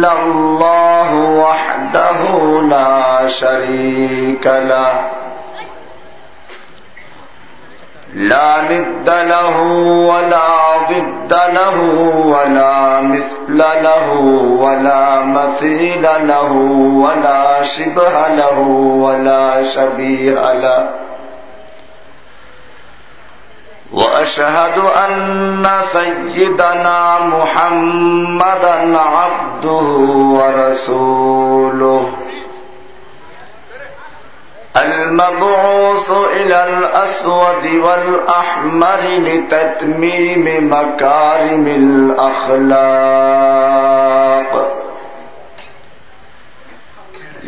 إلا الله وحده لا شريك له. لا ند له ولا ضد له ولا مثل له ولا مثيل له ولا شبه له ولا شبيه له. وأشهد أن سيدنا محمدا عبده ورسوله. المبعوث إلى الأسود والأحمر لتتميم مكارم الأخلاق.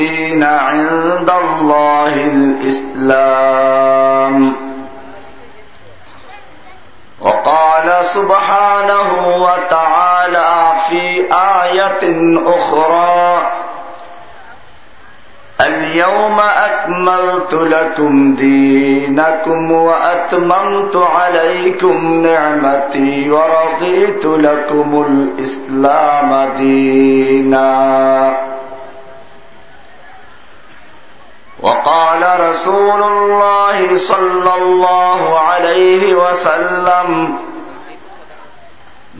الدين عند الله الإسلام. وقال سبحانه وتعالى في آية أخرى اليوم أكملت لكم دينكم وأتممت عليكم نعمتي ورضيت لكم الإسلام دينا. وقال رسول الله صلى الله عليه وسلم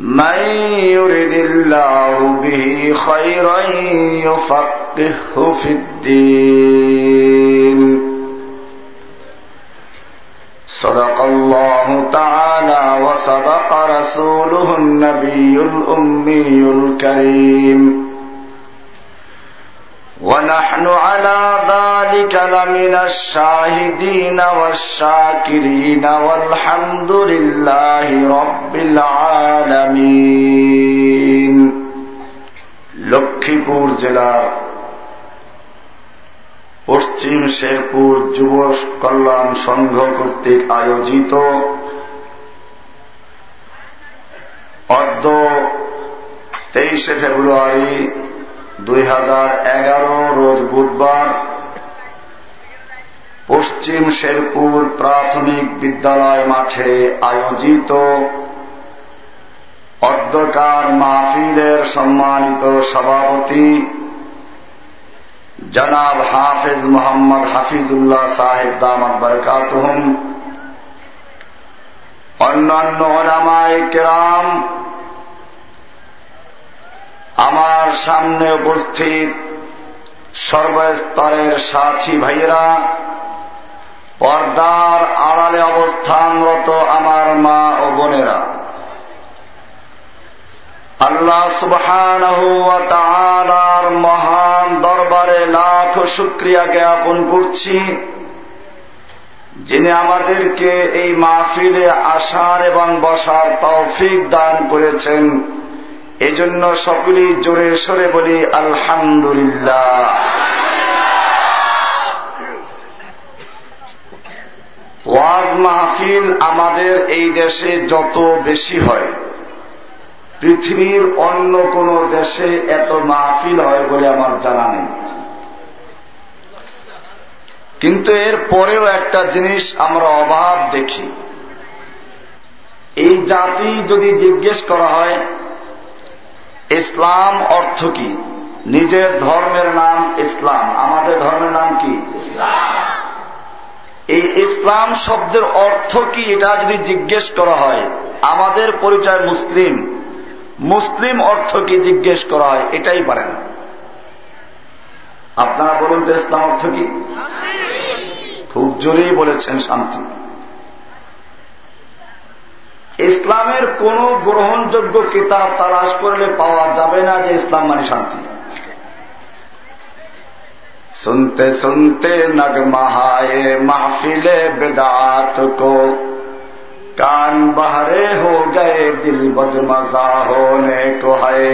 من يرد الله به خيرا يفقهه في الدين. صدق الله تعالى وصدق رسوله النبي الأمي الكريم. ونحن على ذلك لمن الشاهدين والشاكرين والحمد لله رب العالمين লক্ষ্মীপুর জেলার পশ্চিম শেরপুর যুব কল্যাণ সংঘ কর্তৃক আয়োজিত অদ্য তেইশে ফেব্রুয়ারি দুই হাজার এগারো রোজ বুধবার পশ্চিম শেরপুর প্রাথমিক বিদ্যালয় মাঠে আয়োজিত অধ্যকার মাহফিলের সম্মানিত সভাপতি জনাব হাফেজ মোহাম্মদ হাফিজুল্লাহ সাহেব দামাত বরকাতহম, অন্যান্য ওলামায় কেরাম আমার সামনে উপস্থিত সর্বস্তরের সাথী ভাইয়েরা, পর্দার আড়ালে অবস্থানরত আমার মা ও বোনেরা। আল্লাহ সুবহান মহান দরবারে লাখ শুক্রিয়া জ্ঞাপন করছি, যিনি আমাদেরকে এই মাহফিলে আসার এবং বসার তৌফিক দান করেছেন। এজন্য সকলেই জোরে সরে বলি, আলহামদুলিল্লাহ। ওয়াজ মাহফিল আমাদের এই দেশে যত বেশি হয়, পৃথিবীর অন্য কোন দেশে এত মাহফিল হয় বলে আমার জানা নেই। কিন্তু এর পরেও একটা জিনিস আমরা অভাব দেখি। এই জাতি যদি জিজ্ঞেস করা হয় ইসলাম অর্থ কি? নিজের ধর্মের নাম ইসলাম। আমাদের ধর্মের নাম কি? এই ইসলাম শব্দের অর্থ কি এটা যদি জিজ্ঞেস করা হয়? আমাদের পরিচয় মুসলিম। মুসলিম অর্থ কি জিজ্ঞেস করা হয়? এটাই পারে না আপনারা বলুন তো ইসলাম অর্থ কি? খুব জোরেই বলেছেন শান্তি। ইসলামের কোন গ্রহণযোগ্য কিতাব তালাশ করলে পাওয়া যাবে না যে ইসলাম মানে শান্তি सुनते सुनते नगमहाए महफिले बिदात को कान बहरे हो गए दिल बदमजा होने को है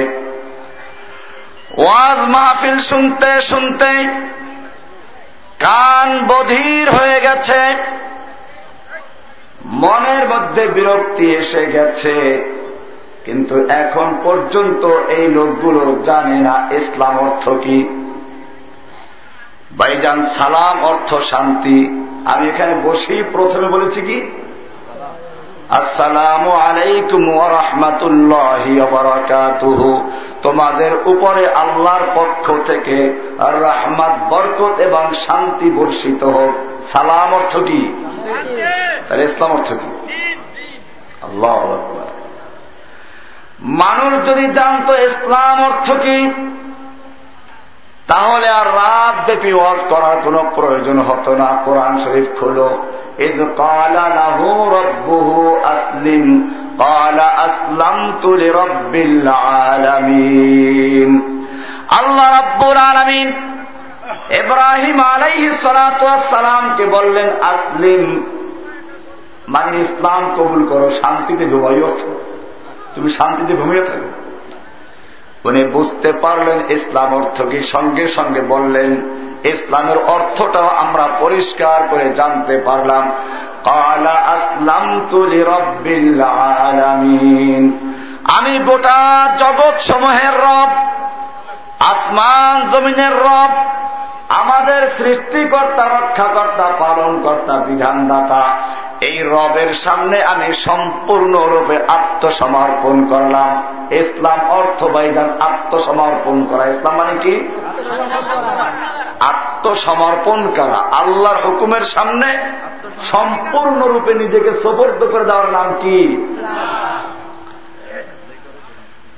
ওয়াজ মাহফিল শুনতে শুনতে কান বধির হয়ে গেছে মনের মধ্যে বিরক্তি এসে গেছে। কিন্তু এখন পর্যন্ত এই লোকগুলো জানে না ইসলাম অর্থ কি। বাইজান সালাম অর্থ শান্তি। আমি এখানে বসেই প্রথমে বলেছি কি? আসসালাম আলাইকুম রহমাতুল্লাহ তোমাদের উপরে আল্লাহর পক্ষ থেকে রহমাত, বরকত এবং শান্তি বর্ষিত হোক। সালাম অর্থ কি? তাহলে ইসলাম অর্থ কি? আল্লাহ মানুষ যদি জানতো ইসলাম অর্থ কি, তাহলে আর রাত ব্যাপী ওয়াজ করার কোন প্রয়োজন হতো না। কোরআন শরীফ খুলো إذ قال له ربه أسلم قال أسلمت لرب العالمين আল্লাহ রাব্বুল আলমিন ইব্রাহিম আলাইহি সালামকে বললেন আসলিম মানে ইসলাম কবুল করো শান্তিতে ঘুমাইও তুমি শান্তিতে ঘুমিয়ে থাকো উনি বুঝতে পারলেন ইসলাম অর্থ কি সঙ্গে সঙ্গে বললেন ইসলামের অর্থটাও আমরা পরিষ্কার করে জানতে পারলাম। কালা আসলাম তুলি আলামিন। আমি গোটা জগৎ সমূহের রব, আসমান জমিনের রব আমাদের সৃষ্টিকর্তা, রক্ষাকর্তা, পালনকর্তা, বিধানদাতা, এই রবের সামনে আমি সম্পূর্ণরূপে আত্মসমর্পণ করলাম। ইসলাম অর্থ বাইজান, আত্মসমর্পণ করা। ইসলাম মানে কি? আত্মসমর্পণ করা। আল্লাহর হুকুমের সামনে সম্পূর্ণরূপে নিজেকে সবর্দ করে দেওয়ার নাম কি?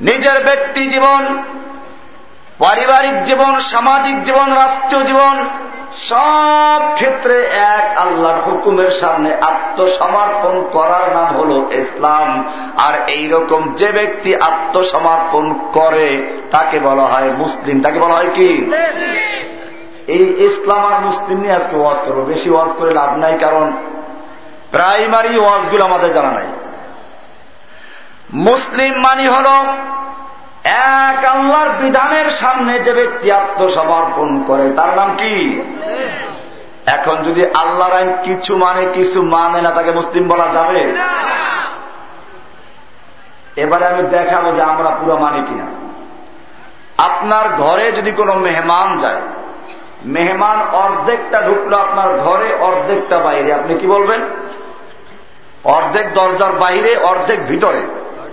নিজের ব্যক্তি জীবন পারিবারিক জীবন, সামাজিক জীবন, রাষ্ট্রীয় জীবন, সব ক্ষেত্রে এক আল্লাহর হুকুমের সামনে আত্মসমর্পণ করার নাম হল ইসলাম। আর এই রকম যে ব্যক্তি আত্মসমর্পণ করে, তাকে বলা হয় মুসলিম। তাকে বলা হয় কি? এই ইসলাম আর মুসলিম নিয়ে আজকে ওয়াজ করব। বেশি ওয়াজ করে লাভ নাই, কারণ প্রাইমারি ওয়াজগুলো আমাদের জানা নাই। মুসলিম মানি হল এক আল্লাহর বিধানের সামনে যে ব্যক্তি আত্মসমর্পণ করে, তার নাম কি? এখন যদি আল্লাহর আইন কিছু মানে কিছু মানে না, তাকে মুসলিম বলা যাবে? এবারে আমি দেখাবো যে আমরা পুরো মানি কিনা। আপনার ঘরে যদি কোনো মেহমান যায়, মেহমান অর্ধেকটা ঢুকলো আপনার ঘরে, অর্ধেকটা বাইরে। আপনি কি বলবেন? অর্ধেক দরজার বাইরে, অর্ধেক ভিতরে।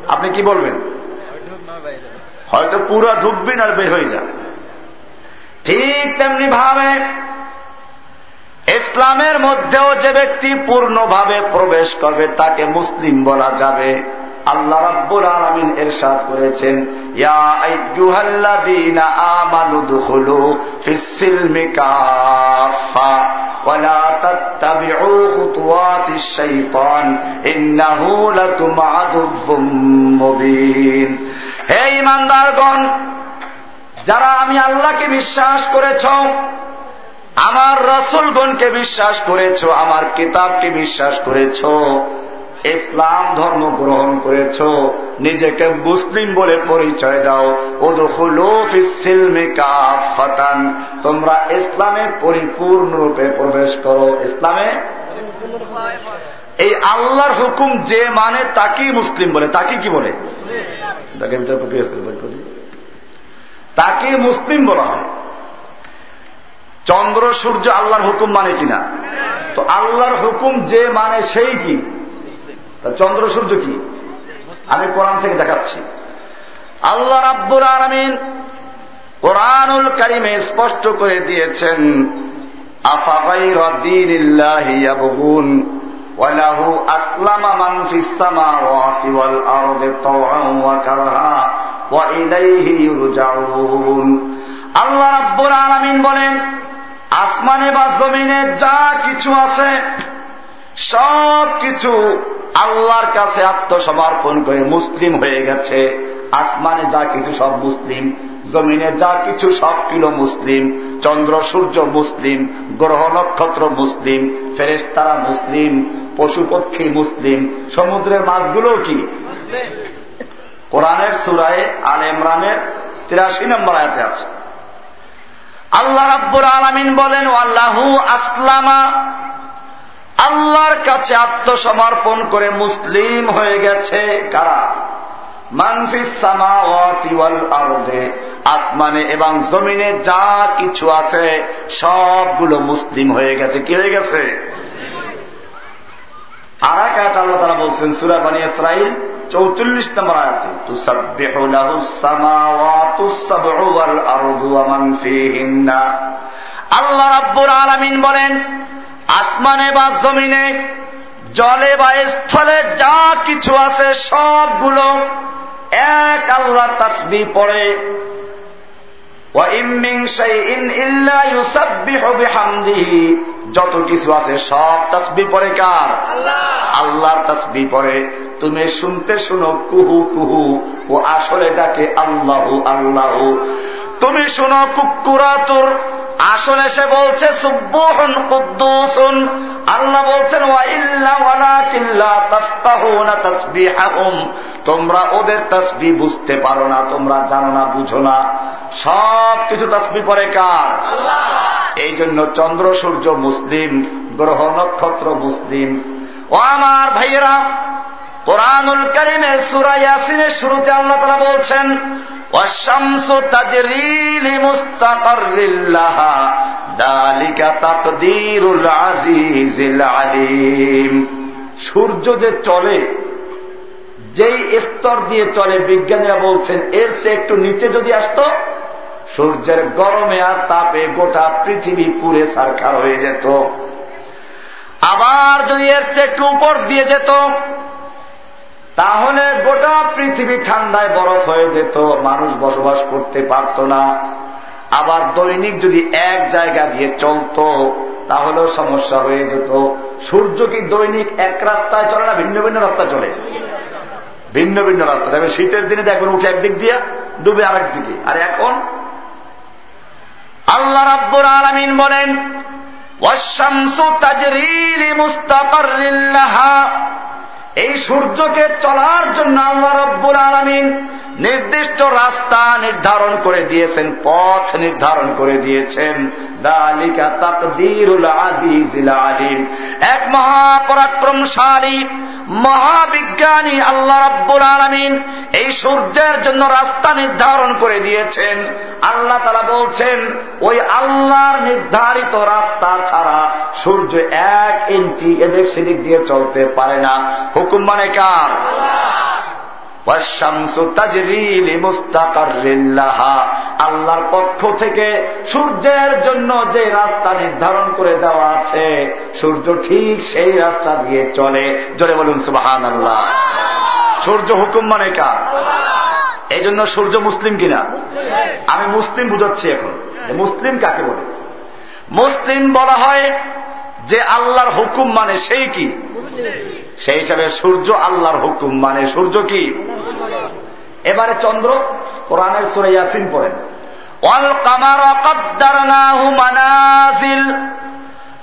আপনি কি বলবেন? হয়তো পুরো ডুববেন আর বের হয়ে যাবে। ঠিক তেমনি ভাবে ইসলামের মধ্যেও যে ব্যক্তি পূর্ণভাবে প্রবেশ করবে, তাকে মুসলিম বলা যাবে। আল্লাহ রাব্বুল আলমিন এরশাদ করেছেন, ইয়া হে ইমানদারগণ, যারা আমি আল্লাহকে বিশ্বাস করেছ, আমার রসুলগণকে বিশ্বাস করেছ, আমার কিতাবকে বিশ্বাস করেছ, ইসলাম ধর্ম গ্রহণ করেছ, নিজেকে মুসলিম বলে পরিচয় দাও। ফাতান তোমরা ইসলামে পরিপূর্ণরূপে প্রবেশ করো। ইসলামে? এই আল্লাহর হুকুম যে মানে তাকেই মুসলিম বলে। তাকে কি বলে? তাকে মুসলিম বলা হয়। চন্দ্র, সূর্য আল্লাহর হুকুম মানে কিনা? তো আল্লাহর হুকুম যে মানে সেই কি? চন্দ্র, সূর্য কি? আমি কোরআন থেকে দেখাচ্ছি। আল্লাহ রাব্বুর আলমিন কোরআনুল কারিমে স্পষ্ট করে দিয়েছেন আফাবাইরুন ওয়ালাহু ওয়া আল্লাহ বলেন, আসমানে বা জমিনে যা কিছু আছে, সব কিছু আল্লাহর কাছে আত্মসমর্পণ করে মুসলিম হয়ে গেছে। আসমানে যা কিছু সব মুসলিম, জমিনে যা কিছু সব কিলো মুসলিম, চন্দ্র সূর্য মুসলিম গ্রহ নক্ষত্র মুসলিম ফেরেস্তারা মুসলিম পশু পক্ষী মুসলিম, সমুদ্রের মাছগুলো কি? কোরআনের সুরায় আল ইমরানের তিরাশি নম্বর আয়াতে আছে। আল্লাহ রাব্বুর আলমিন বলেন আল্লাহু আসলামা। আল্লাহর কাছে আত্মসমর্পণ করে মুসলিম হয়ে গেছে কারা? আসমানে এবং জমিনে যা কিছু আছে, সবগুলো মুসলিম হয়ে গেছে। কি হয়ে গেছে? আর এক আল্লাহ তারা বলছেন, সুরা বানী ইসরাইল চৌচল্লিশ নম্বর আল্লাহ রাব্বুর আলামিন বলেন, আসমানে বা জমিনে, জলে বা স্থলে যা কিছু আছে, সবগুলো এক আল্লাহ তাসবি পড়ে। যত কিছু আছে সব তসবি পরে কার? আল্লাহর তসবি পরে তুমি শুনতে শুনো কুহু কুহু। ও আসলে ডাকে আল্লাহ আল্লাহ। তুমি শুনো কুকুরাতুর আসলে সে বলছে সুব্বহন কুদ্দুসুন। আল্লাহ বলছেন তোমরা ওদের তসবি বুঝতে পারো না তোমরা জানো না বুঝো না। সব কিছু তসবি পরে কার? এই জন্য চন্দ্র সূর্য মুসলিম গ্রহ নক্ষত্র মুসলিম। ও আমার ভাইয়েরা কোরআনুল করিমের সুরা ইয়াসিনের শুরুতে আল্লাহ তারা বলছেন والشمس تجري لمستقر لها ذلك تقدير العزيز العليم সূর্য যে চলে যেই স্তর দিয়ে চলে বিজ্ঞানীরা বলছেন এর চেয়ে একটু নিচে যদি আসত সূর্যের গরমে আর তাপে গোটা পৃথিবী পুরে সারখার হয়ে যেত আবার যদি এর চেয়ে একটু উপর দিয়ে যেত তাহলে গোটা পৃথিবী ঠান্ডায় বরফ হয়ে যেত, মানুষ বসবাস করতে পারত না। আবার দৈনিক যদি এক জায়গা দিয়ে চলত, তাহলেও সমস্যা হয়ে যেত। সূর্য কি দৈনিক এক রাস্তায় চলে না ভিন্ন ভিন্ন রাস্তা চলে? ভিন্ন ভিন্ন রাস্তা দেখবেন শীতের দিনে দেখবেন উঠে একদিক দিয়ে, ডুবে আরেক দিকে। আর এখন? আল্লাহ রাব্বুর আলমিন বলেন এই সূর্যকে চলার জন্য আল্লাহ রব্বুল আলমিন নির্দিষ্ট রাস্তা নির্ধারণ করে দিয়েছেন, পথ নির্ধারণ করে দিয়েছেন। এক মহাপরাক্রমশালী, মহাবিজ্ঞানী আল্লাহ রব্বুল আলমিন এই সূর্যের জন্য রাস্তা নির্ধারণ করে দিয়েছেন। আল্লাহ তারা বলছেন, ওই আল্লাহর নির্ধারিত রাস্তা ছাড়া সূর্য এক ইঞ্চি এদিক সেদিক দিয়ে চলতে পারে না। হুকুম মানে কার? আল্লাহর পক্ষ থেকে সূর্যের জন্য যে রাস্তা নির্ধারণ করে দেওয়া আছে, সূর্য ঠিক সেই রাস্তা দিয়ে চলে। জোরে বলুন সুবাহান আল্লাহ সূর্য হুকুম মানে কার? এই জন্য সূর্য মুসলিম কিনা? আমি মুসলিম বুঝাচ্ছি এখন। মুসলিম কাকে বলে? মুসলিম বলা হয় যে আল্লাহর হুকুম মানে সেই কি? সেই হিসাবে সূর্য আল্লাহর হুকুম মানে সূর্য কি? এবারে চন্দ্র কোরআনের সুরে ইয়াসিন পড়েন। মানাজিল।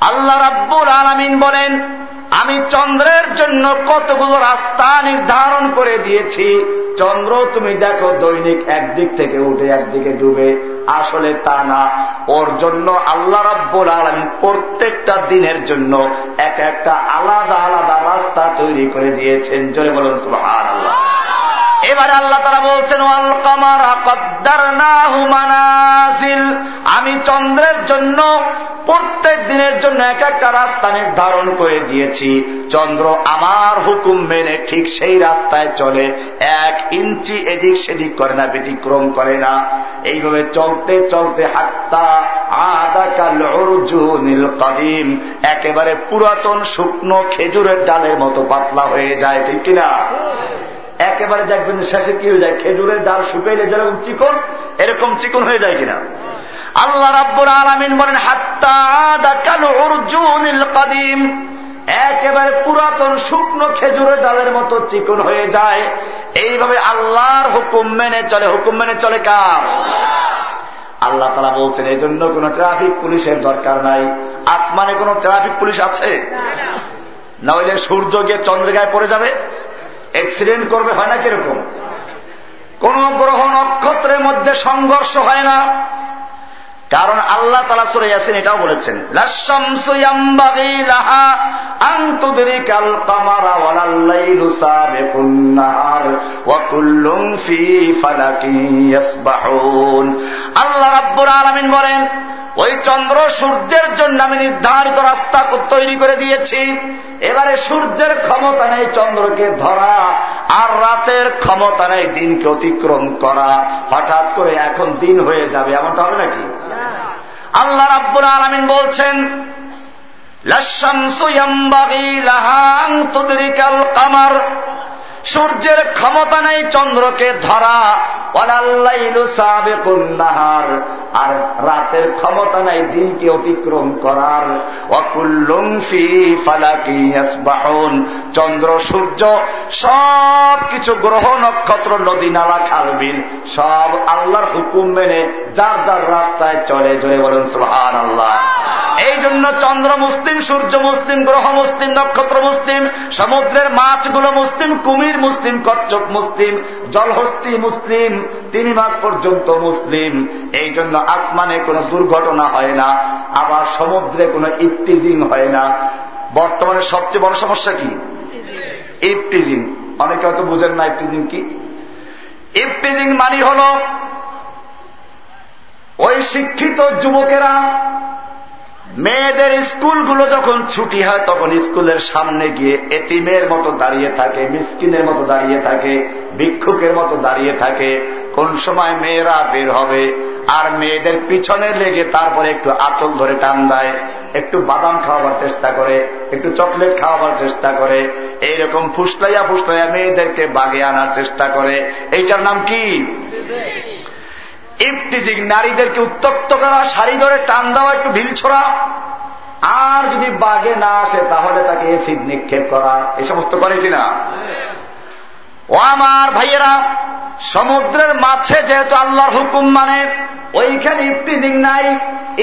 আল্লাহ রাব্বুল আলামিন বলেন আমি চন্দ্রের জন্য কতগুলো রাস্তা নির্ধারণ করে দিয়েছি। চন্দ্র, তুমি দেখো দৈনিক একদিক থেকে উঠে একদিকে ডুবে। আসলে তা না। ওর জন্য আল্লাহ রাব্বুল আলম প্রত্যেকটা দিনের জন্য এক একটা আলাদা আলাদা রাস্তা তৈরি করে দিয়েছেন। জয় বলুন সুহান আল্লাহ এবারে আল্লাহ তারা বলছেন আমি চন্দ্রের জন্য, প্রত্যেক দিনের জন্য এক একটা রাস্তা নির্ধারণ করে দিয়েছি। চন্দ্র আমার হুকুম মেনে ঠিক সেই রাস্তায় চলে। এক ইঞ্চি এদিক সেদিক করে না, ব্যতিক্রম করে না। এইভাবে চলতে চলতে হাত্তা আদা কাল অর্জুনিল কদিম। একেবারে পুরাতন শুকনো খেজুরের ডালের মতো পাতলা হয়ে যায়, ঠিক কিনা? একেবারে দেখবেন শেষে কি হয়ে যায়? খেজুরের ডাল শুকাইলে যেরকম চিকন, এরকম চিকন হয়ে যায় কিনা? আল্লাহ রাব্বুর আলমিন বলেন কাদিম। একেবারে পুরাতন শুকনো খেজুরের ডালের মতো চিকন হয়ে যায়। এইভাবে আল্লাহর হুকুম মেনে চলে। হুকুম মেনে চলে কার? আল্লাহ তালা বলছেন এই জন্য কোন ট্রাফিক পুলিশের দরকার নাই। আসমানে কোন ট্রাফিক পুলিশ আছে? না। হইলে সূর্য গিয়ে চন্দ্রিকায় পড়ে যাবে। অ্যাক্সিডেন্ট করবে হয় না কীরকম? কোন গ্রহ নক্ষত্রের মধ্যে সংঘর্ষ হয় না। কারণ আল্লাহ তালা সরে আছেন এটাও বলেছেন আল্লাহ রাব্বুর আলমিন বলেন, ওই চন্দ্র সূর্যের জন্য আমি নির্ধারিত রাস্তা তৈরি করে দিয়েছি। এবারে সূর্যের ক্ষমতা নেই চন্দ্রকে ধরা আর রাতের ক্ষমতা নেই দিনকে অতিক্রম করা। হঠাৎ করে এখন দিন হয়ে যাবে, এমনটা হবে নাকি? আল্লাহ রাব্বুল আলমিন বলছেন লাশাংসুয়ম্বাগী লাহাং তুদরিকাল কামার। সূর্যের ক্ষমতা নেই চন্দ্রকে ধরা। নাহার। আর রাতের ক্ষমতা নাই দিনকে অতিক্রম করার। চন্দ্র, সূর্য সব কিছু গ্রহ, নক্ষত্র, নদী, নালা, খালবিল, সব আল্লাহর হুকুম মেনে যার যার রাস্তায় চলে, জোরে বলেন সুহান আল্লাহ এই জন্য চন্দ্র মুসলিম, সূর্য মুসলিম, গ্রহ মুসলিম, নক্ষত্র মুসলিম, সমুদ্রের মাছগুলো মুসলিম, কুমির মুসলিম কচ্ছপ মুসলিম, জলহস্তি মুসলিম, তিন মাস পর্যন্ত মুসলিম। এই জন্য আসমানে কোনো দুর্ঘটনা হয় না, আবার সমুদ্রে কোনো ইফটিজিং হয় না। বর্তমানে সবচেয়ে বড় সমস্যা কি? ইফটিজিং অনেকে হয়তো বুঝেন না ইফটিজিং কি। ইফটিজিং মানি হল ওই শিক্ষিত যুবকেরা মেয়েদের স্কুলগুলো যখন ছুটি হয়, তখন স্কুলের সামনে গিয়ে এতিমের মতো দাঁড়িয়ে থাকে, মিসকিনের মতো দাঁড়িয়ে থাকে, ভিক্ষুকের মতো দাঁড়িয়ে থাকে। কোন সময় মেয়েরা বের হবে আর মেয়েদের পিছনে লেগে তারপরে একটু আচল ধরে টান দেয়, একটু বাদাম খাওয়াবার চেষ্টা করে, একটু চকলেট খাওয়াবার চেষ্টা করে। এইরকম ফুসলাইয়া ফুসলাইয়া মেয়েদেরকে বাগে আনার চেষ্টা করে। এইটার নাম কি? ইফটিজিং নারীদেরকে উত্তক্ত করা, শাড়ি ধরে টান দেওয়া, একটু ঢিল ছোড়া। আর যদি বাগে না আসে, তাহলে তাকে এসিড নিক্ষেপ করা। এই সমস্ত করে কিনা ও আমার ভাইয়েরা, সমুদ্রের মাছে যেহেতু আল্লাহর হুকুম মানে ওইখানে ইফটিজিং নাই,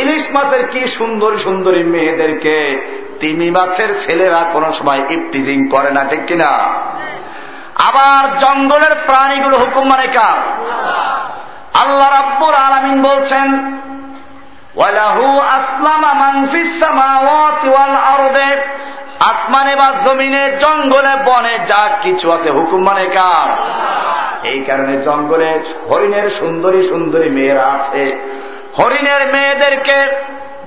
ইলিশ মাছের কি সুন্দরী সুন্দরী মেয়েদেরকে, তিমি মাছের ছেলেরা কোন সময় ইফটিজিং করে না, ঠিক কিনা আবার জঙ্গলের প্রাণীগুলো হুকুম মানে কার? আল্লাহ রাব্বুর আলামিন বলছেন, ওয়ালাহু আসলামা মানফিস আসমানে বা জমিনে, জঙ্গলে, বনে যা কিছু আছে, হুকুম মানে কার? এই কারণে জঙ্গলে হরিণের সুন্দরী সুন্দরী মেয়েরা আছে। হরিণের মেয়েদেরকে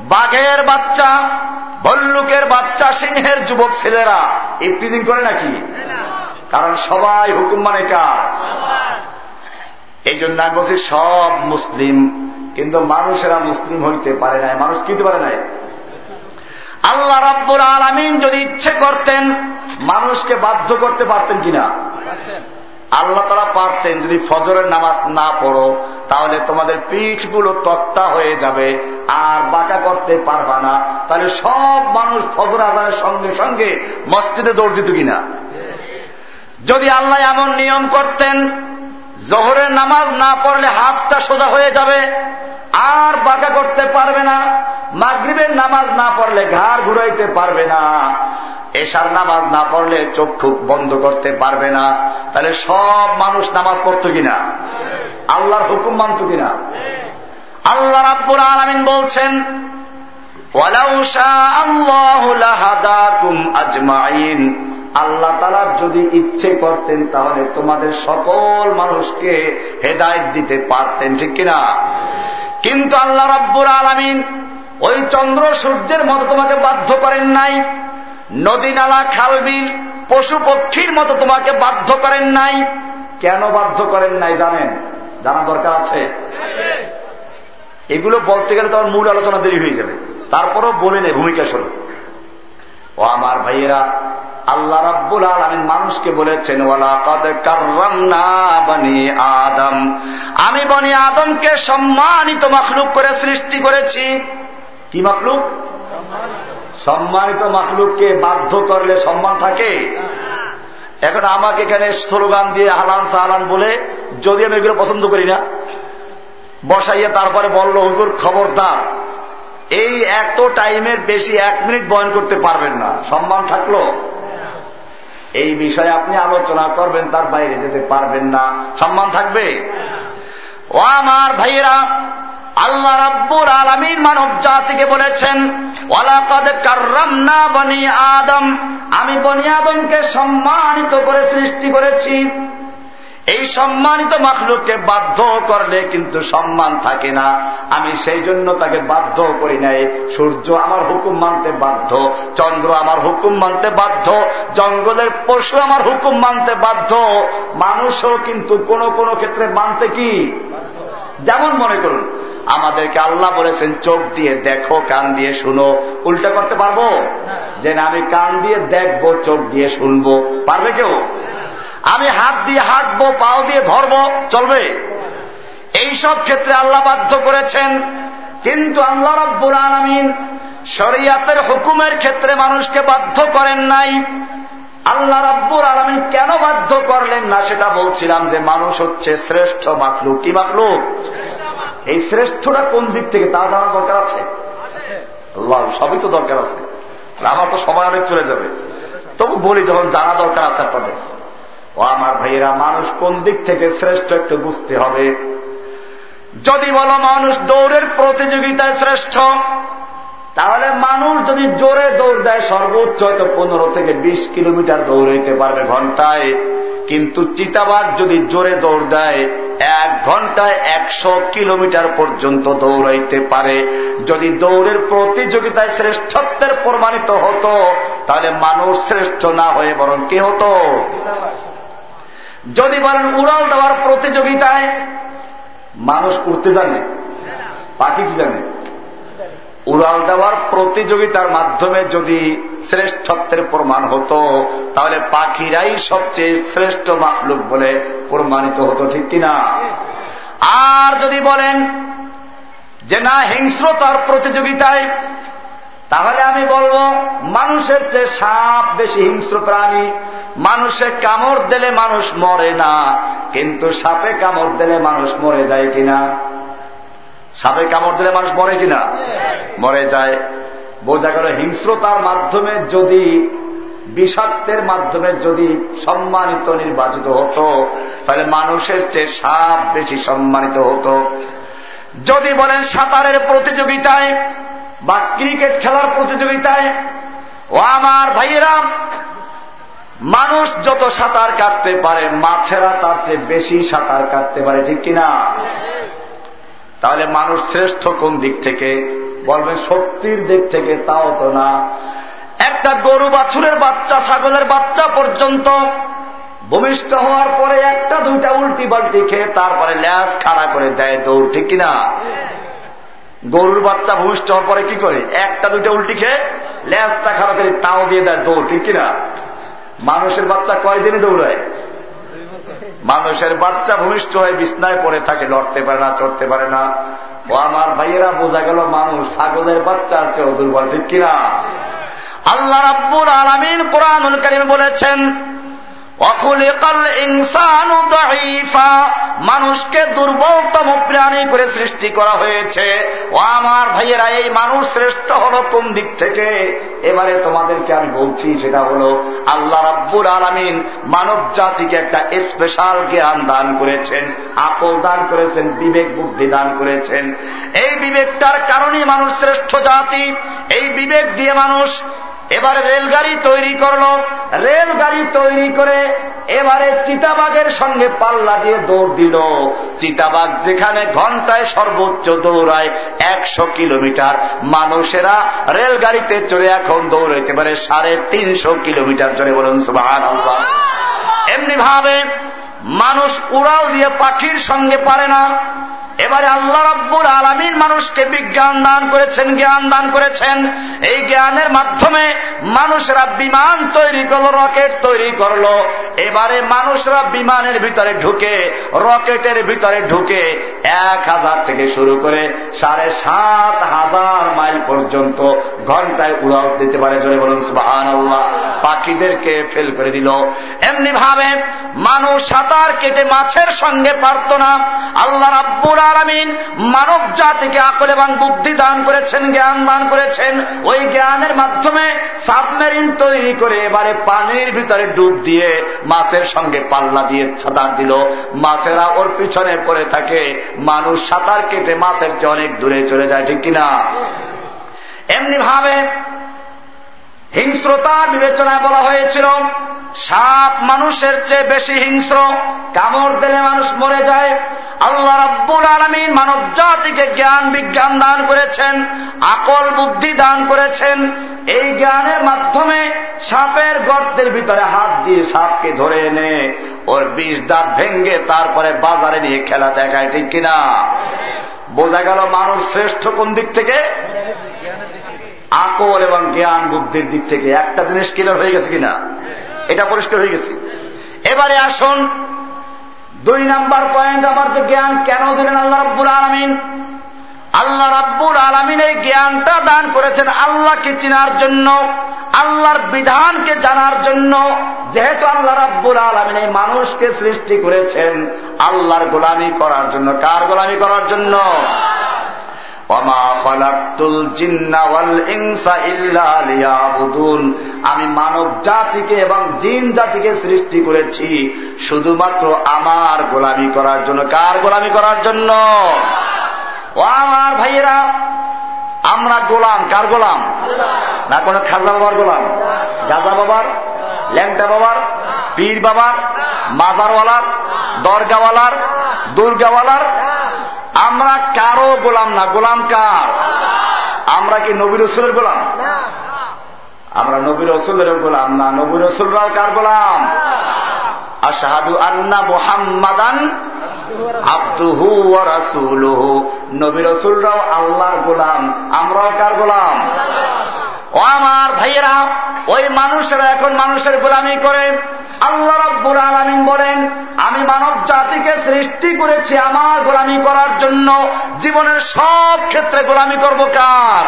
বাঘের বাচ্চা, ভল্লুকের বাচ্চা, সিংহের যুবক ছেলেরা ইফতিদিন করে নাকি? কারণ সবাই হুকুম মানে কার? এই জন্য আমি বলছি সব মুসলিম কিন্তু মানুষেরা মুসলিম হইতে পারে নাই। মানুষ কিনতে পারে নাই? আল্লাহ রাব্বুল আলমিন যদি ইচ্ছে করতেন মানুষকে বাধ্য করতে পারতেন কিনা? আল্লাহ তারা পারতেন যদি ফজরের নামাজ না পড়ো তাহলে তোমাদের পিঠগুলো তত্তা হয়ে যাবে আর বাঁকা করতে পারবা না। তাহলে সব মানুষ ফজর আদানের সঙ্গে সঙ্গে মসজিদে দৌড় দিত কিনা? যদি আল্লাহ এমন নিয়ম করতেন জহরের নামাজ না পড়লে হাতটা সোজা হয়ে যাবে, আর বাঁকা করতে পারবে না, মাগরীবের নামাজ না পড়লে ঘাড় ঘুরাইতে পারবে না, এশার নামাজ না পড়লে চক্ষু বন্ধ করতে পারবে না, তাহলে সব মানুষ নামাজ পড়তো কিনা? আল্লাহর হুকুম মানত কিনা? আল্লাহ রাব্বুর আলমিন বলছেন আল্লাহ তালা যদি ইচ্ছে করতেন তাহলে তোমাদের সকল মানুষকে হেদায়ত দিতে পারতেন, ঠিক কিনা? কিন্তু আল্লাহ রাব্বুর আলমিন ওই চন্দ্র সূর্যের মতো তোমাকে বাধ্য করেন নাই, নদী নালা খালবিল পশু পক্ষীর মতো তোমাকে বাধ্য করেন নাই। কেন বাধ্য করেন নাই জানেন? জানা দরকার আছে? এগুলো বলতে গেলে তোমার মূল আলোচনা দেরি হয়ে যাবে। তারপরও বলে নেই ভূমিকা শুরু ও আমার ভাইয়েরা, আল্লাহ রাব্বুল আলমিন মানুষকে বলেছেন আদম। আমি বনি আদমকে সম্মানিত মাখলুক করে সৃষ্টি করেছি। কি মাখলুক? সম্মানিত মাখলুককে বাধ্য করলে সম্মান থাকে? এখন আমাকে এখানে স্লোগান দিয়ে হালান সাহালান বলে যদি আমি এগুলো পছন্দ করি না, বসাইয়ে তারপরে বলল, হুজুর খবরদার। এই এত টাইমের বেশি এক মিনিট বয়ন করতে পারবেন না। সম্মান থাকল। এই বিষয়ে আপনি আলোচনা করবেন, তার বাইরে যেতে পারবেন না। সম্মান থাকবে? ও আমার ভাইয়েরা, আল্লাহ রাব্বুর আলমিন মানব জাতিকে বলেছেন আদম। আমি বনি আদমকে সম্মানিত করে সৃষ্টি করেছি। এই সম্মানিত মাখলুককে বাধ্য করলে কিন্তু সম্মান থাকে না। আমি সেই জন্য তাকে বাধ্য করি নাই। সূর্য আমার হুকুম মানতে বাধ্য চন্দ্র আমার হুকুম মানতে বাধ্য জঙ্গলের পশু আমার হুকুম মানতে বাধ্য। মানুষও কিন্তু কোন কোন ক্ষেত্রে মানতে কি? যেমন মনে করুন আমাদেরকে আল্লাহ বলেছেন চোখ দিয়ে দেখো কান দিয়ে শুনো। উল্টা করতে পারব? যে না আমি কান দিয়ে দেখব চোখ দিয়ে শুনব। পারবে কেউ? আমি হাত দিয়ে হাঁটবো, পাও দিয়ে ধরবো, চলবে? এই সব ক্ষেত্রে আল্লাহ বাধ্য করেছেন। কিন্তু আল্লাহ রব্বুল আলমিন শরিয়াতের হুকুমের ক্ষেত্রে মানুষকে বাধ্য করেন নাই। আল্লাহ রব্বুর আলমিন কেন বাধ্য করলেন না সেটা বলছিলাম যে মানুষ হচ্ছে শ্রেষ্ঠ মাকলুক কি মাকলুক এই শ্রেষ্ঠটা কোন দিক থেকে তা জানার দরকার আছে? আল্লাহ, সবই তো দরকার আছে। আমার তো সময় অনেক চলে যাবে। তবু বলি যখন জানা দরকার আছে আপনাদের। ও আমার ভাইয়েরা, মানুষ কোন দিক থেকে শ্রেষ্ঠ একটু বুঝতে হবে। যদি বলো মানুষ দৌড়ের প্রতিযোগিতায় শ্রেষ্ঠ, তাহলে মানুষ যদি জোরে দৌড় দেয়, সর্বোচ্চ হয়তো পনেরো থেকে বিশ কিলোমিটার দৌড়াইতে পারবে ঘন্টায়। কিন্তু চিতাবাঘ যদি জোরে দৌড় দেয়, এক ঘন্টায় একশো কিলোমিটার পর্যন্ত দৌড়াইতে পারে। যদি দৌড়ের প্রতিযোগিতায় শ্রেষ্ঠত্বের প্রমাণিত হতো, তাহলে মানুষ শ্রেষ্ঠ না হয়ে বরং কে হতো? যদি বলেন উড়াল দেওয়ার প্রতিযোগিতায় মানুষ উড়তে জানে। পাখি কি জানে? উড়াল দেওয়ার প্রতিযোগিতার মাধ্যমে যদি শ্রেষ্ঠত্বের প্রমাণ হতো, তাহলে পাখিরাই সবচেয়ে শ্রেষ্ঠ মাহলুক বলে প্রমাণিত হতো, ঠিক কিনা? আর যদি বলেন যে না, হিংস্রতার প্রতিযোগিতায় তাহলে আমি বলব, মানুষের চেয়ে সাপ বেশি হিংস্র প্রাণী, মানুষে কামড় দিলে মানুষ মরে না, কিন্তু সাপে কামড় দিলে মানুষ মরে যায় কিনা? সাপে কামড় দিলে মানুষ মরে কিনা? মরে যায়। বোঝা গেল হিংস্রতার মাধ্যমে যদি, বিষাক্তের মাধ্যমে যদি সম্মানিত নির্বাচিত হতো, তাহলে মানুষের চেয়ে সাপ বেশি সম্মানিত হতো। যদি বলেন সাঁতারের প্রতিযোগিতায় বা ক্রিকেট খেলার প্রতিযোগিতায়, ও আমার ভাইয়েরা, মানুষ যত সাঁতার কাটতে পারে, মাছেরা তার চেয়ে বেশি সাঁতার কাটতে পারে, ঠিক কিনা? তাহলে মানুষ শ্রেষ্ঠ কোন দিক থেকে? বলবেন শক্তির দিক থেকে তাও তো না। একটা গরু বাছুরের বাচ্চা, ছাগলের বাচ্চা পর্যন্ত ভূমিষ্ঠ হওয়ার পরে একটা, দুইটা উল্টি বাল্টি খেয়ে তারপরে ল্যাস খাড়া করে দেয় দৌড়, ঠিক কিনা? গরুর বাচ্চা ভূমিষ্ঠ হওয়ার পরে কি করে? একটা, দুইটা উল্টি খেয়ে ল্যাসটা খাড়া করে তাও দিয়ে দেয় দৌড়, ঠিক কিনা? মানুষের বাচ্চা কয়দিনে দৌড়ায়? মানুষের বাচ্চা ভূমিষ্ঠ হয়ে বিছনায় পড়ে থাকে, লড়তে পারে না, চড়তে পারে না। ও আমার ভাইয়েরা, বোঝা গেল মানুষ ছাগলের বাচ্চা আছে দুর্বল, ঠিক কিনা? আল্লাহ রাব্বুর আলমিন কোরআনুল করিম বলেছেন ও মানুষকে দুর্বলতম প্রাণী করে সৃষ্টি করা হয়েছে। ও আমার ভাইয়েরা, এই মানুষ শ্রেষ্ঠ হল কোন দিক থেকে? এবারে তোমাদেরকে আমি বলছি, সেটা হল আল্লাহ রাব্বুর আলমিন মানব জাতিকে একটা স্পেশাল জ্ঞান দান করেছেন, আকল দান করেছেন, বিবেক বুদ্ধি দান করেছেন। এই বিবেকটার কারণেই মানুষ শ্রেষ্ঠ জাতি, এই বিবেক দিয়ে মানুষ এবারে রেলগাড়ি তৈরি করল। রেলগাড়ি তৈরি করে এবারে চিতাবাগের সঙ্গে পাল্লা দিয়ে দৌড় দিল। চিতাবাগ যেখানে ঘন্টায় সর্বোচ্চ দৌড়ায় একশো কিলোমিটার। মানুষেরা রেলগাড়িতে চড়ে এখন দৌড়াইতে পারে সাড়ে তিনশো কিলোমিটার চড়ে বলুন সুবাহান এমনি ভাবে মানুষ উড়াল দিয়ে পাখির সঙ্গে পারে না। এবারে আল্লাহ রব্বুল আলমিন মানুষকে বিজ্ঞান দান করেছেন, জ্ঞান দান করেছেন। এই জ্ঞানের মাধ্যমে মানুষরা বিমান তৈরি করল, রকেট তৈরি করল। এবারে মানুষরা বিমানের ভিতরে ঢুকে, রকেটের ভিতরে ঢুকে এক হাজার থেকে শুরু করে সাড়ে সাত হাজার মাইল পর্যন্ত ঘন্টায় উড়াল দিতে পারে। জোরে বলুন সুবাহান আল্লাহ পাখিদেরকে ফেল করে দিল। এমনি ভাবে মানুষ সাঁতার কেটে মাছের সঙ্গে পারত না। আল্লাহ রাব্বুল আলমিন মানব জাতিকে আকল এবং বুদ্ধি দান করেছেন, জ্ঞান দান করেছেন। ওই জ্ঞানের মাধ্যমে সাবমেরিন তৈরি করে এবারে পানির ভিতরে ডুব দিয়ে মাছের সঙ্গে পাল্লা দিয়ে সাঁতার দিল। মাছেরা ওর পিছনে পড়ে থাকে। মানুষ সাঁতার কেটে মাছের চেয়ে অনেক দূরে চলে যায়, ঠিক কিনা? এমনি ভাবে হিংস্রতা বিবেচনায় বলা হয়েছিল, সাপ মানুষের চেয়ে বেশি হিংস্র, কামড় দিলে মানুষ মরে যায়। আল্লাহ রাব্বুল আলমিন মানব জাতিকে জ্ঞান বিজ্ঞান দান করেছেন, আকল বুদ্ধি দান করেছেন। এই জ্ঞানের মাধ্যমে সাপের গর্তের ভিতরে হাত দিয়ে সাপকে ধরে এনে ওর বিষ দাঁত ভেঙ্গে তারপরে বাজারে নিয়ে খেলা দেখায়, ঠিক কিনা? বোঝা গেল মানুষ শ্রেষ্ঠ কোন দিক থেকে? আকল এবং জ্ঞান বুদ্ধির দিক থেকে একটা জিনিস ক্লিয়ার হয়ে গেছে কিনা? এটা পরিষ্কার হয়ে গেছে। এবারে আসুন, দুই নাম্বার পয়েন্ট আমার যে জ্ঞান, কেন দিলেন আল্লাহ রব্বুল আলমিন? আল্লাহ রাব্বুল আলমিন এই জ্ঞানটা দান করেছেন আল্লাহকে চিনার জন্য, আল্লাহর বিধানকে জানার জন্য। যেহেতু আল্লাহ রাব্বুল আলমিন এই মানুষকে সৃষ্টি করেছেন, আল্লাহর গোলামি করার জন্য, কার গোলামি করার জন্য? আমি মানব জাতিকে এবং জিন জাতিকে সৃষ্টি করেছি শুধুমাত্র আমার গোলামি করার জন্য। কার গোলামি করার জন্য? ও আমার ভাইয়েরা, আমরা গোলাম, কার গোলাম? না কোন খাজা বাবার গোলাম? গাজা বাবার? ল্যাংটা বাবার? পীর বাবার? মাজারওয়ালার? দরগাওয়ালার? দুর্গাওয়ালার? আমরা কারও গোলাম না। গোলাম কার? আমরা কি নবী রসুলের গোলাম? আমরা নবী রসুলের গোলাম না। নবী রসুলরাও কার গোলাম? আশাহাদু আন্না মোহাম্মাদান আব্দুহু রাসুলহু। নবী রসুলরাও আল্লাহর গোলাম। আমরাও কার গোলাম? ও আমার ভাইয়েরা, ওই মানুষেরা এখন মানুষের গোলামি করে। আল্লাহ রব্বুল আলমিন বলেন, আমি মানব জাতিকে সৃষ্টি করেছি আমার গোলামি করার জন্য। জীবনের সব ক্ষেত্রে গোলামি করব কার?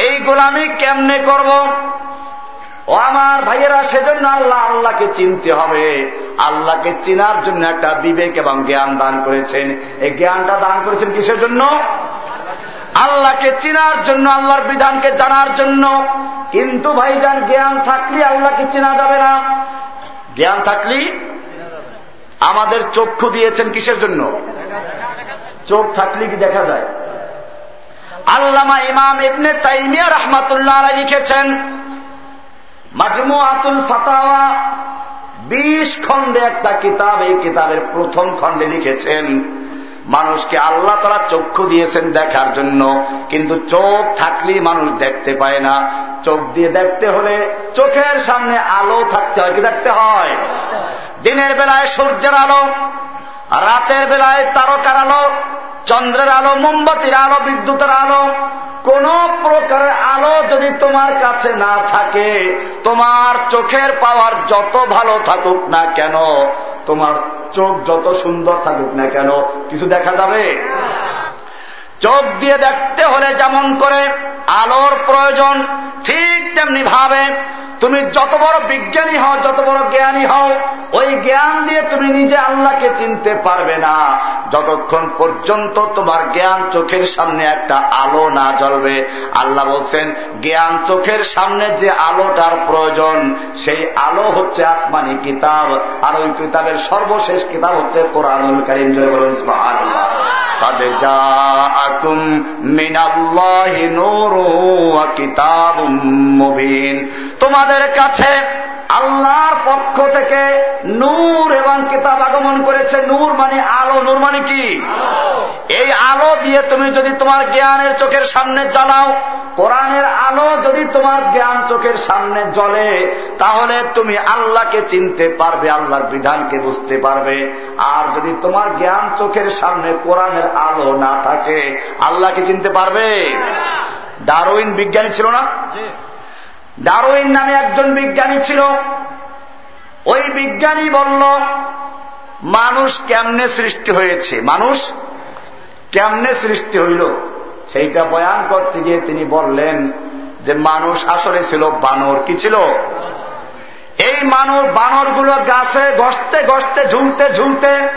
এই গোলামি কেমনে করব? ও আমার ভাইয়েরা, সেজন্য আল্লাহ আল্লাহকে চিনতে হবে। আল্লাহকে চিনার জন্য একটা বিবেক এবং জ্ঞান দান করেছেন। এই জ্ঞানটা দান করেছেন কিসের জন্য? আল্লাহকে চিনার জন্য, আল্লাহর বিধানকে জানার জন্য। কিন্তু ভাইজান, জ্ঞান থাকলে আল্লাহকে চেনা যাবে না। জ্ঞান থাকলে আমাদের চক্ষু দিয়েছেন কিসের জন্য? চোখ থাকলে কি দেখা যায়? আল্লামা ইমাম ইবনে তাইমিয়া রহমাতুল্লাহ লিখেছেন মাজমু আতুল ফাতাওয়া বিশ খণ্ডে একটা কিতাব, এই কিতাবের প্রথম খণ্ডে লিখেছেন মানুষকে আল্লাহ তারা চক্ষু দিয়েছেন দেখার জন্য। কিন্তু চোখ থাকলেই মানুষ দেখতে পায় না। চোখ দিয়ে দেখতে হলে চোখের সামনে আলো থাকতে হয়, কি দেখতে হয়? দিনের বেলায় সূর্যের আলো, রাতের বেলায় তারকার আলো, চন্দ্রের আলো, মোমবাতির আলো, বিদ্যুতের আলো। কোন প্রকারের আলো যদি তোমার কাছে না থাকে, তোমার চোখের পাওয়ার যত ভালো থাকুক না কেন, তোমার চোখ যত সুন্দর থাকুক না কেন, কিছু দেখা যাবে? চোখ দিয়ে দেখতে হলে যেমন করে আলোর প্রয়োজন, ঠিক তেমনি ভাবে তুমি যত বড় বিজ্ঞানী হও, যত বড় জ্ঞানী হও, ওই জ্ঞান দিয়ে তুমি নিজে আল্লাহকে চিনতে পারবে না। যতক্ষণ পর্যন্ত তোমার জ্ঞান চোখের সামনে একটা আলো না জ্বলবে, আল্লাহ বলছেন, জ্ঞান চোখের সামনে যে আলোটার প্রয়োজন, সেই আলো হচ্ছে আসমানি কিতাব, আর ওই কিতাবের সর্বশেষ কিতাব হচ্ছে কোরআনুল করিম জয় তাদের যা আকুম মুবিন। তোমাদের কাছে আল্লাহর পক্ষ থেকে নূর এবং কিতাব আগমন করেছে। নূর মানে আলো। নূর মানে কি? এই আলো দিয়ে তুমি যদি তোমার জ্ঞানের চোখের সামনে জ্বালাও কোরআনের আলো যদি তোমার জ্ঞান চোখের সামনে জ্বলে তাহলে তুমি আল্লাহকে চিনতে পারবে আল্লাহর বিধানকে বুঝতে পারবে। আর যদি তোমার জ্ঞান চোখের সামনে কোরআনের আলো না থাকে আল্লাহকে চিনতে পারবে? ডারোইন বিজ্ঞানী ছিল না? ডারোইন নামে একজন বিজ্ঞানী ছিল। ওই বিজ্ঞানী বলল, মানুষ কেমনে সৃষ্টি হয়েছে? মানুষ কেমনে সৃষ্টি হইল? সেইটা বয়ান করতে গিয়ে তিনি বললেন যে, মানুষ আসলে ছিল বানর। কি ছিল? এই মানুষ বানরগুলো গাছে গসতে গসতে ঝুলতে ঝুলতে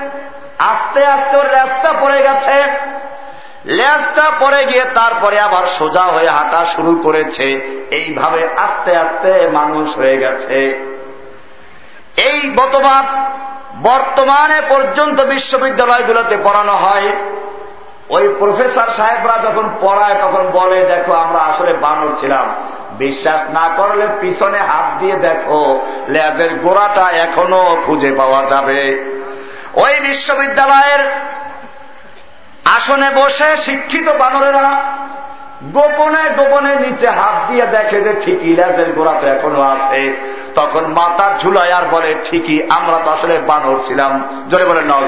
আস্তে আস্তে ওর লেজটা পড়ে গেছে। লেজটা পরে গিয়ে তারপরে আবার সোজা হয়ে হাঁটা শুরু করেছে। এইভাবে আস্তে আস্তে মানুষ হয়ে গেছে। এই মতবাদ বর্তমানে পর্যন্ত বিশ্ববিদ্যালয়গুলোতে পড়ানো হয়। ওই প্রফেসর সাহেবরা যখন পড়ায় তখন বলে, দেখো, আমরা আসলে বানর ছিলাম। বিশ্বাস না করলে পিছনে হাত দিয়ে দেখো, লেজের গোড়াটা এখনও খুঁজে পাওয়া যাবে। ওই বিশ্ববিদ্যালয়ের আসনে বসে শিক্ষিত বানরেরা গোপনে গোপনে নিচে হাত দিয়ে দেখে যে ঠিকই লেজের গোড়া তো এখনও আছে। তখন মাথা ঝুলায় আর বলে, ঠিকই, আমরা তো আসলে বানর ছিলাম। জোরে বলে নওয়াজ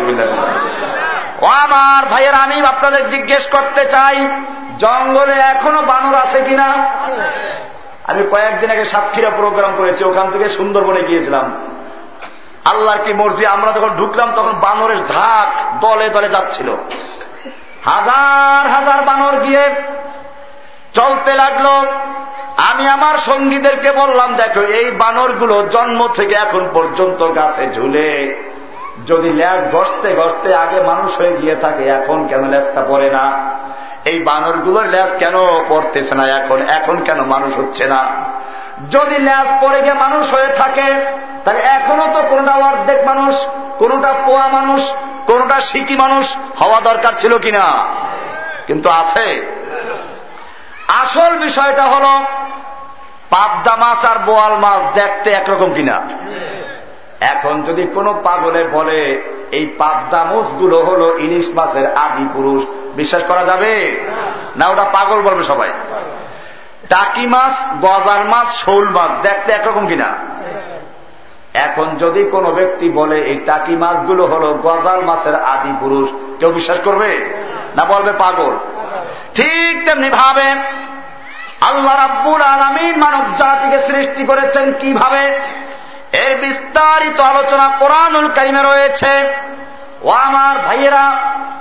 ও আমার ভাইয়ের, আমি আপনাদের জিজ্ঞেস করতে চাই, জঙ্গলে এখনও বানর আছে কিনা? আমি কয়েকদিন আগে সাতক্ষীরা প্রোগ্রাম করেছি, ওখান থেকে সুন্দরবনে গিয়েছিলাম। আল্লাহর কি মর্জি, আমরা যখন ঢুকলাম তখন বানরের ঝাঁক দলে দলে যাচ্ছিল। হাজার হাজার বানর গিয়ে চলতে লাগল। আমি আমার সঙ্গীদেরকে বললাম, দেখো, এই বানরগুলো জন্ম থেকে এখন পর্যন্ত গাছে ঝুলে। যদি ল্যাজ ঘষতে ঘষতে আগে মানুষ হয়ে গিয়ে থাকে, এখন কেন ল্যাজটা পড়ে না? এই বানরগুলোর ল্যাজ কেন পড়তেছে না এখন? এখন কেন মানুষ হচ্ছে না? যদি ল্যাজ পড়ে গিয়ে মানুষ হয়ে থাকে, তাহলে এখনও তো কোনটা অর্ধেক মানুষ, কোনটা পোয়া মানুষ, কোনটা সিকি মানুষ হওয়া দরকার ছিল কিনা? কিন্তু আছে। আসল বিষয়টা হল, পাবদা মাছ আর বোয়াল মাছ দেখতে একরকম কিনা? এখন যদি কোনো পাগলে বলে, এই পাবদা মুসগুলো হল ইলিশ মাছের আদি পুরুষ, বিশ্বাস করা যাবে? না, ওটা পাগল বলবে সবাই। টাকি মাছ, গজার মাছ, শোল মাছ, দেখতে একরকম কিনা? এখন যদি কোনো ব্যক্তি বলে, এই টাকি মাছগুলো হল গজাল মাছের আদি পুরুষ, কেউ বিশ্বাস করবে? না বলবে পাগল? ঠিক তেমনি ভাবে আল্লাহ রাব্বুল আলমিন মানব জাতিকে সৃষ্টি করেছেন কীভাবে? এর বিস্তারিত আলোচনা কোরআনুল কারিমে রয়েছে। ও আমার ভাইয়েরা,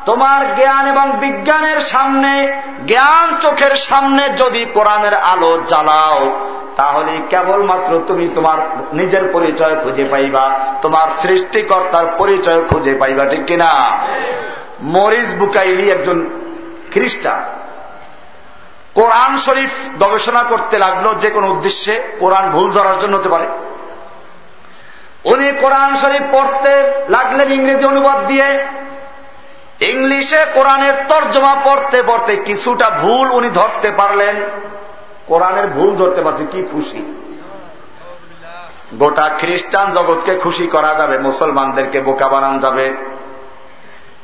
তোমার জ্ঞান এবং বিজ্ঞানের সামনে, জ্ঞান চোখের সামনে যদি কোরআনের আলো জ্বালাও তাহলে কেবলমাত্র তুমি তোমার নিজের পরিচয় খুঁজে পাইবা, তোমার সৃষ্টিকর্তার পরিচয় খুঁজে পাইবা, ঠিক কিনা মরিস বুকাইলি একজন খ্রিস্টান। কোরআন শরীফ গবেষণা করতে লাগল যে কোনো উদ্দেশ্যে, কোরআন ভুল ধরার জন্য হতে পারে। উনি কোরআন শরীফ পড়তে লাগলেন ইংরেজি অনুবাদ দিয়ে। ইংলিশে কোরআনের তর্জমা পড়তে পড়তে কিছুটা ভুল উনি ধরতে পারলেন। কোরআনের ভুল ধরতে পারছে, কি খুশি। গোটা খ্রিস্টান জগৎকে খুশি করা যাবে, মুসলমানদেরকে বোকা বানান যাবে।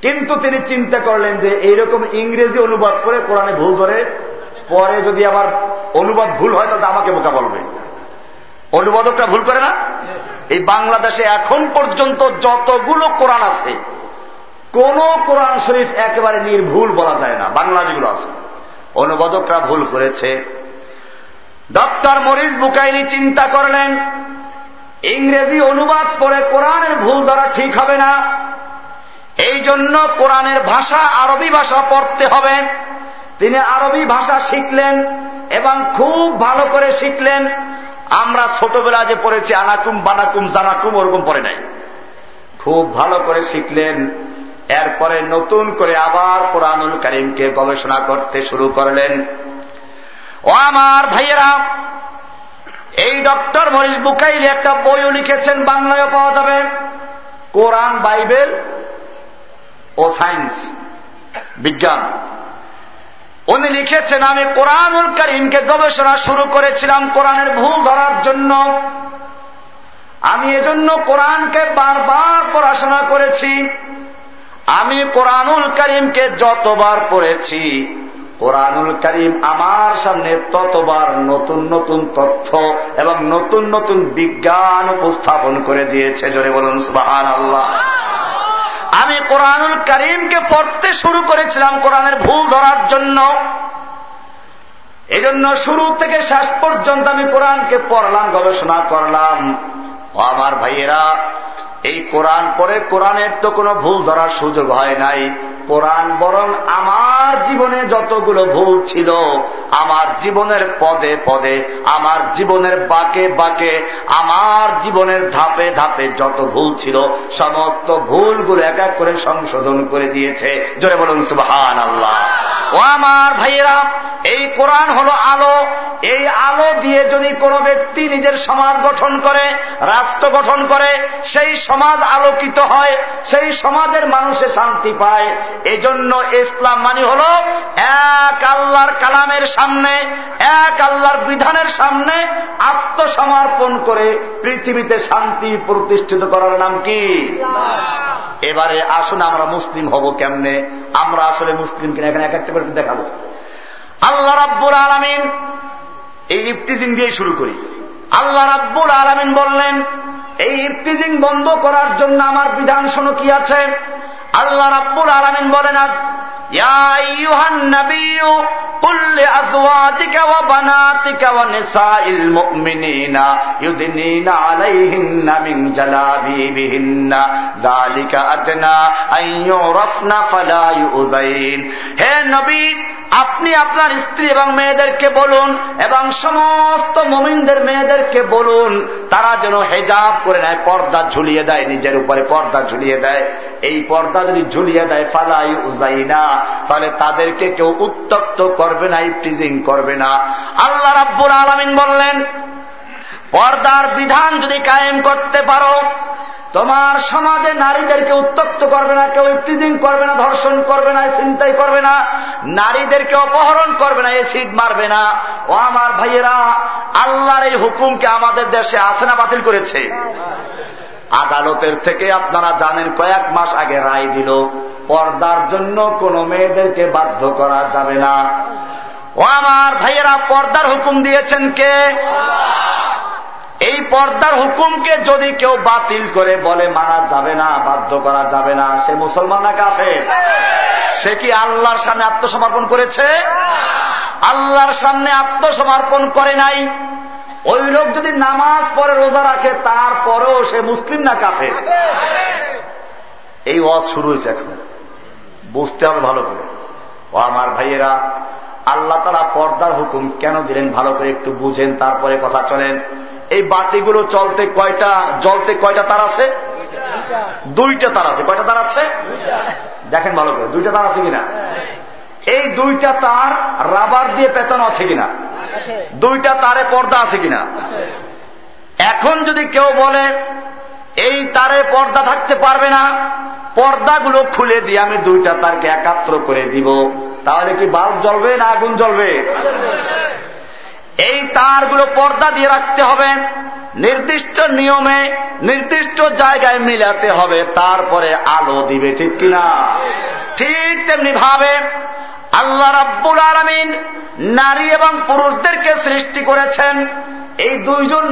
কিন্তু তিনি চিন্তা করলেন যে এইরকম ইংরেজি অনুবাদ করে কোরআনে ভুল ধরে, পরে যদি আবার অনুবাদ ভুল হয়, তাহলে আমাকে বোকা বলবে। অনুবাদকটা ভুল করে না? এই বাংলাদেশে এখন পর্যন্ত যতগুলো কোরআন আছে, কোন কোরআন শরীফ একেবারে নির্ভুল বলা যায় না বাংলা যেগুলো আছে। অনুবাদকরা ভুল করেছে। ডক্টর মরিস বুকাইনি চিন্তা করলেন, ইংরেজি অনুবাদ পরে কোরআনের ভুল ধরা ঠিক হবে না। এই জন্য কোরআনের ভাষা আরবি ভাষা পড়তে হবে। তিনি আরবি ভাষা শিখলেন এবং খুব ভালো করে শিখলেন। আমরা ছোটবেলা যে পড়েছি, আনাকুম বানাকুম জানাকুম, ওরকম পড়ে নাই। খুব ভালো করে শিখলেন। এরপরে নতুন করে আবার কোরআনুল করিমকে গবেষণা করতে শুরু করলেন। ও আমার ভাইয়েরা, এই ডক্টর মরিস বুকাইল একটা বইও লিখেছেন বাংলায় পাওয়া যাবে। কোরআন, বাইবেল ও সায়েন্স বিজ্ঞান। উনি লিখেছেন, আমি কোরআনুল করিমকে গবেষণা শুরু করেছিলাম কোরআনের ভুল ধরার জন্য। আমি এজন্য কোরআনকে বারবার পড়াশোনা করেছি। আমি কোরআনুল করিমকে যতবার পড়েছি, কোরআনুল করিম আমার সামনে ততবার নতুন নতুন তথ্য এবং নতুন নতুন বিজ্ঞান উপস্থাপন করে দিয়েছে। জোরে বলুন সুবাহান আল্লাহ আমি কোরআনুল করিমকে পড়তে শুরু করেছিলাম কোরআনের ভুল ধরার জন্য। এজন্য শুরু থেকে শেষ পর্যন্ত আমি কোরআনকে পড়লাম, গবেষণা করলাম। আমার ভাইয়েরা, এই কোরআন পরে কোরআনের তো কোনো ভুল ধরার সুযোগ হয় নাই। কোরআন বরং আমার জীবনে যতগুলো ভুল ছিল, আমার জীবনের পদে পদে, আমার জীবনের বাকে বাকে, আমার জীবনের ধাপে ধাপে যত ভুল ছিল, সমস্ত ভুলগুলো এক এক করে সংশোধন করে দিয়েছে। জোরে বলুন সুবহান আল্লাহ ও আমার ভাইয়েরা, এই কোরআন হল আলো। এই আলো দিয়ে যদি কোনো ব্যক্তি নিজের সমাজ গঠন করে, রাষ্ট্র গঠন করে, সেই সমাজ আলোকিত হয়, সেই সমাজের মানুষে শান্তি পায় এজন্য ইসলাম মানে হল এক আল্লাহর কালামের সামনে, এক আল্লাহর বিধানের সামনে আত্মসমর্পণ করে পৃথিবীতে শান্তি প্রতিষ্ঠিত করার নাম কি? এবারে আসুন আমরা মুসলিম হব কেমনে? আমরা আসলে মুসলিম কিনা এখানে এক একটা করে দেখাবো। আল্লাহ রাব্বুল আলমিন এই ইফতিজিং দিয়ে শুরু করি। আল্লাহ রাব্বুল আলমিন বললেন, এই ইফতিজিং বন্ধ করার জন্য আমার বিধান শোনো কি আছে? আল্লাহ রাব্বুল আলমিন বলেন আজ يا أيها النبي قل لأزواجك وبناتك ونساء المؤمنين يدنين عليهن من جلابيبهن ذلك أدنى أن يعرفن فلا يؤذين হে নবী আপনি আপনার স্ত্রী এবং মেয়েদেরকে বলুন এবং সমস্ত মমিনদের মেয়েদেরকে বলুন তারা যেন হেজাব করে নেয় পর্দা ঝুলিয়ে দেয় নিজের উপরে পর্দা ঝুলিয়ে দেয় এই পর্দা যদি ঝুলিয়ে দেয়, ফালাই উজাই না তাহলে তাদেরকে কেউ উত্তপ্ত করবে না ইফটিজিং করবে না। আল্লাহ রাব্বুল আলমিন বললেন, পর্দার বিধান যদি কায়েম করতে পারো, তোমার সমাজে নারীদেরকে উত্তক্ত করবে না, কেউ ইফটিজিং করবে না, ধর্ষণ করবে না চিন্তাই করবে না, নারীদেরকে অপহরণ করবে না, এসিড মারবে না। ও আমার ভাইয়েরা, আল্লাহর এই হুকুমকে আমাদের দেশে আছে না বাতিল করেছে? আদালতের থেকে আপনারা জানেন কয়েক মাস আগে রায় দিল, পর্দার জন্য কোন মেয়েদেরকে বাধ্য করা যাবে না। ও আমার ভাইয়েরা, পর্দার হুকুম দিয়েছেন কে? এই পর্দার হুকুমকে যদি কেউ বাতিল করে বলে মারা যাবে না, বাধ্য করা যাবে না, সে মুসলমান না কাফে সে কি আল্লাহর সামনে আত্মসমর্পণ করেছে? আল্লাহর সামনে আত্মসমর্পণ করে নাই? ওই লোক যদি নামাজ পরে রোজা রাখে, তারপরেও সে মুসলিম না কাফে এই ওয়াজ শুরু হয়েছে এখন। বুঝতে হবে ভালো করে। ও আমার ভাইয়েরা, আল্লাহ তারা পর্দার হুকুম কেন দিলেন? ভালো করে একটু বুঝেন, তারপরে কথা চলেন। এই বাতিগুলো চলতে কয়টা জলতে কয়টা তার আছে? দুইটা। তার আছে। কয়টা তার আছে? দেখেন ভালো করে, দুইটা তার আছে কিনা? এই দুইটা তার রাবার দিয়ে পেঁচানো আছে কিনা? দুইটা তারে পর্দা আছে কিনা? এখন যদি কেউ বলে এই তারে পর্দা থাকতে পারবে না পর্দাগুলো খুলে দিয়ে আমি দুইটা তারকে একাত্র করে দিব তাহলে কি বাল্ব জ্বলবে না আগুন জ্বলবে। এই তারগুলো পর্দা দিয়ে রাখতে হবে। নির্দিষ্ট নিয়মে, নির্দিষ্ট জায়গায় মিলাতে হবে। তারপরে আলো দিবে, ঠিক কিনা? ঠিক তেমনি ভাবে আল্লাহ রাব্বুল আলমিন নারী এবং পুরুষদেরকে সৃষ্টি করেছেন। এই দুইজন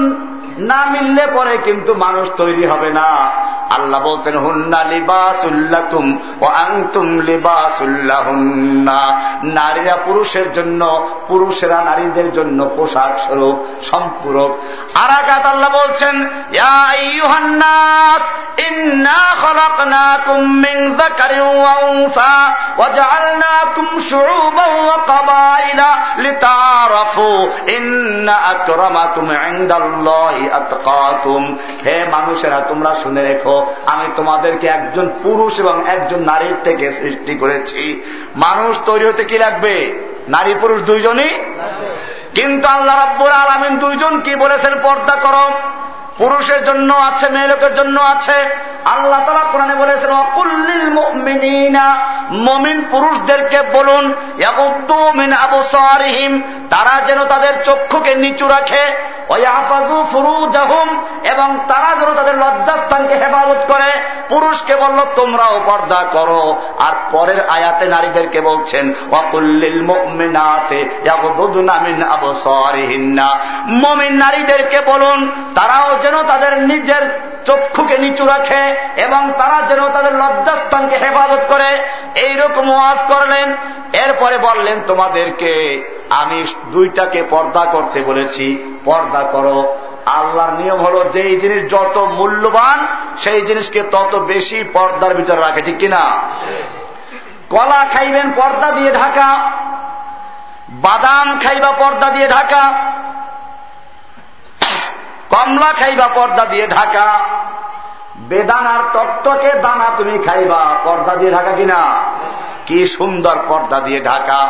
না মিললে পরে কিন্তু মানুষ তৈরি হবে না। আল্লাহ বলছেন, হুন্না লিবাসুল্লাকুম ও আংতুম লিবাসুল্লাহুন্না নারীরা পুরুষের জন্য, পুরুষেরা নারীদের জন্য পোশাক স্বরূপ, সম্পূরক। আরাকাত আল্লাহ বলছেন ইন্না আকরামাকুম ইনদাল্লাহি আতকাকুম হে মানুষেরা, তোমরা শুনে রেখো, আমি তোমাদেরকে একজন পুরুষ এবং একজন নারীর থেকে সৃষ্টি করেছি। মানুষ তৈরি হতে কি লাগবে? নারী পুরুষ দুইজনই? কিন্তু আল্লাহ রাব্বুর আলমিন দুইজন কি বলেছেন পর্দা করো। পুরুষের জন্য আছে, মেয়ে লোকের জন্য আছে। আল্লাহ তালা কোরআনে বলেছেন অকুল্লিল মুমিনিনা মমিন পুরুষদেরকে বলুন মিন আবসারিহিম তারা যেন তাদের চক্ষুকে নিচু রাখে এবং তারা যেন তাদের লজ্জাস্থানকে হেফাজত করে। পুরুষকে বলল, তোমরাও পর্দা করো। আর পরের আয়াতে নারীদেরকে বলছেন অকুল্লিল মমিন নারীদেরকে বলুন, তারাও যেন তাদের নিজের চক্ষুকে নিচু রাখে এবং তারা যেন তাদের লজ্জাস্থানকে হেফাজত করে। এইরকম ওয়াজ করলেন, এরপরে বললেন, তোমাদেরকে আমি দুইটাকে পর্দা করতে বলেছি। পর্দা করো। আল্লাহর নিয়ম হলো যেই জিনিস যত মূল্যবান, সেই জিনিসকে তত বেশি পর্দার ভিতরে রাখে। ঠিক কিনা? কলা খাইবেন, পর্দা দিয়ে ঢাকা। বাদাম খাইবা পর্দা দিয়ে ঢাকা। কমলা খাইবা পর্দা দিয়ে ঢাকা। বেদানার টকটকে দানা তুমি খাইবা, পর্দা দিয়ে ঢাকা কিনা? কি সুন্দর পর্দা দিয়ে ঢাকা।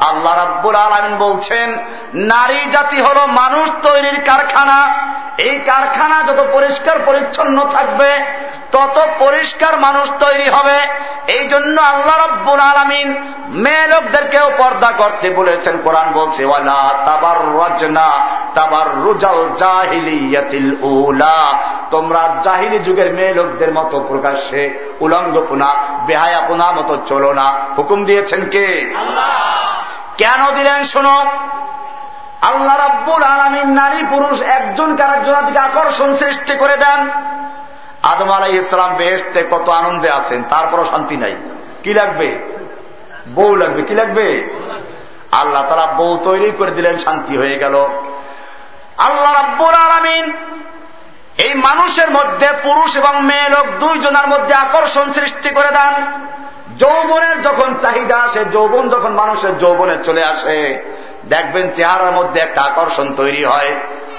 আল্লাহ রাব্বুল আলমিন বলছেন, নারী জাতি হল মানুষ তৈরির কারখানা। এই কারখানা যত পরিষ্কার পরিচ্ছন্ন থাকবে, তত পরিষ্কার মানুষ তৈরি হবে। এই জন্য আল্লাহ রব্বুল আলমিন মেয়ে লোকদেরকেও পর্দা করতে বলেছেন। কোরআন বলছে, ওয়ালা তাবার রজনা তাবার রুজাল জাহিলিয়াতিল উলা। তোমরা জাহিলি যুগের মেয়ে লোকদের মতো প্রকাশ্যে উলঙ্গপনা বেহায়াপনা মতো চলো না। হুকুম দিয়েছেন কে? কেন দিলেন শোনো? আল্লাহ রাব্বুল আলমিন নারী, পুরুষ, একজন আরেকজনের দিকে আকর্ষণ সৃষ্টি করে দেন। আদম আলাই ইসলাম বেহেস্তে কত আনন্দে আছেন, তারপরও শান্তি নাই। কি লাগবে? বউ লাগবে, কি লাগবে? আল্লাহ তারা বউ তৈরি করে দিলেন, শান্তি হয়ে গেল। আল্লাহ রাব্বুল আলমিন এই মানুষের মধ্যে পুরুষ এবং মেয়ে লোক দুইজনের মধ্যে আকর্ষণ সৃষ্টি করে দেন। যৌবনের যখন চাহিদা আসে, যৌবন যখন মানুষের যৌবনে চলে আসে, দেখবেন চেহারার মধ্যে একটা আকর্ষণ তৈরি হয়।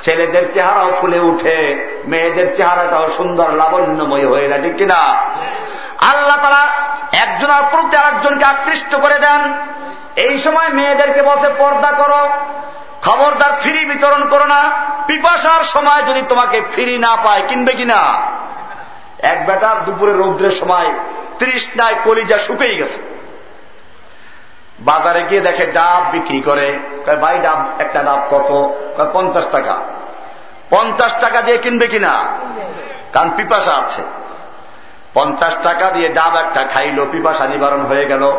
ছেলেদের চেহারাও ফুলে উঠে, মেয়েদের চেহারাটাও সুন্দর, লাবণ্যময় হয়ে যায়, ঠিক কিনা? আল্লাহ তারা একজনের প্রতি আরেকজনকে আকৃষ্ট করে দেন। এই সময় মেয়েদেরকে বসে পর্দা করো, খবরদার ফ্রি বিতরণ করো না। পিপাসার সময় যদি তোমাকে ফ্রি না পায়, কিনবে কিনা? এক বেটার দুপুরে রৌদ্রের সময় তৃষ্ণায় কলিজা শুকেই গেছে। বাজারে গিয়ে দেখে ডাব বিক্রি করে। ভাই, ডাব, একটা ডাব কত? পঞ্চাশ টাকা। পঞ্চাশ টাকা দিয়ে কিনবে কিনা? কারণ পিপাসা আছে। পঞ্চাশ টাকা দিয়ে ডাব একটা খাইলো, পিপাসা নিবারণ হয়ে গেল।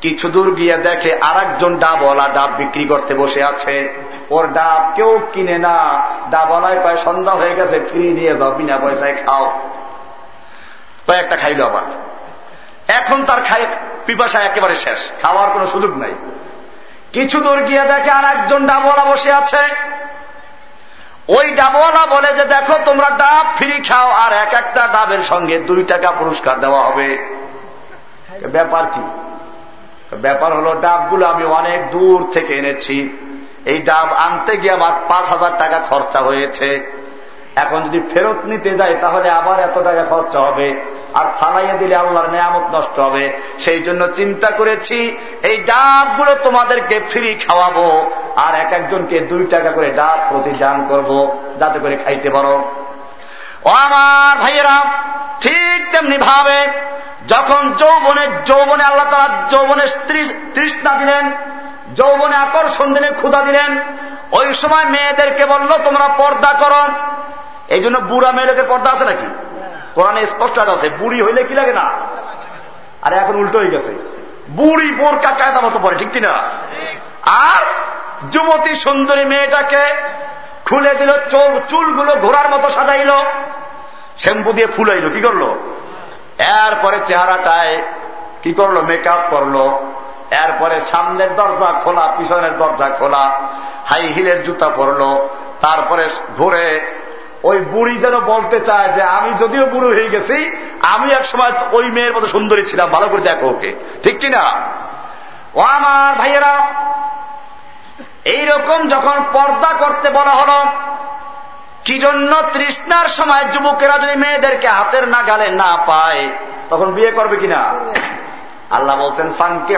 কিছু দূর গিয়ে দেখে আর একজন ডাবওয়ালা ডাব বিক্রি করতে বসে আছে। ওর ডাব কেউ কিনে না। ডাবওয়ালায় কয়, সন্ধ্যা হয়ে গেছে ফ্রি নিয়ে যাও, বিনা পয়সায় খাও। তো একটা খাইলো আবার। এখন তার খাই পিপাসা একেবারে শেষ, খাওয়ার কোনো সুযোগ নাই। কিছু দূর গিয়ে দেখে আর একজন ডাবওয়ালা বসে আছে। ওই ডাবওয়ালা বলে যে, দেখো, তোমরা ডাব ফ্রি খাও, আর এক একটা ডাবের সঙ্গে দুই টাকা পুরস্কার দেওয়া হবে। ব্যাপার কি? ব্যাপার হলো, ডাবগুলো আমি অনেক দূর থেকে এনেছি। এই ডাব আনতে গিয়ে আমার পাঁচ হাজার টাকা খরচা হয়েছে। এখন যদি ফেরত নিতে যাই, তাহলে আবার এত টাকা খরচা হবে। আর ফালাইয়া দিলে আল্লাহর নেয়ামত নষ্ট হবে। সেই জন্য চিন্তা করেছি, এই ডাবগুলো তোমাদেরকে ফ্রি খাওয়াবো আর এক একজনকে দুই টাকা করে ডাব প্রতি দান করব, যাতে করে খাইতে পারো। ও আমার ভাইয়েরা, ঠিক তেমনি ভাবে যখন যৌবনে যৌবনে আল্লাহ তারা যৌবনের তৃষ্ণা দিলেন, যৌবনে আকর্ষণ দিলেন ক্ষুদা দিলেন, ওই সময় মেয়েদেরকে বলল, তোমরা পর্দা করো। এই জন্য বুড়া মেয়েদের পর্দা আছে নাকি? কোরআনে স্পষ্ট আছে, বুড়ি হইলে কি লাগে না? আর এখন উল্টো হয়ে গেছে। বুড়ি বোরকা কায়দা মতো পড়ে ঠিক কিনা? আর যুবতী সুন্দরী মেয়েটাকে খুলে দিল চোখ চুলগুলো ঘোরার মতো সাজাইল, শ্যাম্পু দিয়ে ফুলাইল, কি করল? এরপরে চেহারাটায় কি করল? মেকআপ করল। এরপরে সামনের দরজা খোলা, পিছনের দরজা খোলা, হাই হিলের জুতা পরলো, তারপরে ঘুরে ওই বুড়ি যেন বলতে চায় যে, আমি যদিও বুড়ো হয়ে গেছি, আমি এক সময় ওই মেয়ের মতো সুন্দরী ছিলাম, ভালো করে দেখো ওকে। ঠিক কিনা ও আমার ভাইয়েরা, এইরকম যখন পর্দা করতে বলা হল, কি জন্য তৃষ্ণার সময় যুবকেরা যদি মেয়েদেরকে হাতের না গালে না পায়, তখন বিয়ে করবে কিনা? আল্লাহ বলছেন ফাঙ্কে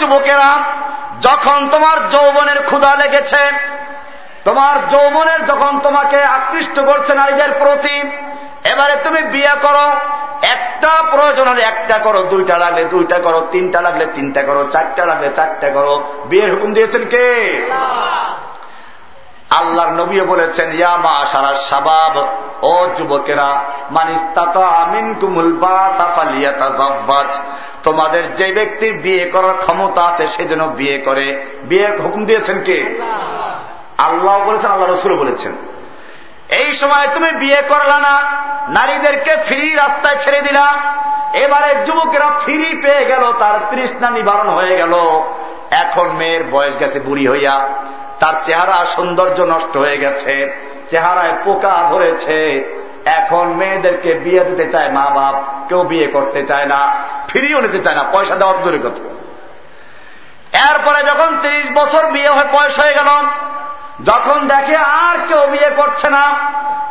যুবকেরা, যখন তোমার যৌবনের ক্ষুধা লেগেছে, তোমার যৌবনের যখন তোমাকে আকৃষ্ট করছে নারীদের প্রতি, এবারে তুমি বিয়ে করো, একটা প্রয়োজন হলে একটা করো, দুইটা লাগলে দুইটা করো, তিনটা লাগলে তিনটা করো, চারটা লাগলে চারটা করো। বিয়ের হুকুম দিয়েছেন কে? আল্লাহর নবীও বলেছেন ইয়া মা সারা সাবাব ও যুবকেরা আমিন কুমুল তোমাদের যে ব্যক্তির বিয়ে করার ক্ষমতা আছে সেজন্য বিয়ে করে। বিয়ের হুকুম দিয়েছেন কে? আল্লাহ। বলেছেন আল্লাহ রসুল বলেছেন। এই সময় তুমি বিয়ে করলা না নারীদেরকে ফ্রি রাস্তায় ছেড়ে দিলা। এবারে যুবকেরা ফ্রি পেয়ে গেল তার তৃষ্ণা নিবারণ হয়ে গেল। এখন মেয়ের বয়স গেছে বুড়ি হইয়া, তার চেহারা সৌন্দর্য নষ্ট হয়ে গেছে, চেহারায় পোকা ধরেছে। এখন মেয়েদেরকে বিয়ে দিতে চায় মা বাপ কেউ বিয়ে করতে চায় না ফিরিয়েও নিতে চায় না, পয়সা দেওয়া তো দূরের কথা এরপরে যখন ৩০ বছর বিয়ে হয়ে বয়স হয়ে গেল, যখন দেখে আর কেউ বিয়ে করছে না,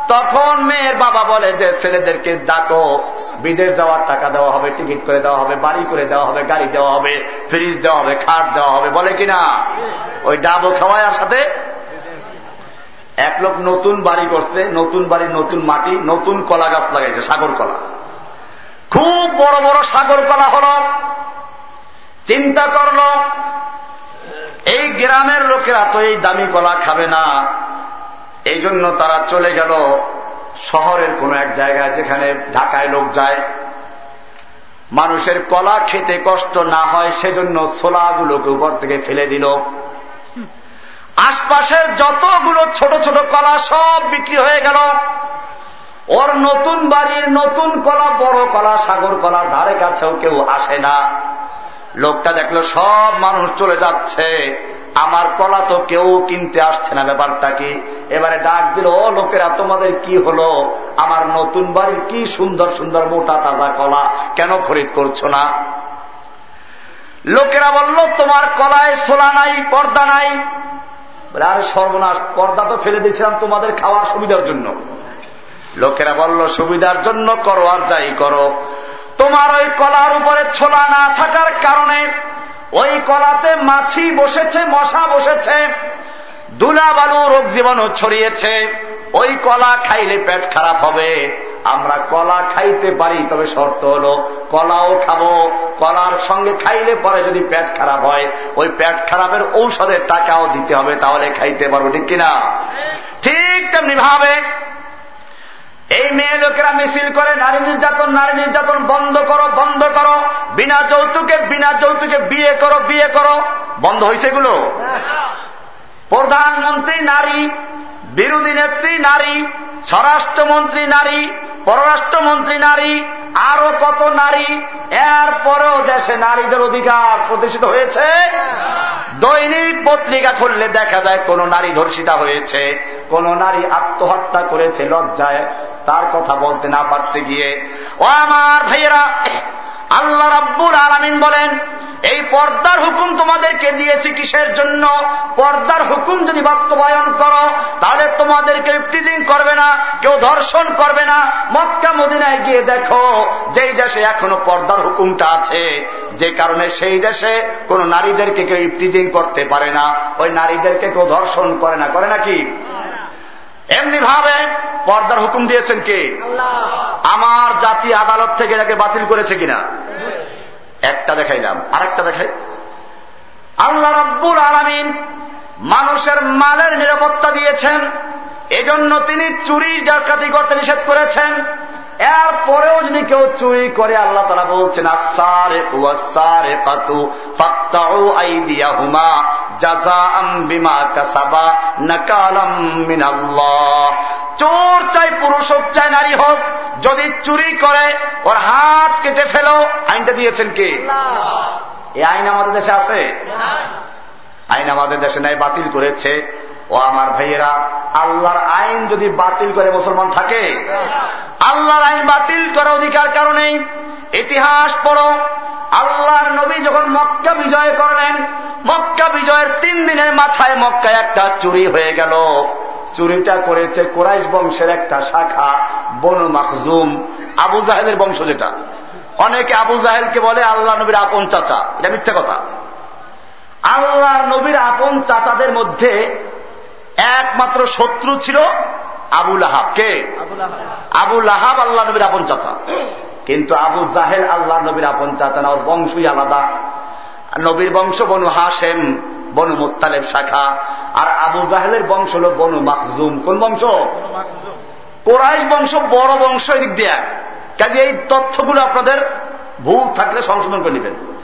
তখন মেয়ের বাবা বলে যে, ছেলেদেরকে ডাকো, বিদেশ যাওয়ার টাকা দেওয়া হবে, টিকিট করে দেওয়া হবে, বাড়ি করে দেওয়া হবে, গাড়ি দেওয়া হবে, ফ্রিজ দেওয়া হবে, খাট দেওয়া হবে। বলে কিনা ওই ডাবো খাওয়ার সাথে? এক লোক নতুন বাড়ি করছে, নতুন বাড়ি, নতুন মাটি, নতুন কলা গাছ লাগাইছে, সাগর কলা। খুব বড় বড় সাগর কলা হল। চিন্তা করল, এই গ্রামের লোকেরা তো এই দামি কলা খাবে না। এই জন্য তারা চলে গেল শহরের কোন এক জায়গায় যেখানে ঢাকায় লোক যায়। মানুষের কলা খেতে কষ্ট না হয়, সেজন্য ছোলাগুলোকে উপর থেকে ফেলে দিল। আশপাশের যতগুলো ছোট ছোট কলা সব বিক্রি হয়ে গেল। ওর নতুন বাড়ির নতুন কলা, বড় কলা, সাগর কলা, ধারে কাছেও কেউ আসে না। লোকটা দেখল সব মানুষ চলে যাচ্ছে। আমার কলা তো কেউ কিনতে আসছে না ব্যাপারটা কি এবারে ডাক দিল, ও লোকেরা, তোমাদের কি হলো? আমার নতুন বাড়ির কি সুন্দর সুন্দর মোটা তাজা কলা কেন খরিদ করছ না? লোকেরা বলল, তোমার কলায় সোলা নাই, পর্দা নাই। বলে, আরে সর্বনাশ, পর্দা তো ফেলে দিয়েছিলাম তোমাদের খাওয়ার সুবিধার জন্য। লোকেরা বলল, সুবিধার জন্য করো আর যাই করো। তোমার ওই কলার উপরে ছোলা না থাকার কারণে ওই কলাতে মাছি বসেছে মশা বসেছে দুলা বালু রোগ জীবাণু ছড়িয়েছে। ওই কলা খাইলে পেট খারাপ হবে। আমরা কলা খাইতে পারি তবে শর্ত হল কলাও খাব। কলার সঙ্গে খাইলে পরে যদি পেট খারাপ হয় ওই পেট খারাপের ঔষধের টাকাও দিতে হবে তাহলে খাইতে পারব ঠিক কিনা? ঠিক তেমনি ভাবে এই মেয়ে লোকেরা মিছিল করে নারী নির্যাতন নারী নির্যাতন বন্ধ করো বন্ধ করো। বিনা যৌতুকে বিনা যৌতুকে বিয়ে করো বিয়ে করো। বন্ধ হয়েছে এগুলো। প্রধানমন্ত্রী নারী বিরোধী নেত্রী নারী, স্বরাষ্ট্রমন্ত্রী নারী, পররাষ্ট্রমন্ত্রী নারী আরও কত নারী এর পরেও দেশে নারীদের অধিকার প্রতিষ্ঠিত হয়েছে। দৈনিক পত্রিকা খুললে দেখা যায় কোন নারী ধর্ষিতা হয়েছে, কোন নারী আত্মহত্যা করেছে লজ্জায়, তার কথা বলতে না পারতে গিয়ে। ও আমার ভাইয়েরা, আল্লাহ রাব্বুর আলামিন বলেন, এই পর্দার হুকুম তোমাদেরকে দিয়েছি কিসের জন্য? পর্দার হুকুম যদি বাস্তবায়ন করো, তাহলে তোমাদেরকে টিজিং করবে না কেউ ধর্ষণ করবে না। মক্কা মদিনায় গিয়ে দেখো যেই দেশে এখনও পর্দার হুকুমটা আছে যে কারণে সেই দেশে কোন নারীদেরকে কেউ ইফটিজিং করতে পারে না। ওই নারীদেরকে কেউ ধর্ষণ করে না। করে নাকি এমনি ভাবে পর্দার হুকুম দিয়েছেন কে? আমার জাতি আদালত থেকে এটাকে বাতিল করেছে কিনা? একটা দেখাইলাম। আর একটা দেখাই। আল্লাহ রব্বুল আলমিন মানুষের মালের নিরাপত্তা দিয়েছেন। এজন্য তিনি চুরি ডাকাতি করতে নিষেধ করেছেন। এরপরেও যদি কেউ চুরি করে, আল্লাহ তারা বলছেন আসারে হুমা জাজা নাকালাম চোর চাই পুরুষ হোক, চাই নারী হোক, যদি চুরি করে, ওর হাত কেটে ফেলো। আইনটা দিয়েছেন কে? এই আইন আমাদের দেশে আছে? আইন আমাদের দেশে নাই বাতিল করেছে। ও আমার ভাইয়েরা, আল্লাহর আইন যদি বাতিল করে মুসলমান থাকে, আল্লাহর আইন বাতিল করার অধিকার কারণেই ইতিহাস পড়ো, আল্লাহর নবী যখন মক্কা বিজয় করলেন, মক্কা বিজয়ের তিন দিনের মাথায় মক্কা একটা চুরি হয়ে গেল। চুরিটা করেছে কোরাইশ বংশের একটা শাখা, বনু মাকজুম আবু জাহেদের বংশ যেটা। অনেকে আবু জাহেলকে বলে আল্লাহ নবীর আপন চাচা, এটা মিথ্যা কথা। আল্লাহ নবীর আপন চাচাদের মধ্যে একমাত্র শত্রু ছিল আবুল আহাব কে? আবুল আহাব আল্লাহ নবীর আপন চাচা। কিন্তু আবু জাহেল আল্লাহ নবীর আপন চাচা না ওর বংশই আলাদা। নবীর বংশ বনু হাসেম বনু মোত্তালেব শাখা। আর আবু জাহেলের বংশ হল বনু মাকজুম। কোন বংশ? কোরাইশ বংশ বড় বংশ এদিক দিয়ে। কাজে এই তথ্যগুলো আপনাদের ভুল থাকলে সংশোধন করে নেবেন।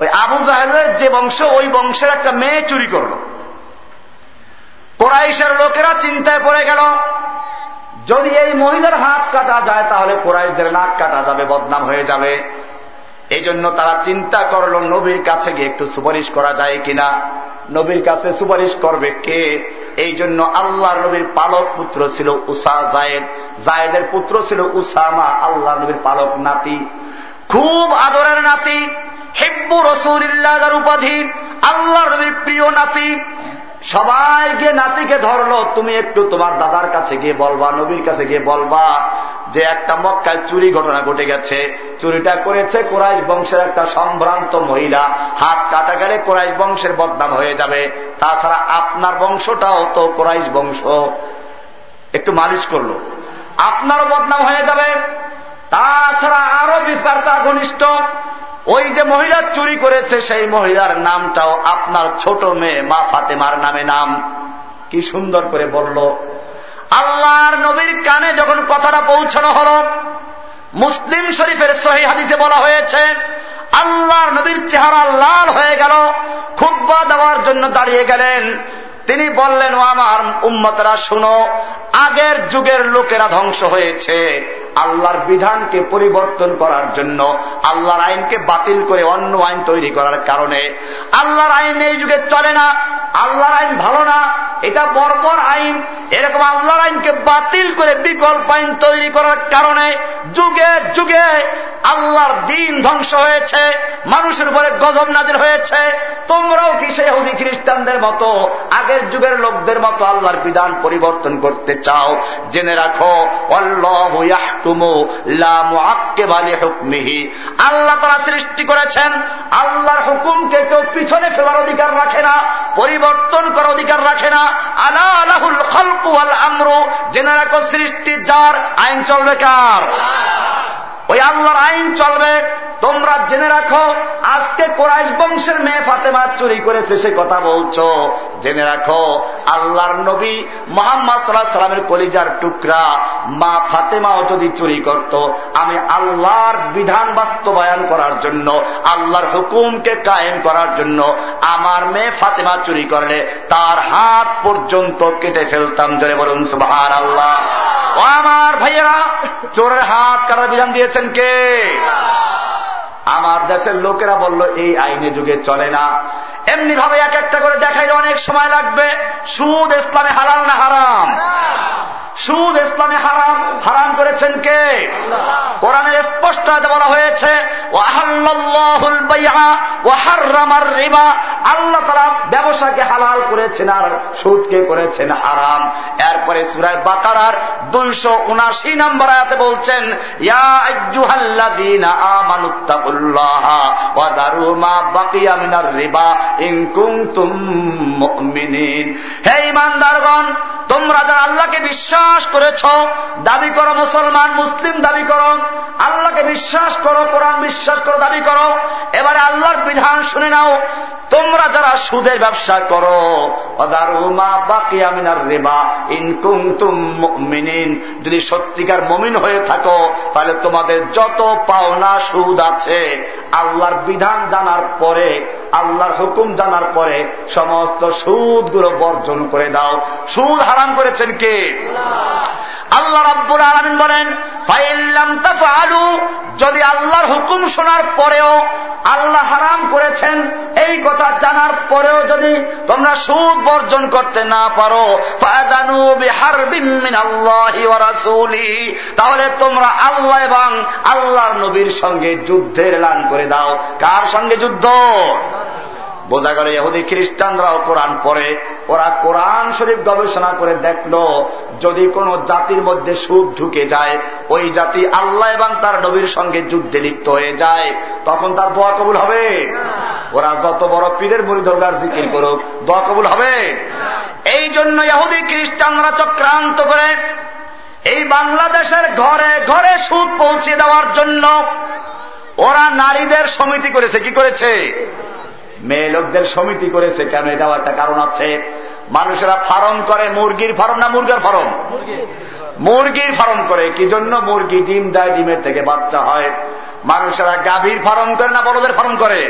ওই আবু জাহেলের যে বংশ, ওই বংশের একটা মেয়ে চুরি করল। কোরাইশের লোকেরা চিন্তায় পড়ে গেল, যদি এই মহিলার হাত কাটা যায়, তাহলে কোরাইশদের নাক কাটা যাবে, বদনাম হয়ে যাবে। এই জন্য তারা চিন্তা করল, নবীর কাছে গিয়ে একটু সুপারিশ করা যায় কিনা? নবীর কাছে সুপারিশ করবে কে? এই জন্য আল্লাহ নবীর পালক পুত্র ছিল উষা জায়েদ। জায়েদের পুত্র ছিল উসামা আল্লাহ নবীর পালক নাতি। খুব আদরের নাতি। হেব্বু রসুলিল্লাহ উপাধি আল্লাহ নবীর প্রিয় নাতি। সবাই গিয়ে নাতিকে ধরলো, তুমি একটু তোমার দাদার কাছে গিয়ে বলবা, নবীর কাছে গিয়ে বলবা যে একটা মক্কায় চুরি ঘটনা ঘটে গেছে। চুরিটা করেছে কোরাইশ বংশের একটা সম্ভ্রান্ত মহিলা। হাত কাটা গেলে কোরাইশ বংশের বদনাম হয়ে যাবে। তাছাড়া আপনার বংশটাও তো কোরাইশ বংশ। একটু মালিশ করল। আপনারও বদনাম হয়ে যাবে। তাছাড়া আরও বিপারটা ঘনিষ্ঠ ওই যে মহিলা চুরি করেছে, সেই মহিলার নামটাও আপনার ছোট মেয়ে মা ফাতেমার নামে নাম। কি সুন্দর করে বলল, আল্লাহর নবীর কানে যখন কথাটা পৌঁছানো হল, মুসলিম শরীফের সহি হাদিসে বলা হয়েছে, আল্লাহর নবীর চেহারা লাল হয়ে গেল, খুব্বা দেওয়ার জন্য দাঁড়িয়ে গেলেন। তিনি বললেন, ও আমার উম্মতরা, শুনো, আগের যুগের লোকেরা ধ্বংস হয়েছে। আল্লাহর বিধানকে পরিবর্তন করার জন্য, আল্লাহর আইনকে বাতিল করে অন্য আইন তৈরি করার কারণে। আল্লাহর আইন এই যুগে চলে না, আল্লাহর আইন ভালো না, এটা বর্বর আইন। এরকম আল্লাহর আইনকে বাতিল করে বিকল্প আইন তৈরি করার কারণে যুগে যুগে আল্লাহর দিন ধ্বংস হয়েছে, মানুষের উপরে গজব নাজির হয়েছে। তোমরাও কি সেই খ্রিস্টানদের মতো আগের যুগের লোকদের মতো আল্লাহর বিধান পরিবর্তন করতে চাও, জেনে রাখো, আল্লাহ তারা সৃষ্টি করেছেন, আল্লাহর হুকুমকে কেউ পিছনে ফেলার অধিকার রাখে না, পরিবর্তন করার অধিকার রাখে না। আলা আলাহুল আমরু, জেনে রাখো সৃষ্টি যার, আইন চলবে কার? ওই আল্লাহর আইন চলবে। তোমরা জেনে রাখো, আজকে কোরআশ বংশের মেয়ে ফাতেমা চুরি করেছে, সে কথা বলছো। জেনে রাখো, আল্লাহর নবী মোহাম্মদ সাল্লাহ সাল্লামের কলিজার টুকরা মা ফাতেমাও যদি চুরি করত, আমি আল্লাহর বিধান বাস্তবায়ন করার জন্য, আল্লাহর হুকুমকে কায়েম করার জন্য আমার মেয়ে ফাতেমা চুরি করলে তার হাত পর্যন্ত কেটে ফেলতাম। জোরে বলুন সুবাহ আল্লাহ আমার ভাইয়েরা, চোরের হাত কারার বিধান দিয়েছেন কে? আমার দেশের লোকেরা বলল, এই আইনে যুগে চলে না। এমনি ভাবে এক একটা করে দেখাইলে অনেক সময় লাগবে, সুদ ইসলামে হারাম না হারাম? সুদ ইসলামে হারাম। হারাম করেছেন কে? কোরআনের স্পষ্ট বলা হয়েছে আল্লাহ তারা ব্যবসাকে হালাল করেছেন আর সুদকে করেছেন হারাম। এরপরে সুরায় বাকারার দুইশো উনাশি নম্বর আয়াতে বলছেন হে ইমানদারগণ তোমরা যারা আল্লাহকে বিশ্বাস করেছ, দাবি করো মুসলমান, মুসলিম দাবি করো, আল্লাহকে বিশ্বাস করো, কোরআন বিশ্বাস করো, দাবি করো। এবারে আল্লাহর বিধান শুনে নাও, তোমরা যারা সুদের ব্যবসা করো যদি সত্যিকার মমিন হয়ে থাকো, তাহলে তোমাদের যত পাওনা সুদ আছে, আল্লাহর বিধান জানার পরে, আল্লাহর হুকুম জানার পরে, সমস্ত সুদগুলো বর্জন করে দাও। সুদ হারাম করেছেন কে? আল্লাহ রাব্বুল আলমিন বলেন যদি আল্লাহর হুকুম শোনার পরেও আল্লাহ হারাম করেছেন, এই কথা জানার পরেও যদি তোমরা সুদ বর্জন করতে না পারো তাহলে তোমরা আল্লাহ এবং আল্লাহর নবীর সঙ্গে যুদ্ধের এলান করে দাও। কার সঙ্গে যুদ্ধ? বোঝা গেল ইহুদি খ্রিস্টানরাও কোরআন পড়ে। ওরা কোরআন শরীফ গবেষণা করে দেখল, যদি কোন জাতির মধ্যে সুদ ঢুকে যায়, ওই জাতি আল্লাহ এবং তার নবীর সঙ্গে যুদ্ধে লিপ্ত হয়ে যায়, তখন তার দোয়া কবুল হবে? ওরা যত বড় পীরের মুড়ি ধরগার জিকির করুক, দোয়া কবুল হবে? এই জন্য ইহুদি খ্রিস্টানরা চক্রান্ত করে এই বাংলাদেশের ঘরে ঘরে সুদ পৌঁছে দেওয়ার জন্য ওরা নারীদের সমিতি করেছে, কি করেছে? মেয়ে লোকদের সমিতি করেছে, কেন এটাও একটা কারণ আছে? মানুষেরা ফার্ম করে, মুরগির ফার্ম না মুরগের ফার্ম? মুরগির ফার্ম করে, কি জন্য মুরগি ডিম দেয়, ডিমের থেকে বাচ্চা হয়? মানুষেরা গাভীর ফার্ম করে না বড়দের ফার্ম করে?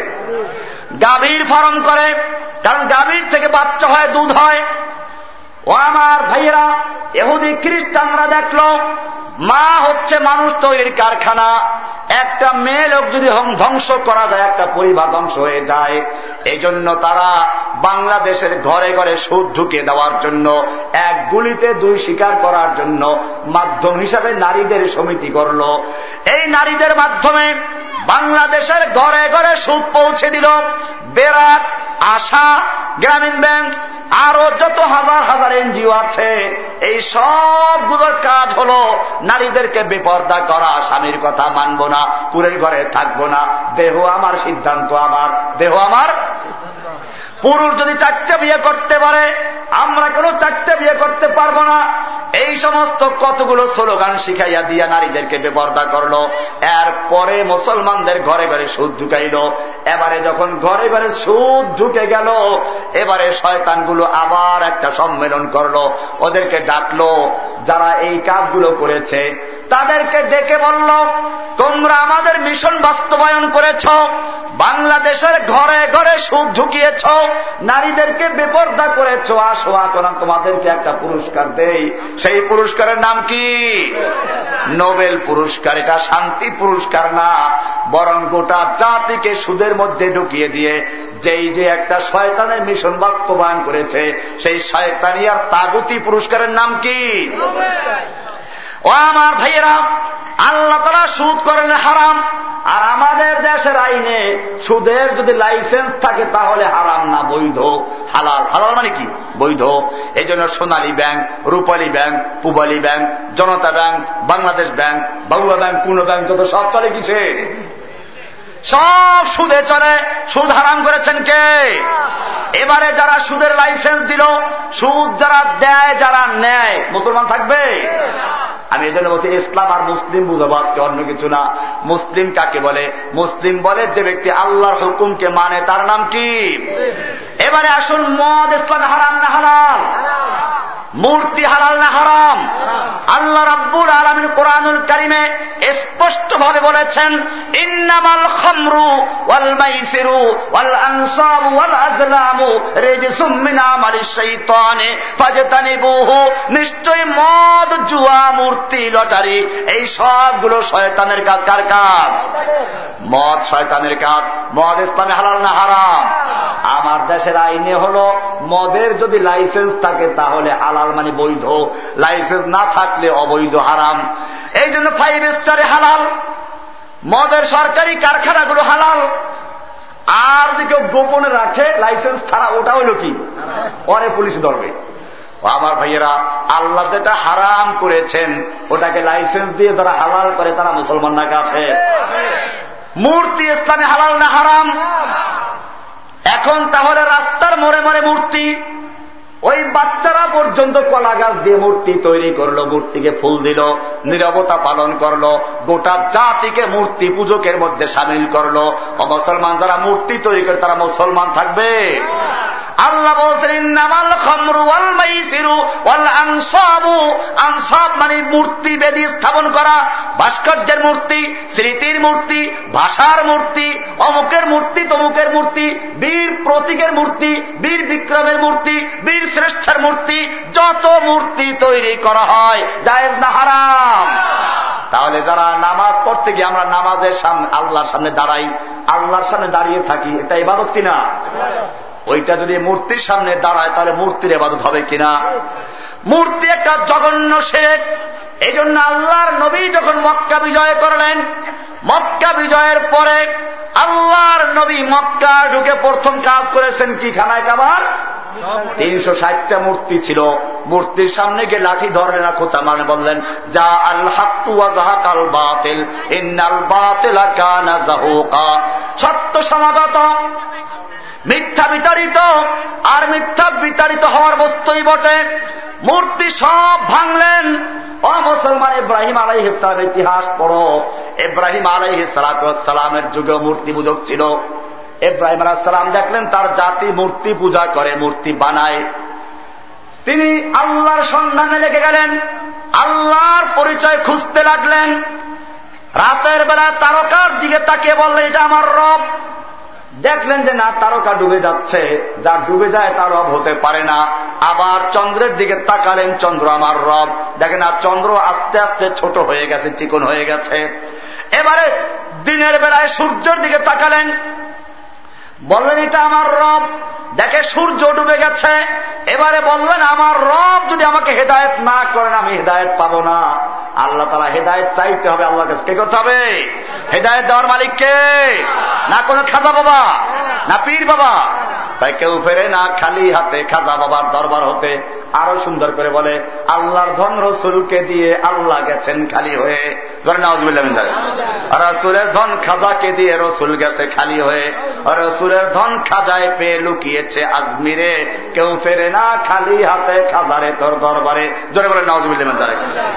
গাভীর ফার্ম করে, কারণ গাভীর থেকে বাচ্চা হয়, দুধ হয়। ও আমার ভাইয়েরা এহুদি খ্রিস্টানরা দেখল, মা হচ্ছে মানুষ তৈরির কারখানা। একটা মেয়ে লোক যদি ধ্বংস করা যায়, একটা পরিবার ধ্বংস হয়ে যায় এই জন্য তারা বাংলাদেশের ঘরে ঘরে সুদ ঢুকে দেওয়ার জন্য, এক গুলিতে দুই শিকার করার জন্য মাধ্যম হিসাবে নারীদের সমিতি করল এই নারীদের মাধ্যমে বাংলাদেশের ঘরে ঘরে সুদ পৌঁছে দিল। বেরাট আশা, গ্রামীণ ব্যাংক, আরও যত হাজার হাজার এনজিও আছে। এই সবগুলোর কাজ হল নারীদেরকে বেপর্দা করা, স্বামীর কথা মানব না কুরের ঘরে থাকব না। দেহ আমার সিদ্ধান্ত আমার, দেহ আমার পুরুষ যদি চারটে বিয়ে করতে পারে, আমরা কোনো চারটে বিয়ে করতে পারব না। এই সমস্ত কতগুলো স্লোগান শিখাইয়া দিয়া নারীদেরকে বেপর্দা করল। এরপরে মুসলমানদের ঘরে ঘরে সুদ ঢুকাইল। এবারে যখন ঘরে ঘরে সুদ ঢুকে গেল, এবারে শয়তানগুলো আবার একটা সম্মেলন করল। ওদেরকে ডাকলো, যারা এই কাজগুলো করেছে তাদেরকে ডেকে বলল, তোমরা আমাদের মিশন বাস্তবায়ন করেছ, বাংলাদেশের ঘরে ঘরে সুদ ঢুকিয়েছ, নারীদেরকে বেপর্দা করেছ। আসো এখন তোমাদেরকে একটা পুরস্কার দেই। সেই পুরস্কারের নাম কি? নোবেল পুরস্কার। এটা শান্তি পুরস্কার না, বরং গোটা জাতিকে সুদের মধ্যে ঢুকিয়ে দিয়ে, যেই যে একটা শয়তানের মিশন বাস্তবায়ন করেছে, সেই শয়তানিয়ার তাগুতি পুরস্কারের নাম কি? ও আমার ভাইয়েরা, আল্লাহ তারা সুদ করেন হারাম, আর আমাদের দেশের আইনে সুদের যদি লাইসেন্স থাকে তাহলে হারাম না, বৈধ, হালাল। হালাল মানে কি? বৈধ। এই জন্য Sonali Bank, Rupali Bank, Pubali Bank, Janata Bank, Bangladesh Bank, Bangla Bank কোন ব্যাংক, যত সব চলে কিসে সব সুদে চলে সুদ হারাম করেছেন কে? এবারে যারা সুদের লাইসেন্স দিল, সুদ যারা দেয়, যারা নেয়, মুসলমান থাকবে? আমি এদের বলছি, ইসলাম আর মুসলিম বুঝাবো আজকে, অন্য কিছু না। মুসলিম কাকে বলে? মুসলিম বলে যে ব্যক্তি আল্লাহর হুকুমকে মানে তার নাম কি? এবারে আসুন, মদ ইসলাম হারাম না হারাম মূর্তি হারাল না হারাম? আল্লাহ রাব্বুর আলমিন কোরআনুল কারিমে স্পষ্ট ভাবে বলেছেন, ইন্নামাল খামরু ওয়াল মাইসিরু ওয়াল আনসাব ওয়াল আজলামু রিজসুম মিন আমালিশ শাইতানে ফাজতানিবুহু। নিশ্চয় মদ, জুয়া, মূর্তি, লটারি, এই সবগুলো শয়তানের কাজ। কার কাজ? মদ শয়তানের কাজ। মদ ইসলামে হালাল না হারাম? আমার দেশের আইনে হল, মদের যদি লাইসেন্স থাকে তাহলে হালাল মানে বৈধ। লাইসেন্স না থাকলে অবৈধ, হারাম। এই জন্য ফাইভ স্টারে হালাল। মদের সরকারি কারখানাগুলো হালাল। আর যদি কেউ গোপনে রাখে, লাইসেন্স ছাড়া ওটা হইল কি? পরে পুলিশ ধরবে। আমার ভাইয়েরা, আল্লাহ যেটা হারাম করেছেন, ওটাকে লাইসেন্স দিয়ে তারা হালাল করে, তারা মুসলমান না কাছে মূর্তি ইসলামে হালাল না হারাম? এখন তাহলে রাস্তার মোড়ে মোড়ে মূর্তি। ওই বাচ্চারা পর্যন্ত কলা গাছ দিয়ে মূর্তি তৈরি করল, মূর্তিকে ফুল দিল, নিরবতা পালন করল, গোটা জাতিকে মূর্তি পূজকের মধ্যে সামিল করল। মুসলমান যারা মূর্তি তৈরি করে, তারা মুসলমান থাকবে? আল্লাহ বলছেন মানে মূর্তি বেদি স্থাপন করা, ভাস্কর্যের মূর্তি, স্মৃতির মূর্তি, ভাষার মূর্তি, অমুকের মূর্তি, তমুকের মূর্তি, বীর প্রতীকের মূর্তি, বীর বিক্রমের মূর্তি, বীর শ্রেষ্ঠের মূর্তি, যত মূর্তি তৈরি করা হয়, জায়েজ না হারাম। তাহলে যারা নামাজ পড়তে গিয়ে আমরা নামাজের সামনে, আল্লাহর সামনে দাঁড়াই, আল্লাহর সামনে দাঁড়িয়ে থাকি, এটা ইবাদত কিনা? ওইটা যদি মূর্তির সামনে দাঁড়ায়, তাহলে মূর্তির এবাদত হবে কিনা? মূর্তি একটা জঘন্য শেখ। এই জন্য আল্লাহর নবী যখন মক্কা বিজয় করলেন, মক্কা বিজয়ের পরে আল্লাহর নবী মক্কা ঢুকে প্রথম কাজ করেছেন কি? খানায় কাবার? তিনশো ষাটটা মূর্তি ছিল। মূর্তির সামনে গিয়ে লাঠি ধরে না, খোঁচা মানে বললেন, যা আল হাক্তুয়াল বাতিল, ইন্নাল বাতিল সত্য সমাগত। মিথ্যা বিতাড়িত আর মিথ্যা বিতাড়িত হওয়ার বস্তুই বটে। মূর্তি সব ভাঙলেন। ও মুসলমান ইব্রাহিম আলাই ইসলামের ইতিহাস পড়ো। ইব্রাহিম আলাই সালাতামের যুগে মূর্তি পূজক ছিল। ইব্রাহিম আলাহাম দেখলেন তার জাতি মূর্তি পূজা করে, মূর্তি বানায়। তিনি আল্লাহর সন্ধানে লেগে গেলেন। আল্লাহর পরিচয় খুঁজতে লাগলেন। রাতের বেলা তারকার দিকে তাকিয়ে বললেন, এটা আমার রব। দেখলেন যে না, তারকা ডুবে যাচ্ছে। যা ডুবে যায় তার রব হতে পারে না। আবার চন্দ্রের দিকে তাকালেন, চন্দ্র আমার রব। দেখেন না, চন্দ্র আস্তে আস্তে ছোট হয়ে গেছে, চিকন হয়ে গেছে। এবারে দিনের বেলায় সূর্যের দিকে তাকালেন। বললেন এটা আমার রব। দেখে সূর্য ডুবে গেছে। এবারে বললেন আমার রব যদি আমাকে হেদায়ত না করেন আমি হেদায়ত পাবো না। আল্লাহ তালা হেদায়ত চাইতে হবে আল্লাহ কাছে। কে করতে হবে? হেদায়ত দেওয়ার মালিককে না কোনো খাজা বাবা না পীর বাবা। তাই কেউ ফেরে না খালি হাতে খাজা বাবার দরবার হতে আরও সুন্দর করে বলে আল্লাহর ধন রসুলকে দিয়ে আল্লাহ গেছেন খালি হয়ে। রসুলের ধন খাজাকে দিয়ে রসুল গেছে খালি হয়ে। রসুলের ধন খাজায় পেয়ে লুকিয়েছে আজমিরে। কেউ ফেরে না খালি হাতে খাজারে তোর দরবারে। জোরে বলে নওয়াজুবিল্লাহ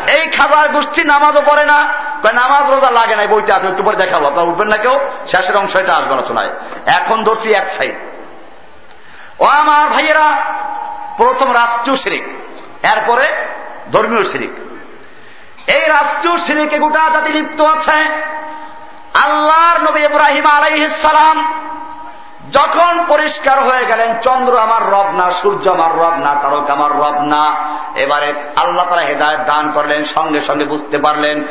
এই খাজার গোষ্ঠী নামাজও পড়ে না। নামাজ রোজা লাগে না বইতে আছে, একটু পরে দেখাবো। আপনার উঠবেন না কেউ? শেষের অংশ এটা আসবে আলোচনায়। এখন ধরছি এক সাইড। ও আমার ভাইয়েরা, প্রথম রাষ্ট্রীয় শিরিক, এরপরে ধর্মীয় শিরিক। এই রাষ্ট্রীয় শিরিকে গোটা জাতি লিপ্ত আছে। আল্লাহর নবী ইব্রাহিম আলাইসালাম যখন পরিষ্কার হয়ে গেলেন চন্দ্র আমার রব না সূর্য আমার রব না তারক আমার রব না এবারে আল্লাহ তারা হেদায়ত দান করলেন সঙ্গে সঙ্গে বুঝতে পারলেন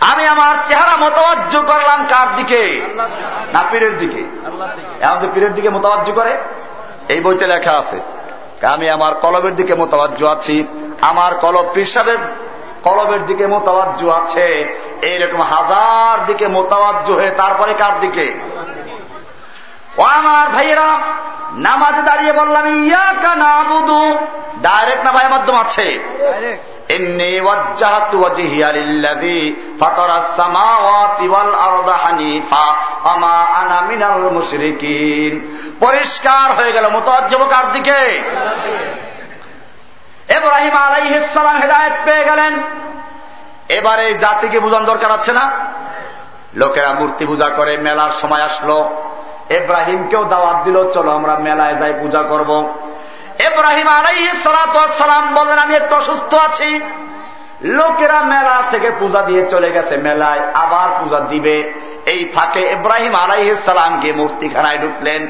আমি আমার চেহারা মোতাবাজ্য করলাম কার দিকে? না পীরের দিকে। আমাদের পীরের দিকে মোতাবাজ্য করে? এই বইতে লেখা আছে। আমি আমার কলবের দিকে মোতাবাজ্য আছি, আমার কলব পিসাবের কলবের দিকে মোতাবাজ্য আছে। এইরকম হাজার দিকে মোতাবাজ্য হয়ে তারপরে কার দিকে? ও আমার ভাইয়েরা, নামাজে দাঁড়িয়ে বললাম ইয়া কানা বুধু ডাইরেক্ট না ভাই মাধ্যম আছে। إني وجهت وجهي للذي فطر السماوات والأرض حنيفا وما أنا من المشركين পরিষ্কার হয়ে গেল মোতাজ্জব কার দিকে এব্রাহিম আলাইহিসালাম হেদায়ত পেয়ে গেলেন এবারে জাতিকে বুঝান দরকার আছে না লোকেরা মূর্তি পূজা করে মেলার সময় আসলো এব্রাহিমকেও দাওয়াত দিল চলো আমরা মেলায় যাই পূজা করব। এব্রাহিম আলাই সালাম বলেন আমি একটু অসুস্থ আছি। লোকেরা মেলা থেকে পূজা দিয়ে চলে গেছে। মেলায় আবার পূজা দিবে। এই ফাঁকে ইব্রাহিম আলাইসালাম গিয়ে মূর্তিখানায় ঢুকলেন।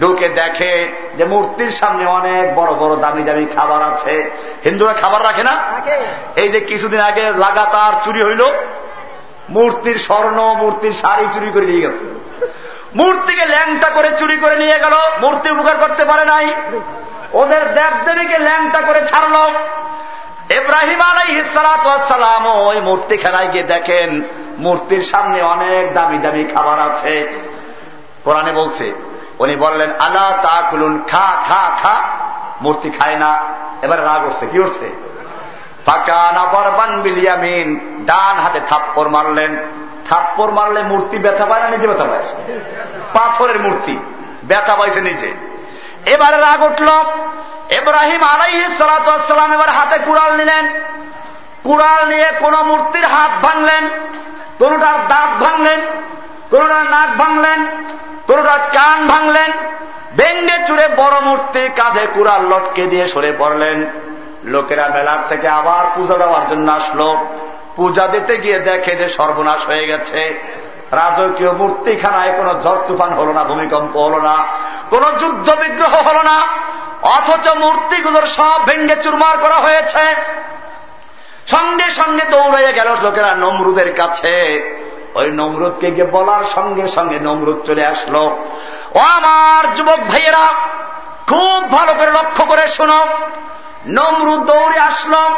ঢুকে দেখে যে মূর্তির সামনে অনেক বড় বড় দামি দামি খাবার আছে। হিন্দুরা খাবার রাখে না? এই যে কিছুদিন আগে লাগাতার চুরি হইল মূর্তির স্বর্ণ মূর্তির শাড়ি চুরি করে নিয়ে গেছে। মূর্তিকে ল্যাংটা করে চুরি করে নিয়ে গেল। মূর্তি উপকার করতে পারে নাই। ওদের দেবদেবীকে ল্যাংটা করে ছাড়ল। এব্রাহিম আলাই হিসালাম ওই মূর্তি খেলায় গিয়ে দেখেন, মূর্তির সামনে অনেক দামি দামি খাবার আছে। কোরআনে বলছে, উনি বললেন, আলা তা খুলুন খা খা খা। মূর্তি খায় না। এবারে রাগ উঠছে কি উঠছে বিলিয়ামিন ডান হাতে থাপ্পর মারলেন। থাপ্পর মারলে মূর্তি ব্যথা পায় না, নিজে ব্যথা পায়? পাথরের মূর্তি, ব্যথা পাইছে নিজে। এবারে রাগ উঠল। এব্রাহিম আলাই সালাম এবার হাতে কুড়াল নিলেন। কুড়াল নিয়ে কোন মূর্তির হাত ভাঙলেন, কোনটার দাঁত ভাঙলেন, কোনটার নাক ভাঙলেন, কোনটার কান ভাঙলেন। বেঙ্গে চুড়ে বড় মূর্তি কাঁধে কুড়াল লটকে দিয়ে সরে পড়লেন। লোকেরা মেলার থেকে আবার পূজা দেওয়ার জন্য আসলো। পূজা দিতে গিয়ে দেখে যে সর্বনাশ হয়ে গেছে। রাজকীয় মূর্তিখানায় কোন ঝড় তুফান হল না, ভূমিকম্প হল না, কোন যুদ্ধ বিগ্রহ হল না, অথচ মূর্তিগুলোর সব ভেঙ্গে চুরমার করা হয়েছে। সঙ্গে সঙ্গে দৌড়াইয়া গেল লোকেরা নমরুদের কাছে। ওই নমরুদকে গিয়ে বলার সঙ্গে সঙ্গে নমরুদ চলে আসলো। ও আমার যুবক ভাইয়েরা, খুব ভালো করে লক্ষ্য করে শোনো। নমরুদ দৌড়ে আসলো।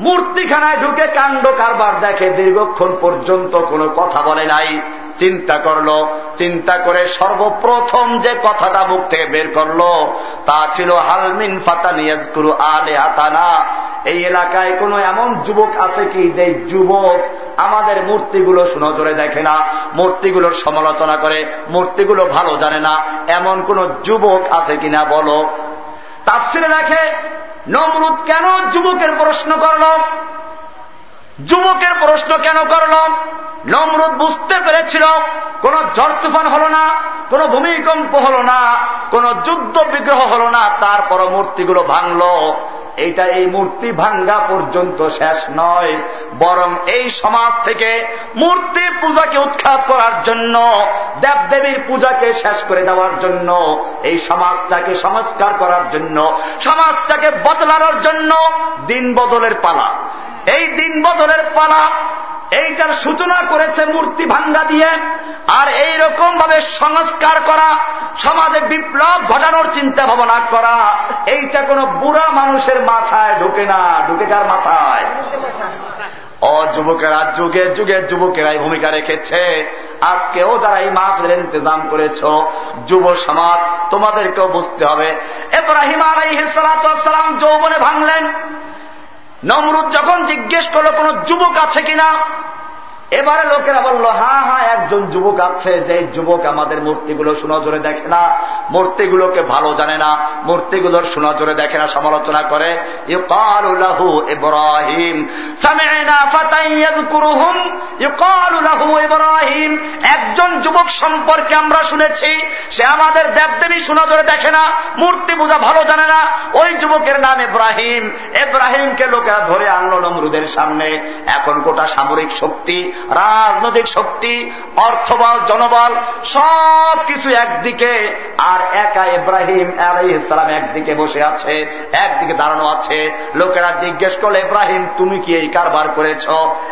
মূর্তিখানায় ঢুকে কাণ্ড কারবার দেখে দীর্ঘক্ষণ পর্যন্ত কোনো কথা বলে নাই। চিন্তা করল, চিন্তা করে সর্বপ্রথম যে কথাটা মুখ থেকে বের করল, তা ছিল হালমিন ফাতানিয়াজ কুরু আলে আতানা এই এলাকায় কোনো এমন যুবক আছে কি, যে যুবক আমাদের মূর্তিগুলো সুনজরে দেখে না। মূর্তিগুলোর সমালোচনা করে, মূর্তিগুলো ভালো জানে না। এমন কোন যুবক আছে কিনা বলো। তাপসিরে দেখে নমরুদ কেন যুবকের প্রশ্ন করল? যুবকের প্রশ্ন কেন করল? নমরুদ বুঝতে পেরেছিল, কোন ঝড় তুফান হল না, কোন ভূমিকম্প হল না, কোন যুদ্ধ বিগ্রহ হল না, তার পরমূর্তিগুলো ভাঙল। এইটা এই মূর্তি ভাঙ্গা পর্যন্ত শেষ নয়। বরং এই সমাজ থেকে মূর্তি পূজাকে উৎখাত করার জন্য, দেবদেবীর পূজাকে শেষ করে দেওয়ার জন্য, এই সমাজটাকে সংস্কার করার জন্য, সমাজটাকে বদলানোর জন্য দিন বদলের পালা। এই দিন বদলের পালা, এইটার সূচনা করেছে মূর্তি ভাঙ্গা দিয়ে। আর এই রকম ভাবে সংস্কার করা, সমাজে বিপ্লব ঘটানোর চিন্তা ভাবনা করা, এইটা কোন বুড়া মানুষের মাথায় ঢুকে না, ঢুকে কার মাথায়? অ যুবকেরা, যুগে যুগে যুবকেরাই ভূমিকা রেখেছে। আজকেও যারা এই মাহফিলের ইন্তজাম করেছ, যুব সমাজ, তোমাদেরকেও বুঝতে হবে। এব্রাহিম আলাইসালাম যৌবনে ভাঙলেন। নমরুদ যখন জিজ্ঞেস করল, কোন যুবক আছে কিনা? এবারে লোকেরা বলল হ্যাঁ হ্যাঁ একজন যুবক আছে, যে যুবক আমাদের মূর্তিগুলো সুনজরে দেখে না, মূর্তিগুলোকে ভালো জানে না, মূর্তিগুলোর সুনজরে দেখে না, সমালোচনা করে। একজন যুবক সম্পর্কে আমরা শুনেছি, সে আমাদের দেবদেবী সুনজরে দেখে না, মূর্তি পূজা ভালো জানে না, ওই যুবকের নাম ইব্রাহিম। ইব্রাহিমকে লোকেরা ধরে আনলো নমরুদের সামনে। এখন গোটা সামরিক শক্তি রাজনৈতিক শক্তি, অর্থবল, জনবল সব কিছু একদিকে, আর একা ইব্রাহিম আলাই ইসলাম একদিকে বসে আছে, একদিকে দাঁড়ানো আছে। লোকেরা জিজ্ঞেস করল, ইব্রাহিম, তুমি কি এই কারবার করেছ?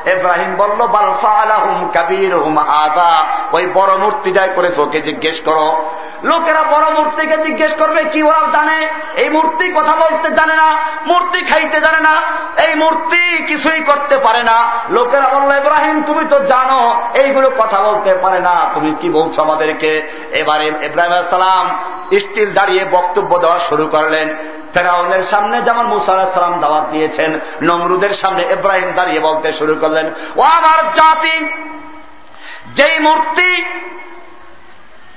ইব্রাহিম বলল বালফা আলাহুম কাবির হুম আদা ওই বড় মূর্তিটাই করেছ, ওকে জিজ্ঞেস করো। লোকেরা বড় মূর্তিকে জিজ্ঞেস করবে, কি ওরা জানে? এই মূর্তি কথা বলতে জানে না, মূর্তি খাইতে জানে না, এই মূর্তি কিছুই করতে পারে না। লোকেরা বলল, ইব্রাহিম, তুমি তো জানো, এইগুলো কথা বলতে পারে না। তুমি কি বলছো আমাদেরকে? এবারে ইব্রাহিম সালাম স্টিল দাঁড়িয়ে বক্তব্য দেওয়া শুরু করলেন। ফেরাউনের সামনে যেমন মুসালাম দাওয়াত দিয়েছেন, নমরুদের সামনে ইব্রাহিম দাঁড়িয়ে বলতে শুরু করলেন, ও আমার জাতি, যেই মূর্তি,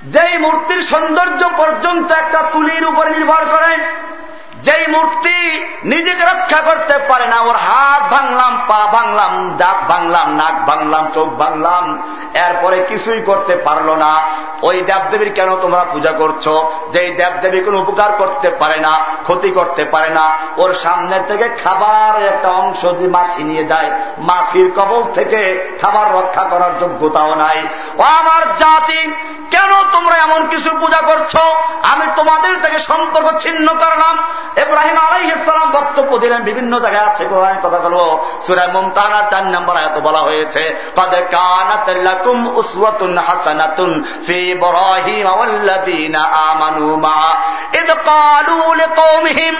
যেই মূর্তির সৌন্দর্য পর্যন্ত একটা তুলির উপর নির্ভর করে যেই মূর্তি নিজেকে রক্ষা করতে পারে না, ওর হাত ভাঙলাম, পা ভাঙলাম, দাঁত ভাঙলাম, নাক ভাঙলাম, চোখ ভাঙলাম, এরপরে কিছুই করতে পারল না। ওই দেবদেবীর কেন তোমরা পূজা করছ? যেই দেবদেবী কোন উপকার করতে পারে না, ক্ষতি করতে পারে না, ওর সামনে থেকে খাবার একটা অংশ যদি মাছি নিয়ে যায়, মাছির কবল থেকে খাবার রক্ষা করার যোগ্যতাও নাই। ও আমার জাতি, কেন তোমরা এমন কিছু পূজা করছ? আমি তোমাদের থেকে সম্পর্ক ছিন্ন করলাম। এব্রাহিম আলাই ইসলাম বক্তব্য দিলেন, বিভিন্ন জায়গায় আছে কোরআন কথা বলব সুরায় মমতানা চার নম্বর এত বলা হয়েছে। কদ কানাতুম উসওয়াতুন হাসানাতুন ফি ইব্রাহিম ওয়াল্লাযীনা আমানু মা ইদ ক্বালু লিকওমিহিম।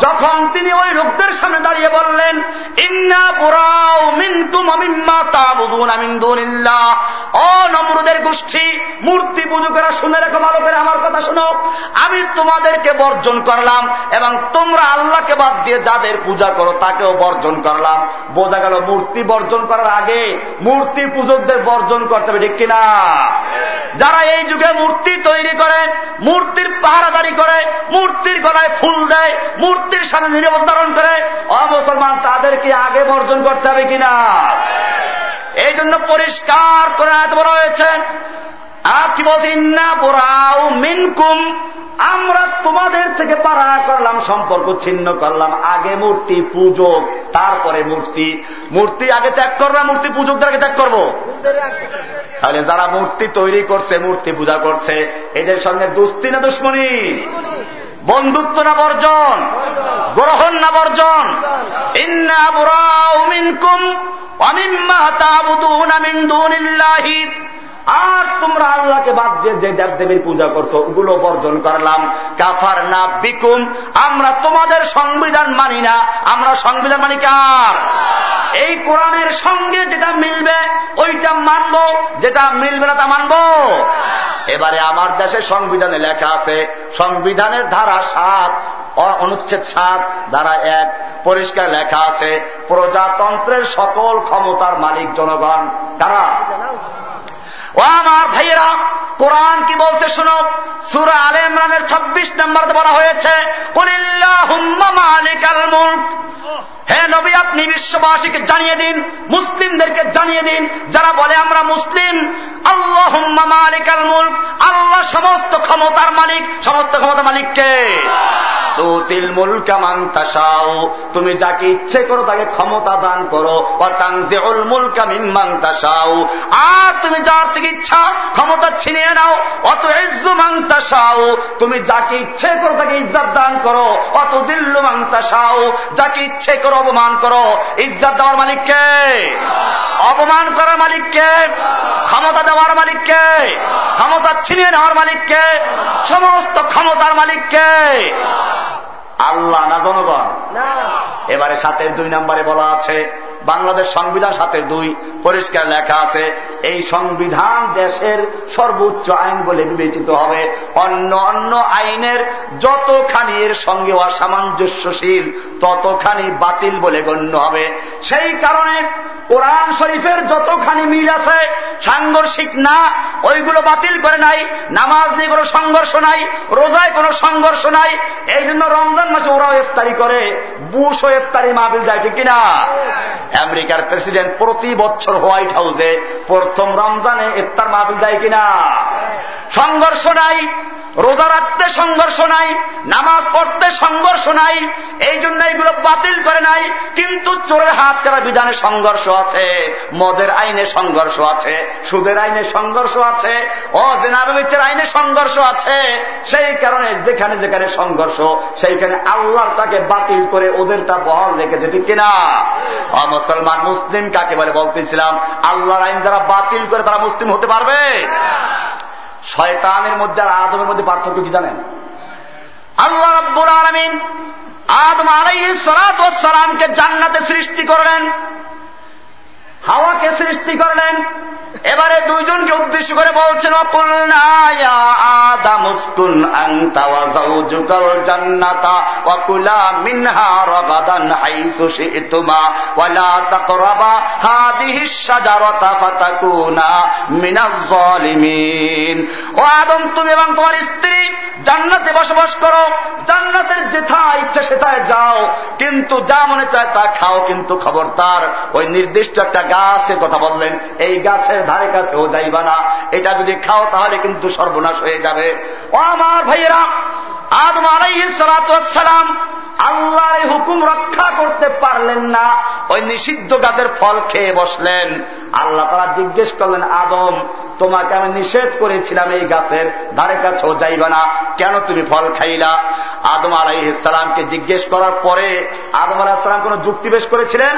যখন তিনি ওই লোকদের সামনে দাঁড়িয়ে বললেন, ইন্না বুরাও মিনকুম আমিম্মা তাবুদুন আমিন দুনিল্লাহ। ও নমরুদের গোষ্ঠী, মূর্তি পুজোকেরা শুনে রেখো ভালো করে আমার কথা শুনো। আমি তোমাদেরকে বর্জন করলাম এবং তোমরা আল্লাহকে বাদ দিয়ে যাদের পূজা করো, তাকেও বর্জন করলাম। বোঝা গেল মূর্তি বর্জন করার আগে মূর্তি পূজকদের বর্জন করতে হবে, ঠিক কিনা? যারা এই যুগে মূর্তি তৈরি করে, মূর্তির পাহারাদারি করে, মূর্তির গলায় ফুল দেয়, মূর্তির সামনে নিরাপদ ধারণ করে, অমুসলমান তাদেরকে আগে বর্জন করতে হবে কিনা? এই জন্য পরিষ্কার করে বলা হয়েছে আমরা তোমাদের থেকে পাড়া করলাম, সম্পর্ক ছিন্ন করলাম। আগে মূর্তি পূজক তারপরে মূর্তি। মূর্তি আগে ত্যাগ করব মূর্তি পূজকদের আগে ত্যাগ করব? তাহলে যারা মূর্তি তৈরি করছে, মূর্তি পূজা করছে, এদের সঙ্গে দুস্তি না দুশ্মনী? বন্ধুত্ব না বর্জন? গ্রহণ না বর্জন? ইন্না বুরাউ মিনকুম, অমিম্মা তাবুদুনা মিন দুনিল্লাহি। আর তোমরা আল্লাহকে বাদ দিয়ে যে দেব দেবীর পূজা করছ, ওগুলো বর্জন করলাম। কাফার না বিকুম, আমরা তোমাদের সংবিধান মানি না। আমরা সংবিধান মানি কার? এই কোরআনের সঙ্গে যেটা মিলবে, ওইটা মানব। যেটা মিলবে না, তা মানব। এবারে আমার দেশে সংবিধানে লেখা আছে, সংবিধানের ধারা সাত অনুচ্ছেদ সাত, ধারা এক, পরিষ্কার লেখা আছে, প্রজাতন্ত্রের সকল ক্ষমতার মালিক জনগণ। কারা? ও আমার ভাইয়েরা কোরআন কি বলছে শুনো? সুরা আলে ইমরানের ছাব্বিশ নম্বর বলা হয়েছে হে নবী, আপনি বিশ্ববাসীকে জানিয়ে দিন, মুসলিমদেরকে জানিয়ে দিন, যারা বলে আমরা মুসলিম আল্লাহ মালিক আল মুল্ক, আল্লাহ সমস্ত ক্ষমতার মালিক, সমস্ত ক্ষমতার মালিককে তুতিল মুলকা মান্তাসাও তুমি যাকে ইচ্ছে করো তাকে ক্ষমতা দান করো তানজিউল মুলকা মিম্মান তাসাও আর তুমি যার থেকে ইচ্ছা ক্ষমতা ছিনিয়ে নাও অত ইজ্জু মান্তাসাও তুমি যাকে ইচ্ছে করো তাকে ইজ্জত দান করো অত জিল্লু মান্তাসাও যাকে ইচ্ছে করো অপমান করো। ইজ্জত দেওয়ার মালিককে অপমান করার মালিককে ক্ষমতা দেওয়ার মালিককে ক্ষমতা ছিনিয়ে নেওয়ার মালিককে সমস্ত ক্ষমতার মালিককে আল্লাহ না জনগণ? এবারে সাথে দুই নম্বরে বলা আছে বাংলাদেশ সংবিধান সাথের দুই পরিষ্কার লেখা আছে এই সংবিধান দেশের সর্বোচ্চ আইন বলে বিবেচিত হবে। অন্য অন্য আইনের যতখানি এর সঙ্গে অসামঞ্জস্যশীল ততখানি বাতিল বলে গণ্য হবে। সেই কারণে কোরআন শরীফের যতখানি মিল আছে সাংঘর্ষিক না ওইগুলো বাতিল করে নাই নামাজ নিয়ে কোনো সংঘর্ষ নাই রোজায় কোনো সংঘর্ষ নাই এই জন্য রমজান মাসে ওরাও ইফতারি করে, বুশও ইফতারি মাহবিল যায়, ঠিক কিনা? আমেরিকার প্রেসিডেন্ট প্রতি বছর হোয়াইট হাউসে প্রথম রমজানে ইফতার মাহফিল যায় কিনা? সংঘর্ষ নাই রোজা রাখতে সংঘর্ষ নাই, নামাজ পড়তে সংঘর্ষ নাই, এই জন্য এইগুলো বাতিল করে নাই, কিন্তু চোরের হাত কারা বিধানে সংঘর্ষ আছে, মদের আইনে সংঘর্ষ আছে, সুদের আইনে সংঘর্ষ আছে অজেনারবিচের আইনে সংঘর্ষ আছে, সেই কারণে যেখানে যেখানে সংঘর্ষ, সেইখানে আল্লাহ তাকে বাতিল করে ওদেরটা বহল রেখেছে, ঠিক কিনা? মুসলমান, মুসলিম কাকে বলে বলতেছিলাম? আল্লাহর আইন যারা বাতিল করে তারা মুসলিম হতে পারবে? শয়তানের মধ্যে আর আদমের মধ্যে পার্থক্য কি জানেন? আল্লাহ রব্বুল আলমিন আদম আলাই সালামকে জান্নাতে সৃষ্টি করলেন। হাওয়াকে সৃষ্টি করলেন। এবারে দুইজনকে উদ্দেশ্য করে বলছেন ও আদম, তুমি এবং তোমার স্ত্রী, জান্নাতে বসবাস করো। জান্নাতের যেথা ইচ্ছা সেথায় যাও। কিন্তু যা মনে চায় তা খাও, কিন্তু খবরদার, ওই নির্দিষ্ট একটা গাছের কথা বললেন, এই গাছের ধারে কাছেও যাইবা না। এটা যদি খাও তাহলে কিন্তু সর্বনাশ হয়ে যাবে। ও আমার ভাইয়েরা, আদম আলাইসালাম আল্লাহর হুকুম রক্ষা করতে পারলেন না। ওই নিষিদ্ধ গাছের ফল খেয়ে বসলেন। আল্লাহ তারা জিজ্ঞেস করলেন, আদম, তোমাকে আমি নিষেধ করেছিলাম এই গাছের ধারে কাছেও যাইবে না। কেন তুমি ফল খাইলা? আদম আলাইসালামকে জিজ্ঞেস করার পরে আদম আলাহিসাম কোন যুক্তি বেশ করেছিলেন?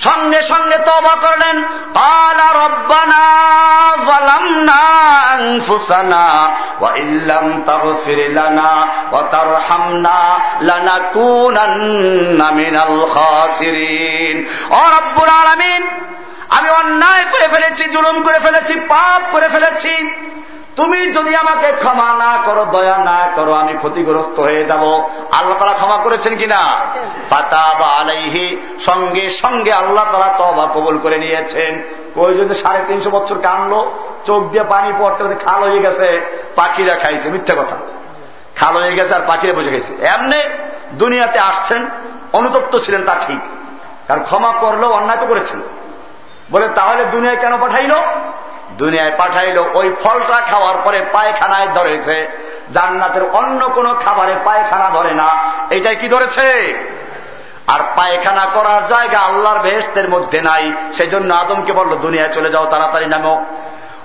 সঙ্গে সঙ্গে তবা করলেন। কালা রব্বানা জালামনা আনফুসানা আলামিন, আমি অন্যায় করে ফেলেছি, জুলুম করে ফেলেছি, পাপ করে ফেলেছি। তুমি যদি আমাকে ক্ষমা না করো, দয়া না করো, আমি ক্ষতিগ্রস্ত হয়ে যাব। আল্লাহ তারা ক্ষমা করেছেন কিনা? পাতা বা আলাইহি, সঙ্গে সঙ্গে আল্লাহ তারা তবা কবুল করে নিয়েছেন। ওই যদি সাড়ে তিনশো বছর কানলো, চোখ দিয়ে পানি পড়তে পড়তে খাল হয়ে গেছে, পাখিরা খাইছে, মিথ্যা কথা। খাল হয়ে গেছে আর পাখিরা বসে গেছে। এমনি দুনিয়াতে আসছেন, অনুতপ্ত ছিলেন তা ঠিক। কারণ ক্ষমা করলেও অন্যায় তো করেছেন। বলে, তাহলে দুনিয়ায় কেন পাঠাইল? দুনিয়ায় পাঠাইল, ওই ফলটা খাওয়ার পরে পায়খানায় ধরেছে। জান্নাতের অন্য কোন খাবারে পায়খানা ধরে না। এটাই কি ধরেছে? আর পায়খানা করার জায়গা আল্লাহর বেহেস্তের মধ্যে নাই। সেই জন্য আদমকে বলল, দুনিয়ায় চলে যাও, তাড়াতাড়ি নামো।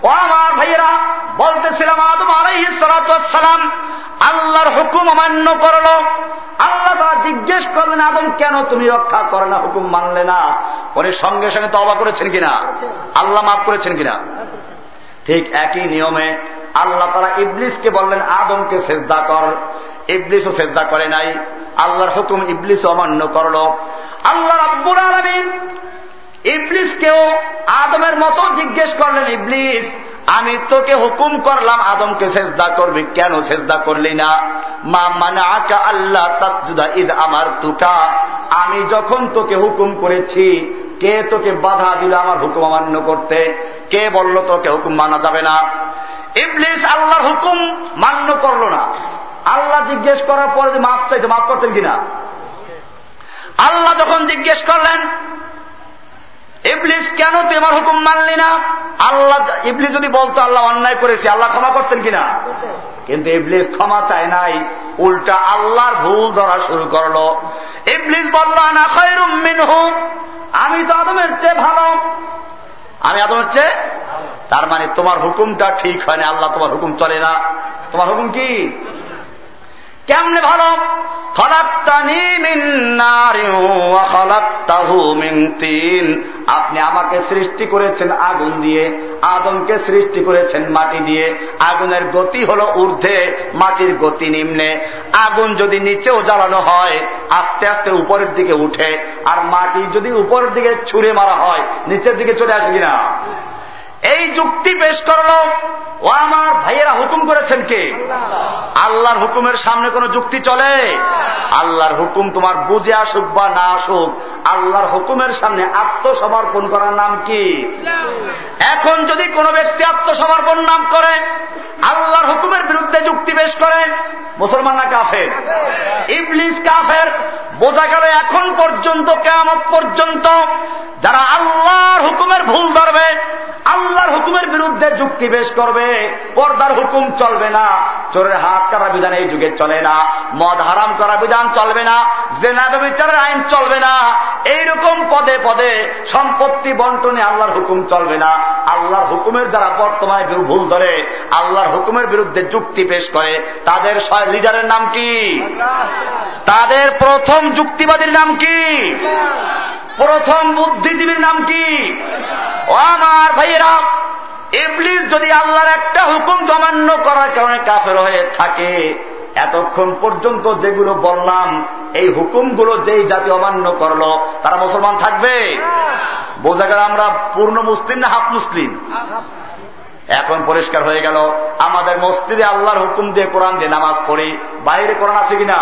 ও আমার ভাইয়েরা, বলতেছিলাম আদম আলাইসালাম আল্লাহর হুকুম অমান্য করল। আল্লাহ তারা জিজ্ঞেস করলেন, আদম, কেন তুমি রক্ষা করে না? হুকুম মানলে না? পরে সঙ্গে সঙ্গে তবা করেছেন কিনা? আল্লাহ মাফ করেছেন কিনা? ঠিক একই নিয়মে আল্লাহ তারা ইবলিসকে বললেন, আদমকে সেজদা কর। ইবলিসও সেজদা করে নাই। আল্লাহর হুকুম ইবলিস অমান্য করল। আল্লাহ রব্বুল আলমিন ইবলিসকেও আদমের মতো জিজ্ঞেস করলেন, ইবলিস, আমি তোকে হুকুম করলাম আদমকে সেজদা করবি। কেন সেজদা করলি না? মা মানে আকা আল্লাহ তাসজুদা ঈদ আমার তুকা আমি যখন তোকে হুকুম করেছি, কে তোকে বাধা দিল আমার হুকুম অমান্য করতে? কে বলল তোকে হুকুম মানা যাবে না? ইবলিস আল্লাহর হুকুম মান্য করল না। আল্লাহ জিজ্ঞেস করার পরে যে মাপ চাইছে মাফ করতেন কিনা? আল্লাহ যখন জিজ্ঞেস করলেন ইবলিস, কেন তুই আমার হুকুম মানলি না? আল্লাহ, ইবলিস যদি বলতো, আল্লাহ অন্যায় করেছি, আল্লাহ ক্ষমা করতেন কিনা? কিন্তু ইবলিস ক্ষমা চায় নাই। উল্টা আল্লাহর ভুল ধরা শুরু করল। ইবলিস বলল না খৈরুম মিনহু। আমি তো আদমের চেয়ে ভালো। আমি আদমের চেয়ে? তার মানে তোমার হুকুমটা ঠিক হয় না, আল্লাহ তোমার হুকুম চলে না। তোমার হুকুম কি? কেমনে ভালো? আপনি আমাকে সৃষ্টি করেছেন আগুন দিয়ে, আদমকে সৃষ্টি করেছেন মাটি দিয়ে। আগুনের গতি হল ঊর্ধ্বে, মাটির গতি নিম্নে। আগুন যদি নিচেও জ্বালানো হয়, আস্তে আস্তে উপরের দিকে উঠে, আর মাটি যদি উপরের দিকে ছুঁড়ে মারা হয়, নিচের দিকে চলে আসে কিনা? এই যুক্তি পেশ করল ও আমার ভাইয়েরা হুকুম করেছেন কে? আল্লাহর হুকুমের সামনে কোন যুক্তি চলে? আল্লাহর হুকুম তোমার বুঝে আসুক বা না আসুক আল্লাহর হুকুমের সামনে আত্মসমর্পণ করার নাম কি? এখন যদি কোনো ব্যক্তি আত্মসমর্পণ নাম করে আল্লাহর হুকুমের বিরুদ্ধে যুক্তি পেশ করে মুসলমান না কাফের। ইবলিস কাফের বোঝা গেল এখন পর্যন্ত কেমত পর্যন্ত যারা আল্লাহর হুকুমের ভুল ধরবে আল্লাহর হুকুমের বিরুদ্ধে যুক্তি পেশ করবে, পর্দার হুকুম চলবে না, চোরের হাত কাটা বিধান এই যুগে চলে না, মদ হারাম করা বিধান চলবে না জেনাবে বিচারের আইন চলবে না, এইরকম পদে পদে সম্পত্তি বন্টনে আল্লাহর হুকুম চলবে না, আল্লাহর হুকুমের যারা বর্তমানে ভুল ধরে, আল্লাহর হুকুমের বিরুদ্ধে যুক্তি পেশ করে, তাদের লিডারের নাম কি? তাদের প্রথম যুক্তিবাদীর নাম কি? প্রথম বুদ্ধিজীবীর নাম কি? ও আমার ভাইয়েরা, ইবলিস যদি আল্লাহর একটা হুকুম জমান্য করার কারণে কাফের হয়ে থাকে, এতক্ষণ পর্যন্ত যেগুলো বললাম, এই হুকুমগুলো যেই জাতি অমান্য করল, তারা মুসলমান থাকবে? বোঝা গেল আমরা পূর্ণ মুসলিম না হাফ মুসলিম? এখন পরিষ্কার হয়ে গেল। আমাদের মসজিদে আল্লাহর হুকুম দিয়ে কোরআন দিয়ে নামাজ পড়ি। বাইরে কোরআন আছে কিনা?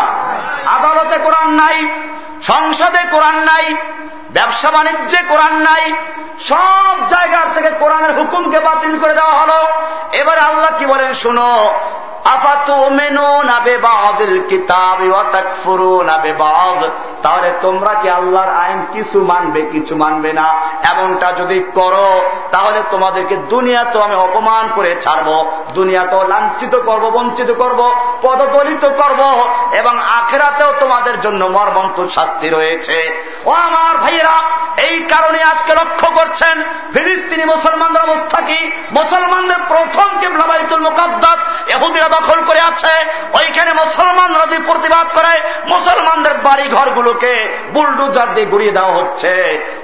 আদালতে কোরআন নাই, সংসদে কোরআন নাই, ব্যবসা বাণিজ্যে কোরআন নাই, সব জায়গার থেকে কোরআনের হুকুমকে বাতিল করে দেওয়া হলো। এবার আল্লাহ কি বলেন শুনো তাহলে তোমরা কি আল্লাহর আইন কিছু মানবে কিছু মানবে না? এমনটা যদি করো, তাহলে তোমাদেরকে দুনিয়াতেও আমি অপমান করে ছাড়ব, দুনিয়াতেও লাঞ্ছিত করব, বঞ্চিত করব, পদদলিত করব, এবং আখেরাতেও তোমাদের জন্য মর্মন্ত শাস্তি রয়েছে। ও আমার ভাইয়েরা, এই কারণে আজকে লক্ষ্য করছেন, ফিলিস্তিনি মুসলমানদের অবস্থা কি? মুসলমানদের প্রথম কেবলা বাইতুল মুকাদ্দাস এহুদিরা দখল করে আছে। ওইখানে মুসলমানরা যে প্রতিবাদ করে, মুসলমানদের বাড়ি ঘরগুলোকে বুলডুজার দিয়ে গুড়িয়ে দেওয়া হচ্ছে।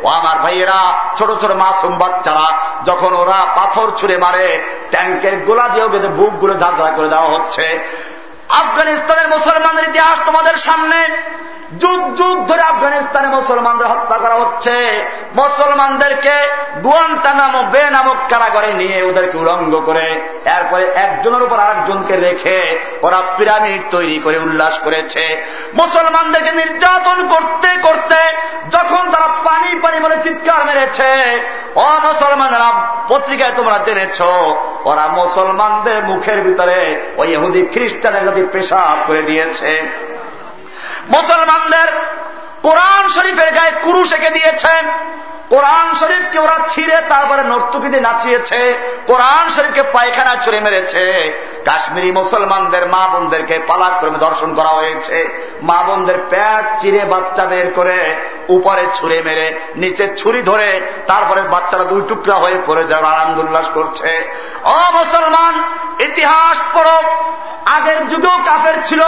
ও আমার ভাইয়েরা, ছোট ছোট মাসুম বাচ্চারা, যখন ওরা পাথর ছুঁড়ে মারে ট্যাঙ্কের গোলা দিয়েও বেঁধে বুকগুলো ঝাঁঝরা করে দেওয়া হচ্ছে। আফগানিস্তানের মুসলমানের ইতিহাস তোমাদের সামনে। যুগ যুগ ধরে আফগানিস্তানে মুসলমানদের হত্যা করা হচ্ছে। মুসলমানদেরকে গুয়ান্তা নামক, বে নামক কারাগারে নিয়ে ওদেরকে উলঙ্গ করে, এরপরে একজনের উপর আরেকজনকে রেখে ওরা পিরামিড তৈরি করে উল্লাস করেছে। মুসলমানদেরকে নির্যাতন করতে করতে যখন তারা পানি পানি বলে চিৎকার মেরেছে, ও মুসলমানরা, পত্রিকায় তোমরা জেনেছ, ওরা মুসলমানদের মুখের ভিতরে ওই ইহুদি খ্রিস্টানের পেশাব করে দিয়েছে। মুসলমানদের কোরআন শরীফের গায়ে কুরুশ এঁকে দিয়েছেন। কোরআন শরীফকে ওরা ছিঁড়ে তারপরে নর্তুকি দিয়ে নাচিয়েছে। কোরআন শরীফকে পায়খানা ছুড়ে মেরেছে। কাশ্মীরি মুসলমানদের মা বোনদেরকে পালাক্রমে দর্শন করা হয়েছে। মা বোনদের প্যাট চিরে বাচ্চা বের করে উপরে ছুঁড়ে মেরে, নিচে ছুরি ধরে তারপরে বাচ্চারা দুই টুকরা হয়ে পড়ে যাওয়ার আনন্দ উল্লাস করছে। অ মুসলমান, ইতিহাস পড়ো। আগের যুগেও কাফের ছিল,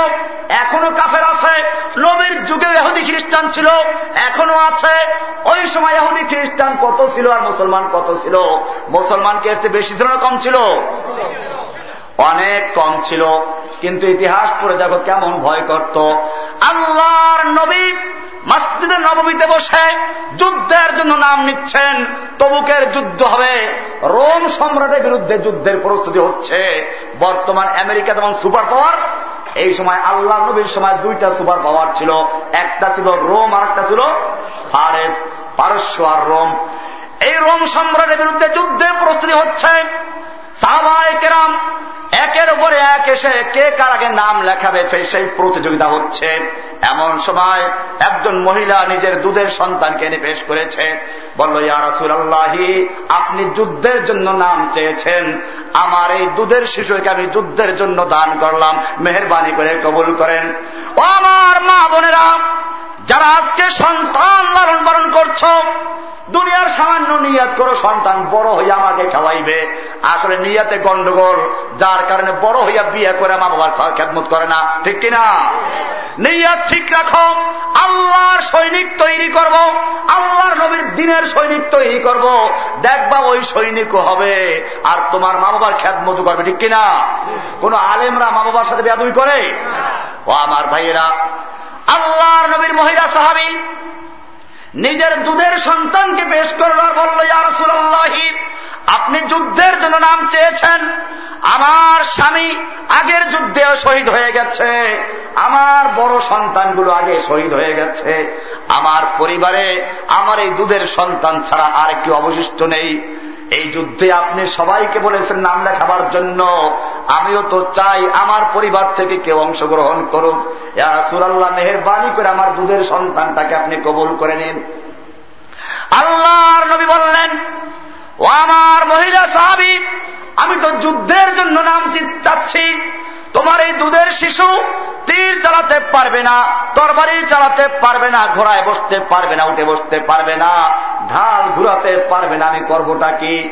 এখনও কাফের আছে। নবীর যুগে এহুদি খ্রিস্টান ছিল, এখনও আছে। ওই সময় এহুদি খ্রিস্টান কত ছিল আর মুসলমান কত ছিল? মুসলমান কে বেশি ছিল না কম ছিল? অনেক কম ছিল। কিন্তু ইতিহাস পড়ে দেখো কেমন ভয় করত। আল্লাহর নবী মসজিদে নবমীতে বসে যুদ্ধের জন্য নাম নিচ্ছেন, তবুকের যুদ্ধ হবে। রোম সম্রাটের বিরুদ্ধে যুদ্ধের প্রস্তুতি হচ্ছে। বর্তমান আমেরিকা যেমন সুপার পাওয়ার এই সময় আল্লাহ নবীর সময় দুইটা সুপার পাওয়ার ছিল। একটা ছিল রোম আর একটা ছিল ফারেস, পারস্য আর রোম। এই রোম সম্রাটের বিরুদ্ধে যুদ্ধে প্রস্তুতি হচ্ছে। সাহাবায় একের উপরে এক এসে কে কার আগে নাম লেখাবে সেই প্রতিযোগিতা হচ্ছে। এমন সময় একজন মহিলা নিজের দুধের সন্তানকে এনে পেশ করেছে। বলল ইয়ারাসুল্লাহি আপনি যুদ্ধের জন্য নাম চেয়েছেন। আমার এই দুধের শিশুকে আমি যুদ্ধের জন্য দান করলাম। মেহরবানি করে কবুল করেন। ও আমার মা বোনেরা যারা আজকে সন্তান লালন পালন করছ, দুনিয়ার সামান্য নিয়াত করো, সন্তান বড় হইয়া আমাকে খেলাইবে। আসলে নিয়াতে গন্ডগোল, যার কারণে বড় হইয়া বিয়ে করে মা বাবার খেদমত করে না। ঠিক কিনা? নিয়াত ঠিক রাখো, আল্লাহর সৈনিক তৈরি করব, আল্লাহর নবীর দিনের সৈনিক তৈরি করব। দেখবা ওই সৈনিকও হবে, আর তোমার মা বাবার খ্যাতমত করবে, ঠিক কিনা? কোন আলেমরা মা বাবার সাথে বেয়াদুই করে? ও আমার ভাইয়েরা আল্লাহর নবীর মহিলা সাহাবি নিজের দুধের সন্তানকে পেশ করবার বলল ইয়ারসুল্লাহি আপনি যুদ্ধের জন্য নাম চেয়েছেন। আমার স্বামী আগের যুদ্ধেও শহীদ হয়ে গেছে। আমার বড় সন্তানগুলো আগে শহীদ হয়ে গেছে। আমার পরিবারে আমার এই দুধের সন্তান ছাড়া আর কেউ অবশিষ্ট নেই। এই যুদ্ধে আপনি সবাইকে বলেছেন নাম লেখাবার জন্য। আমিও তো চাই আমার পরিবার থেকে কেউ অংশগ্রহণ করুক। সুরাল্লাহ মেহরবানি করে আমার দুধের সন্তানটাকে আপনি কবুল করে নিন। আল্লাহর নবী বললেন, ও আমার মহিলা সাহাবি, আমি তো যুদ্ধের জন্য নাম চাচ্ছি। তোমার এই দুধের শিশু তীর চালাতে পারবে না, তরবারি চালাতে পারবে না, ঘোড়ায় বসতে পারবে না, উঠে বসতে পারবে না, ঢাল ঘুরাতে পারবে না, আমি করবোটা কি?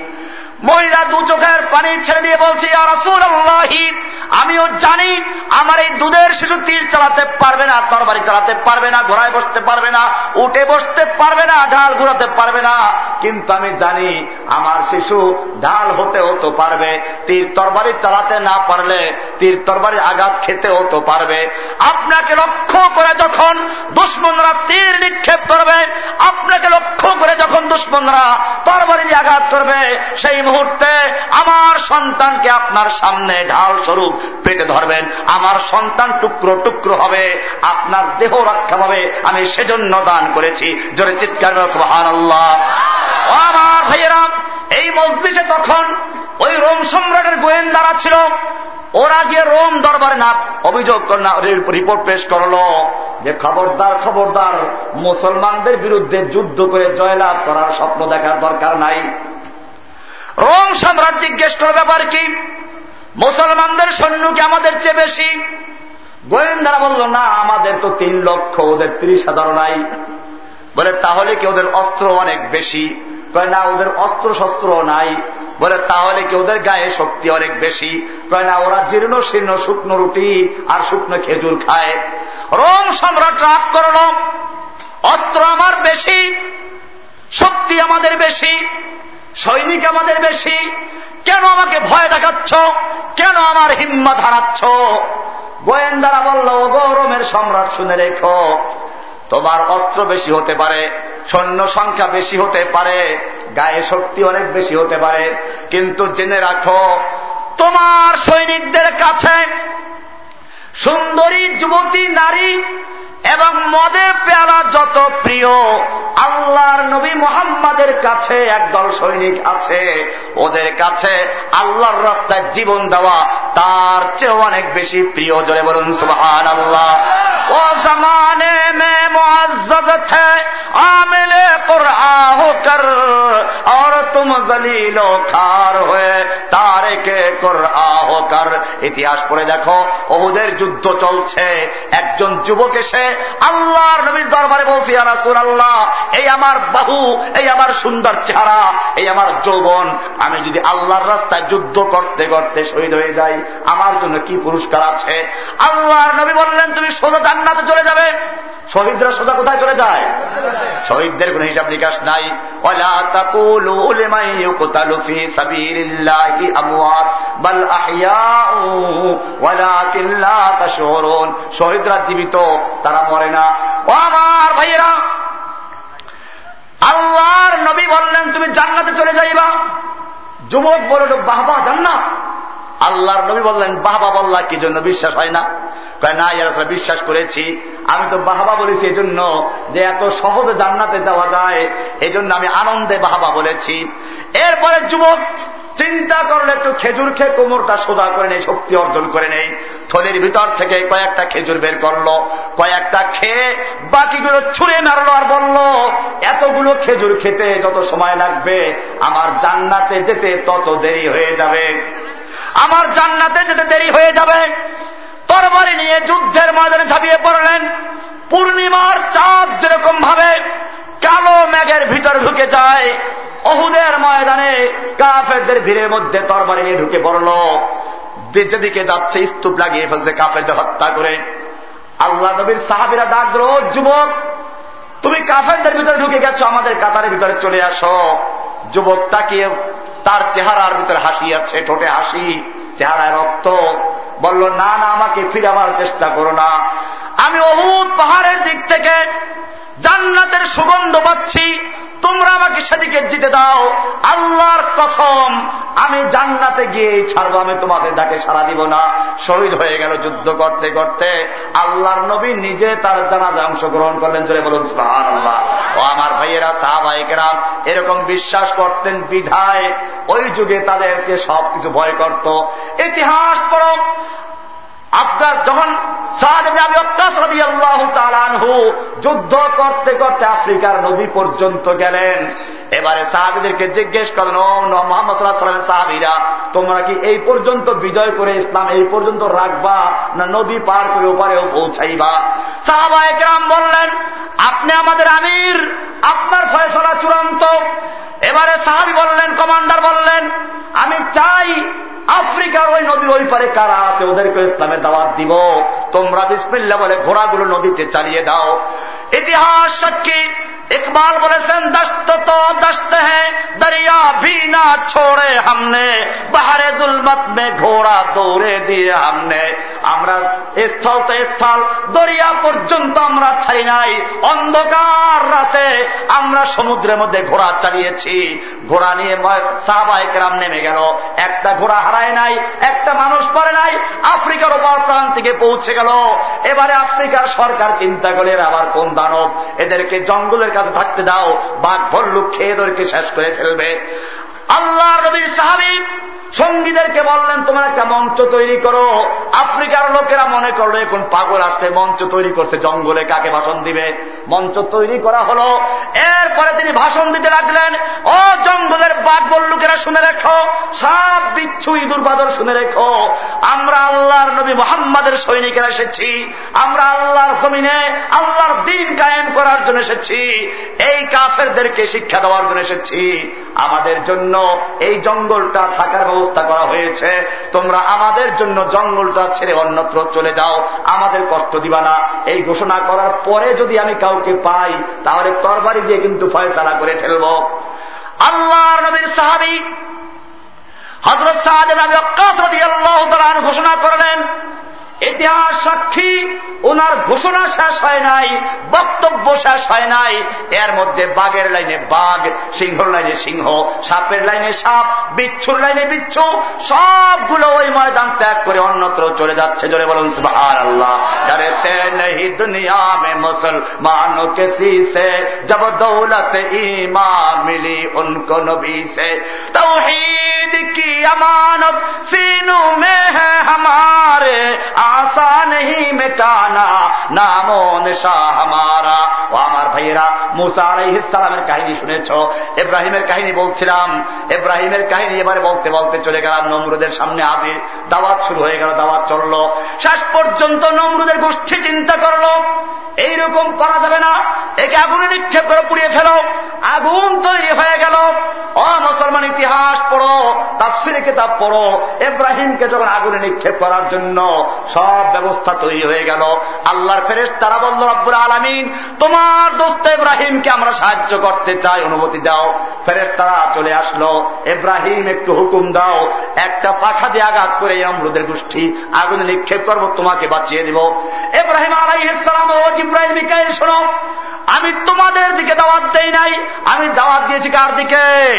মহিলা দু চোখের পানি ছেড়ে দিয়ে বলছি আমিও জানি আমার এই দুধের শিশু তীর চালাতে পারবে না, তরবারি চালাতে পারবে না, ঘোড়ায় বসতে পারবে না, উঠে বসতে পারবে না, ঢাল ঘুরাতে পারবে না। কিন্তু আমি জানি আমার শিশু ঢাল হতে হতো পারবে, তীর তরবারি চালাতে না পারলে তীর তরবারির আঘাত খেতে হতো পারবে। আপনাকে লক্ষ্য করে যখন দুশ্মনরা তীর নিক্ষেপ করবে, আপনাকে লক্ষ্য করে যখন দুশ্মনরা তরবারি আঘাত করবে, সেই মুহূর্তে আমার সন্তানকে আপনার সামনে ঢাল স্বরূপ পেটে ধরবেন। আমার সন্তান টুকরো টুকরো হবে, আপনার দেহ রক্ষা পাবে, আমি সেজন্য দান করেছি। জোরে চিৎকার আল্লাহ আমার ভাইয়েরা, এই মজলিসে তখন ওই রোম সম্রাটের গোয়েন্দারা ছিল। ওরা গিয়ে রোম দরবারে না অভিযোগ রিপোর্ট পেশ করল যে খবরদার খবরদার মুসলমানদের বিরুদ্ধে যুদ্ধ করে জয়লাভ করার স্বপ্ন দেখার দরকার নাই। রোম সম্রাট জিজ্ঞেস করে ব্যাপার কি? মুসলমানদের সৈন্য কি আমাদের চেয়ে বেশি? গোয়েন্দারা বলল, না, আমাদের তো তিন লক্ষ, ওদের ত্রিশ হাজার নাই। বলে, তাহলে কি ওদের অস্ত্র অনেক বেশি? না, ওদের অস্ত্র শস্ত্র নাই। বলে, তাহলে কি ওদের গায়ে শক্তি অনেক বেশি? না, ওরা জীর্ণ শীর্ণ শুকনো রুটি আর শুকনো খেজুর খায়। রোম সম্রাট রাগ করল, অস্ত্র আমার বেশি, শক্তি আমাদের বেশি। সৈনিক আমাদের বেশি। কেন আমাকে ভয় দেখাচ্ছ? কেন আমার হিম্মত হারাচ্ছ? গোয়েন্দারা বলল গৌরমের সম্রাট, শুনে রেখো। তোমার অস্ত্র বেশি হতে পারে, সৈন্য সংখ্যা বেশি হতে পারে, গায়ে শক্তি অনেক বেশি হতে পারে। কিন্তু জেনে রাখো, তোমার সৈনিকদের কাছে সুন্দরী যুবতী, নারী এবং মদের পেয়ালা যত প্রিয়, আল্লাহর নবী মোহাম্মদের কাছে একদল সৈনিক আছে। ওদের কাছে আল্লাহর রাস্তায় জীবন দেওয়া তার চেয়েও অনেক বেশি প্রিয়। জোরে বলুন সুহান আল্লাহ ও জমানে মে মুআজ্জাজ থে আমিলে কুরআ হোকর और তুম জলিল খার হয়ে তারেকে কর। ইতিহাস পড়ে দেখো, ওহুদের যুদ্ধ চলছে। একজন যুবক এসে আল্লাহর নবীর দরবারে বলছি রাসুল আল্লাহ এই আমার বাহু, এই আমার সুন্দর চেহারা, এই আমার যৌবন, আমি যদি আল্লাহর রাস্তায় যুদ্ধ করতে করতে শহীদ হয়ে যাই, আমার জন্য কি পুরস্কার আছে? আল্লাহর নবী বললেন, তুমি সোজা জান্নাতে চলে যাবে। শহীদরা সোজা কোথায় চলে যায়? শহীদদের কোন হিসাব নিকাশ নাই। শহীদরা জীবিত, তারা মরে না। ও আমার ভাইয়েরা, আল্লাহর নবী বললেন, তুমি জান্নাতে চলে যাইবা। যুবক বলল বাহবা জান্নাত? আল্লাহর নবী বললেন, বাহবা বল্লা, কি জন্য বিশ্বাস হয় না? না ইয়ারা বিশ্বাস করেছি। আমি তো বাহাবা বলেছি, এজন্য যে এত সহজে জান্নাতে যাওয়া যায়, এজন্য আমি আনন্দে বাহাবা বলেছি। এরপরে যুবক চিন্তা করলে, একটু খেজুর খেয়ে কোমরটা সোজা করে নেই, শক্তি অর্জন করে নেই। থলির ভিতর থেকে কয়েকটা খেজুর বের করল, কয়েকটা খেয়ে বাকিগুলো ছুঁড়ে মারলো আর বলল, এতগুলো খেজুর খেতে যত সময় লাগবে, আমার জান্নাতে যেতে তত দেরি হয়ে যাবে। আমার জান্নাতে যেতে দেরি হয়ে যাবে। তরবারি নিয়ে যুদ্ধের ময়দানে ঝাঁপিয়ে পড়লেন। পূর্ণিমার চাঁদ যেরকম ভাবে কালো মেঘের ভিতর ঢুকে যায়, অহুদের ময়দানে কাফেরদের ভিড়ের মধ্যে তরবারি নিয়ে ঢুকে পড়ল। যেদিকে যাচ্ছে, স্তূপ লাগিয়ে ফেলছে কাফেরদের হত্যা করে। আল্লাহ নবীর সাহাবিরা ডাক যুবক, তুমি কাফেরদের ভিতরে ঢুকে গেছো, আমাদের কাতারের ভিতরে চলে আসো। যুবক তাকিয়ে তার চেহারার ভিতরে হাসি আছে, ঠোঁটে হাসি, চেহারায় রক্ত। বলল, না না, আমাকে ফিরাবার চেষ্টা করো না। আমি অভূত পাহাড়ের দিক থেকে জান্নাতের সুগন্ধ পাচ্ছি, তোমরা আমাকে সেদিকে জিতে দাও। আল্লাহর কসম, আমি জান্নাতে গিয়ে ছাড়বো, আমি তোমাদের ডাকে সারা দিব না। শহীদ হয়ে গেল যুদ্ধ করতে করতে। আল্লাহর নবী নিজে তার জানাজা অংশগ্রহণ করলেন চলে বলুন আল্লাহ ও আমার ভাইয়েরা সাহাবাহিকেরা এরকম বিশ্বাস করতেন বিধায়, ওই যুগে তাদেরকে সবকিছু ভয় করত। ইতিহাস পড়ো আপনার যখন যুদ্ধ করতে করতে আফ্রিকার নদী পর্যন্ত গেলেন এবারে সাহাবিদেরকে জিজ্ঞেস করেন ও মোহাম্মদ সাল্লাহামের সাহাবিরা, তোমরা কি এই পর্যন্ত বিজয় করে ইসলাম এই পর্যন্ত রাখবা না নদী পার করে ওপারেও পৌঁছাইবা? সাহাবা একরাম বললেন, আপনি আমাদের আমির, আপনার ফয়সলা চূড়ান্ত। এবারে সাহাবি বললেন, কমান্ডার বললেন, আমি চাই আফ্রিকার ওই নদীর ওই পারে কারা আছে, ওদেরকে ইসলামের দাওয়াত দিব। তোমরা বিসমিল্লা বলে ঘোড়াগুলো নদীতে চালিয়ে দাও। ইতিহাস সাক্ষী ইকবাল বলেছেন, দস্ত তো দস্ত হ্যাঁ দরিয়া ভি না ছোড়ে হামনে, বাহারে জুলমত মে ঘোড়া দৌড়ে দিয়ে হামনে। আমরা স্থল তো স্থল, দরিয়া পর্যন্ত আমরা ছাড়ি নাই, অন্ধকার রাতে আমরা সমুদ্রের মধ্যে ঘোড়া চালিয়েছি। ঘোড়া নিয়ে সাহবাহাম নেমে গেল। একটা ঘোড়া হারায় নাই, একটা মানুষ পারে নাই, আফ্রিকার ওপার প্রান্তিকে পৌঁছে গেল। এবারে আফ্রিকার সরকার চিন্তা করে আবার কোন দানব এদেরকে জঙ্গলের কাছে থাকতে দাও বাঘ ভল্লুক খেয়ে এদেরকে শেষ করে ফেলবে। আল্লাহ রবির সাহাবি সঙ্গীদেরকে বললেন, তোমার একটা মঞ্চ তৈরি করো। আফ্রিকার লোকেরা মনে করল, এখন পাগল আসতে মঞ্চ তৈরি করছে, জঙ্গলে কাকে ভাষণ দিবে? মঞ্চ তৈরি করা হলো। এরপরে তিনি ভাষণ দিতে লাগলেন, ও জঙ্গলের বাঘ বল্লুকেরা শুনে রেখো, সব বিচ্ছু ইঁদুর বাদর শুনে রেখো। আমরা আল্লাহর নবী মোহাম্মদের সৈনিকেরা এসেছি, আমরা আল্লাহর জমিনে আল্লাহর দিন কায়েম করার জন্য এসেছি, এই কাফেরদেরকে শিক্ষা দেওয়ার জন্য এসেছি। আমাদের জন্য এই জঙ্গলটা থাকার ব্যবস্থা করা হয়েছে। তোমরা আমাদের জন্য জঙ্গলটা ছেড়ে অন্যত্র চলে যাও। আমাদের কষ্ট দিবা না। এই ঘোষণা করার পরে যদি আমি কাউকে পাই, তাহলে তরবারি দিয়ে কিন্তু ফয়সালা করে ফেলব। আল্লাহ নবীর সাহাবি হজরত সাহাদ ঘোষণা করলেন ইতিহাস সাক্ষী ওনার ঘোষণা শেষ হয় নাই, বক্তব্য শেষ হয় নাই। এর মধ্যে বাঘের লাইনে বাঘ, সিংহর লাইনে সিংহ, সাপের লাইনে সাপ, বিচ্ছুর লাইনে বিচ্ছু, সবগুলো ওই ময়দান ত্যাগ করে অন্যত্র চলে যাচ্ছে। জোরে বলুন সুবাহার আল্লাহ যারে তে নেই দুনিয়া মে মুসলমান কেসি সে, জব দৌলত ইমা মিলি উনকো নবী সে। তৌহিদ কি আমানত, সিনু মে হ্যাঁ হামারে आसा नहीं मिटाना नामो निशा हमारा ও আমার ভাইয়েরা, মুসা আলাইহিসালামের কাহিনী শুনেছ? এব্রাহিমের কাহিনী বলছিলাম। এব্রাহিমের কাহিনী এবারে বলতে বলতে চলে গেলাম নমরুদের সামনে হাজির। দাওয়াত শুরু হয়ে গেল, দাওয়াত চলল। শেষ পর্যন্ত নমরুদের গোষ্ঠী চিন্তা করল, এইরকম করা যাবে না। একে আগুনে নিক্ষেপ করে পুড়িয়ে ফেলো। আগুন তৈরি হয়ে গেল। অ মুসলমান ইতিহাস পড়ো, তাফসিরে কিতাব পড়ো। এব্রাহিমকে যখন আগুনে নিক্ষেপ করার জন্য সব ব্যবস্থা তৈরি হয়ে গেল। আল্লাহর ফেরেস তারা বলল রব্বুর আলমিন, তোমার দোস্ত এব্রাহিমকে আমরা সাহায্য করতে চাই, অনুমতি দাও। ফেরেস তারা চলে আসলো। এব্রাহিম একটু হুকুম দাও। একটা পাখা দিয়ে আঘাত করে অমরুদের গোষ্ঠী আগুনে নিক্ষেপ করব, তোমাকে বাঁচিয়ে দিব। এব্রাহিম আলাইসালাম ও ইব্রাহিম শোনো, আমি তোমাদের দিকে দাওয়াত দেই নাই। আমি দাওয়াত দিয়েছি কার দিকে?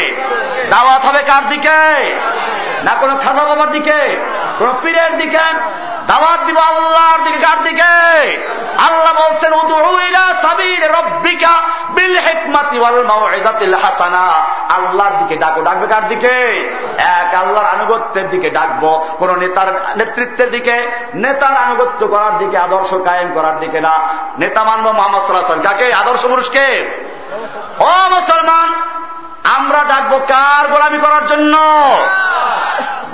দাওয়াত হবে কার দিকে? না কোনো খাজা বাবার দিকে, কোন পীরের দিকে, দাওয়াত দিব আল্লাহর দিকে, কার দিকে? আল্লাহ বলছেন রব্বিকা বিল হাসানা। আল্লাহর দিকে ডাকো, ডাকবে কার দিকে? এক আল্লাহর আনুগত্যের দিকে ডাকবো, কোন নেতার নেতৃত্বের দিকে, নেতার আনুগত্য করার দিকে, আদর্শ কায়েম করার দিকে না। নেতা মানব মোহাম্মদ সাল্লাহ কাকে? আদর্শ পুরুষকে। ও মুসলমান, আমরা ডাকবো কার গোলামি করার জন্য?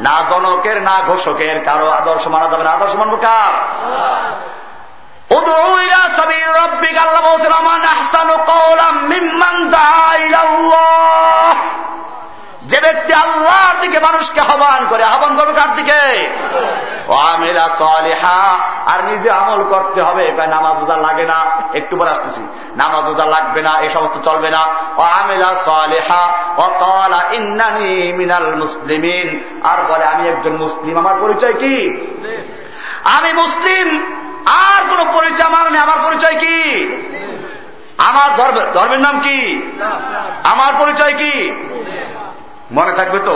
না জনকের, না ঘোষকের, কারও আদর্শ মানা যাবে না। আদর্শ মানব কার? যে ব্যক্তি আল্লাহর দিকে মানুষকে আহ্বান করে, আহ্বান করবে কার দিকে? আর নিজে আমল করতে হবে। নামাজ রোজা লাগে না? একটু পরে আসতেছি। নামাজ রোজা লাগবে না এই সমস্ত চলবে না। ও আমেলা সালেহা ও কলা ইন্নানি মিনাল মুসলিমিন। আর বলে, আমি একজন মুসলিম, আমার পরিচয় কি? আমি মুসলিম, আর কোন পরিচয় আমার নেই, আমার পরিচয় কি? আমার ধর্মের নাম কি? আমার পরিচয় কি? মনে থাকবে তো?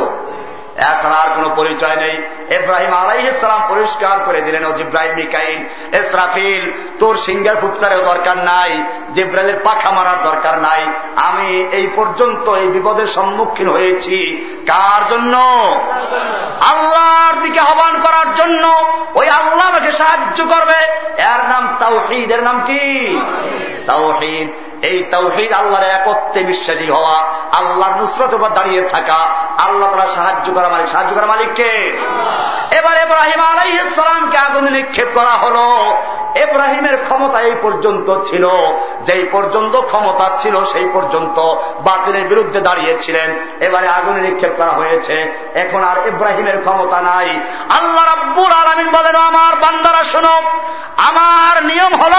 এছাড়া আর কোন পরিচয় নেই। এব্রাহিম আলাইসালাম পরিষ্কার করে দিলেন, ও জিব্রাহিম মিকাইল এসরাফিল তোর সিঙ্গার ফুৎকারেও দরকার নাই, জিব্রাইলের পাখা মারার দরকার নাই। আমি এই পর্যন্ত এই বিপদের সম্মুখীন হয়েছি। কার জন্য? আল্লাহর দিকে আহ্বান করার জন্য। ওই আল্লাহ আমাকে সাহায্য করবে। এর নাম তাওহিদ। এর নাম কি? তাওহিদ। এই তৌহিদ আল্লাহর একত্রে বিশ্বাসী হওয়া, আল্লাহর নুসরত উপর দাঁড়িয়ে থাকা, আল্লাহ তারা সাহায্য করা মালিক। সাহায্য করা মালিককে এবার এব্রাহিম আলাইসালামকে আগুন নিক্ষেপ করা হলো। এব্রাহিমের ক্ষমতা এই পর্যন্ত ছিল, যেই পর্যন্ত ক্ষমতা ছিল সেই পর্যন্ত বাতিলের বিরুদ্ধে দাঁড়িয়েছিলেন। এবারে আগুন নিক্ষেপ করা হয়েছে। এখন আর ইব্রাহিমের ক্ষমতা নাই। আল্লাহ রাব্বুল আলমিন বলেন, আমার বান্দারা শোনো, আমার নিয়ম হল,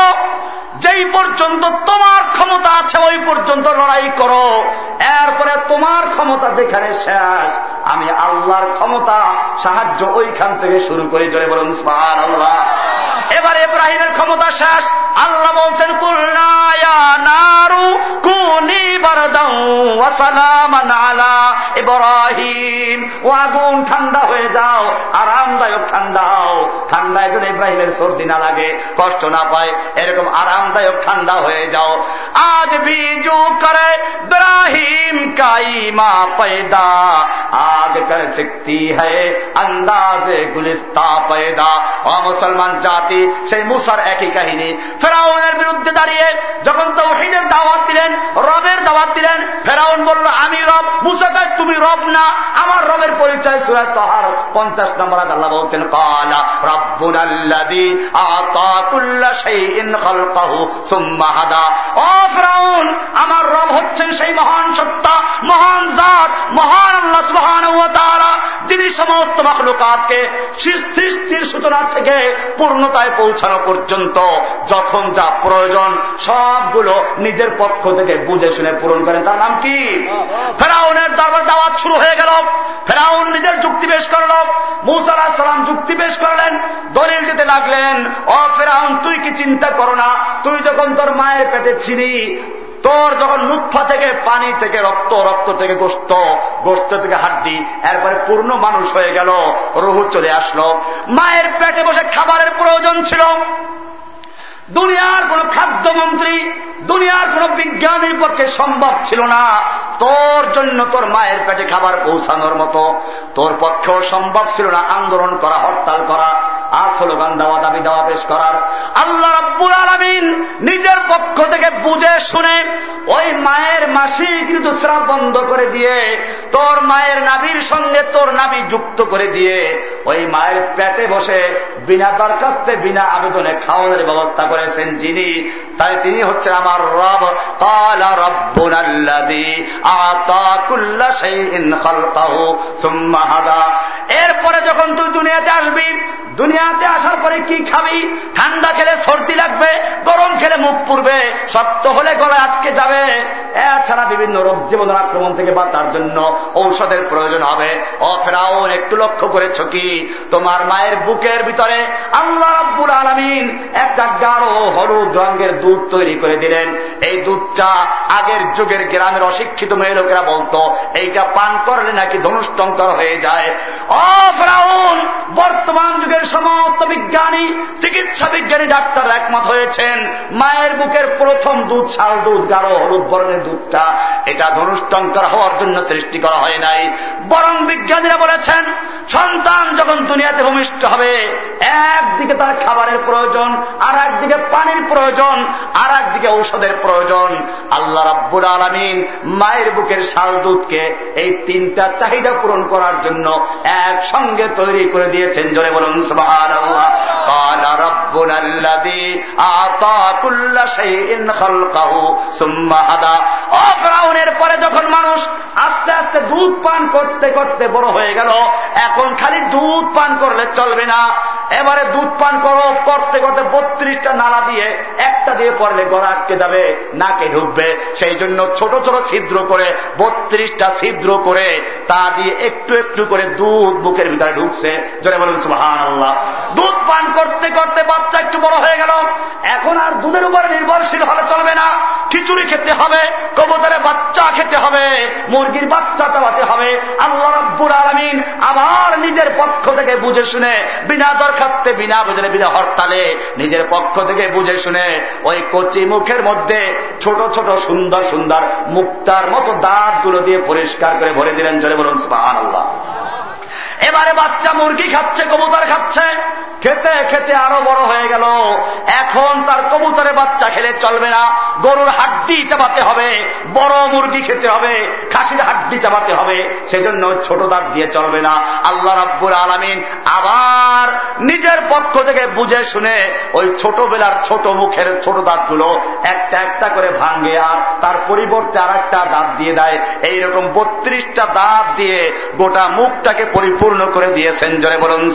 যেই পর্যন্ত তোমার ক্ষমতা আছে, ওই পর্যন্ত লড়াই করো। এরপরে তোমার ক্ষমতা যেখানে শেষ, আমি আল্লাহর ক্ষমতা, সাহায্য ওইখান থেকে শুরু করে। চলে বলুন আল্লাহ এবার এব্রাহিমের ক্ষমতা শেষ আল্লাহ বলছেন নারু কুনি ইব্রাহিম ও আগুন ঠান্ডা হয়ে যাও আরামদায়ক ঠান্ডা হও ঠান্ডা একজন ইব্রাহিমের সর্দি না লাগে কষ্ট না পায় এরকম আরামদায়ক ঠান্ডা হয়ে যাও আজ বিজু করে ইব্রাহিম কাইমা पैदा आग कर सकती है अंदाजे गुलिस्ता पैदा ও মুসলমান জাতি সেই মুসার একই কাহিনী। ফেরাউনের বিরুদ্ধে দাঁড়িয়ে যখন তৌহিদের দাওয়াত দিলেন, রবের দাওয়াত দিলেন, ফেরাউন বলল, আমি রব মুসাকায় তুমি রব না, আমার রবের পরিচয় সুরাত তহার পঞ্চাশ নম্বর আল্লাহ বলছেন, কালা রব্বুল আল্লাদি আতা কুল্লা শাইইন খালকাহু সুম্মা ও ফেরাউন, আমার রব হচ্ছেন সেই মহান সত্তা, মহান জাত, মহান আল্লাহ সুবহান যিনি সমস্ত মখলুকাতকে সৃষ্টির সূচনা থেকে পূর্ণতায় পৌঁছানো পর্যন্ত যখন যা প্রয়োজন সবগুলো নিজের পক্ষ থেকে বুঝে শুনে পূরণ করেন। তার নাম কি? ফেরাউনের দরবার দাওয়াত শুরু হয়ে গেল। ফেরাউন নিজের যুক্তি পেশ করল। মুসারা সালাম যুক্তি পেশ করলেন। দলিল দিতে লাগলেন, অ ফেরাউন, তুই কি চিন্তা করো না? তুই যখন তোর মায়ের পেটে ছিলি তোর যখন মুখা থেকে, পানি থেকে, রক্ত রক্ত থেকে গোস্ত গোস্ত থেকে হাড্ডি, এরপরে পূর্ণ মানুষ হয়ে গেল, রহু চলে আসলো। মায়ের পেটে বসে খাবারের প্রয়োজন ছিল। দুনিয়ার কোন খাদ্যমন্ত্রী, দুনিয়ার কোন বিজ্ঞানীর পক্ষে সম্ভব ছিল না। তোর জন্য তোর মায়ের পেটে খাবার পৌঁছানোর মতো। তোর পক্ষেও সম্ভব ছিল না আন্দোলন করা, হরতাল করা, আর স্লোগান দেওয়া, দাবি দেওয়া পেশ করার। আল্লাহ রাব্বুল আলমিন নিজের পক্ষ থেকে বুঝে শুনে ওই মায়ের মাসিক ঋতুস্রাব বন্ধ করে দিয়ে, তোর মায়ের নাবির সঙ্গে তোর নাবি যুক্ত করে দিয়ে, ওই মায়ের পেটে বসে বিনা দরখাস্তে, বিনা আবেদনে খাওয়ানোর ব্যবস্থা করেছেন যিনি, তাই তিনি হচ্ছে আমার রব। কালা রব্বুল আল্লাদি আতা কুল্লা শাইইন খালকাহু সুম্মা হাদা। এরপরে যখন তুই দুনিয়াতে আসবি, দুনিয়াতে আসার পরে কি খাবি? ঠান্ডা খেলে সর্দি লাগবে, গরম খেলে মুখ পুড়বে, শক্ত হলে গলায় আটকে যাবে। এছাড়া বিভিন্ন রোগ জীবন আক্রমণ থেকে বাঁচার জন্য ঔষধের প্রয়োজন হবে। ও ফেরাউন, একটু লক্ষ্য করেছ কি? তোমার মায়ের বুকের ভিতরে আল্লাহ রাব্বুল আলমিন একটা গাঢ় হলুদ রঙের দুধ তৈরি করে দিলেন। এই দুধটা আগের যুগের গ্রামের অশিক্ষিত মেয়ে লোকেরা বলতো, এইটা পান করলে নাকি ধনুষ্টঙ্কর হয়ে যায়? বর্তমান যুগের সমস্ত বিজ্ঞানী, চিকিৎসা বিজ্ঞানী ডাক্তার একমত হয়েছেন, মায়ের বুকের প্রথম দুধ, শাল দুধ, গাঢ় হলুদ বর্ণের দুধটা, এটা ধনুষ্টঙ্কর হওয়ার জন্য সৃষ্টি করা হয় নাই। বরং বিজ্ঞানীরা বলেছেন, সন্তান যখন দুনিয়াতে ভূমিষ্ঠ হবে, একদিকে তার খাবারের প্রয়োজন আর একদিকে পানির প্রয়োজন আর একদিকে ঔষধের প্রয়োজন। আল্লাহ রাব্বুল আলমিন মায়ের বুকের শাল দুধকে এই তিনটা চাহিদা পূরণ করার জন্য একসঙ্গে তৈরি করে দিয়েছেন। জোরে বলুন পরে যখন মানুষ আস্তে আস্তে দুধ পান করতে করতে বড় হয়ে গেল, এখন খালি দুধ পান করলে চলবে না। এবারে দুধ পান করো, করতে করতে বত্রিশটা নালা দিয়ে একটা দিয়ে পড়লে গলা আটকে যাবে, নাকে ঢুকবে। সেই জন্য ছোট ছোট ছিদ্র করে, বত্রিশটা ছিদ্র করে, তা দিয়ে একটু একটু করে দুধ বুকের ভিতরে ঢুকছে। জোরে বলুন সুহান আল্লাহ দুধ পান করতে করতে বাচ্চা একটু বড় হয়ে গেল। এখন আর দুধের উপর নির্ভরশীল হলে চলবে না। খিচুড়ি খেতে হবে কবুতরে বাচ্চা খেতে হবে, মুরগির বাচ্চা চালাতে হবে। আল্লাহ রব্বুর আলমিন আবার নিজের পক্ষ থেকে বুঝে শুনে, বিনা দরখাস্তে, বিনা বেদনে বিনা হরতালে নিজের পক্ষ থেকে বুঝে শুনে ওই কচি মুখের মধ্যে ছোট ছোট, সুন্দর সুন্দর মুক্তার মতো দাঁতগুলো দিয়ে পরিষ্কার করে ভরে দিলেন। চলে বলুন সুবাহ আল্লাহ এবারে বাচ্চা মুরগি খাচ্ছে, কবুতর খাচ্ছে। খেতে খেতে আরও বড় হয়ে গেল। এখন তার কবুতরে বাচ্চা খেলে চলবে না। গরুর হাড্ডি চাবাতে হবে, বড় মুরগি খেতে হবে, খাসির হাড্ডি চাবাতে হবে। সেজন্য ছোট দাঁত দিয়ে চলবে না। আল্লাহ রাব্বুর আলমিন আবার নিজের পক্ষ থেকে বুঝে শুনে ওই ছোটবেলার ছোট মুখের ছোট দাঁতগুলো একটা একটা করে ভাঙ্গে আর তার পরিবর্তে আর একটা দাঁত দিয়ে দেয়। এইরকম বত্রিশটা দাঁত দিয়ে গোটা মুখটাকে পরিপূর্ণ করে দিয়েছেন। জয় বলুন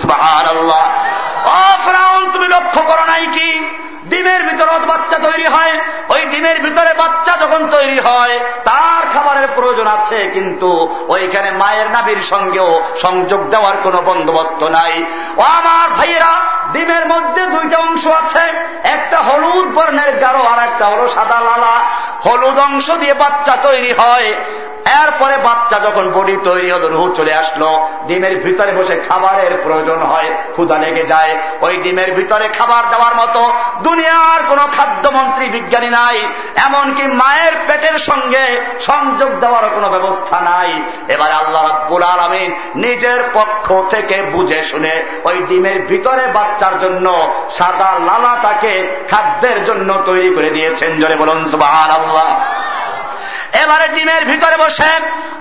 আল্লাহ তুমি লক্ষ্য করো নাই কি? ডিমের ভিতরে বাচ্চা তৈরি হয়, ওই ডিমের ভিতরে বাচ্চা যখন তৈরি হয়, তার খাবারের প্রয়োজন আছে, কিন্তু ওইখানে মায়ের নাবির সঙ্গেও সংযোগ দেওয়ার কোনো বন্দোবস্ত নাই। ও আমার ভাইয়েরা, ডিমের মধ্যে দুইটা অংশ আছে, একটা হলুদ বর্ণের গাঢ় আর একটা হলো সাদা লালা। হলুদ অংশ দিয়ে বাচ্চা তৈরি হয়। এরপরে বাচ্চা যখন বডি তৈরি হতো রুহু চলে আসলো, ডিমের ভিতরে বসে খাবারের প্রয়োজন হয় ক্ষুদা লেগে যায়। ওই ডিমের ভিতরে খাবার দেওয়ার মতো দুনিয়ার কোন খাদ্যমন্ত্রী বিজ্ঞানী নাই, এমনকি মায়ের পেটের সঙ্গে সংযোগ দেওয়ার কোনো ব্যবস্থা নাই। এবার আল্লাহ রাব্বুল আলমিন নিজের পক্ষ থেকে বুঝে শুনে ওই ডিমের ভিতরে বাচ্চার জন্য সাদা লালা তাকে খাদ্যের জন্য তৈরি করে দিয়েছেন। জলে বলুন সুবাহ আল্লাহ এবারে ডিমের ভিতরে বসে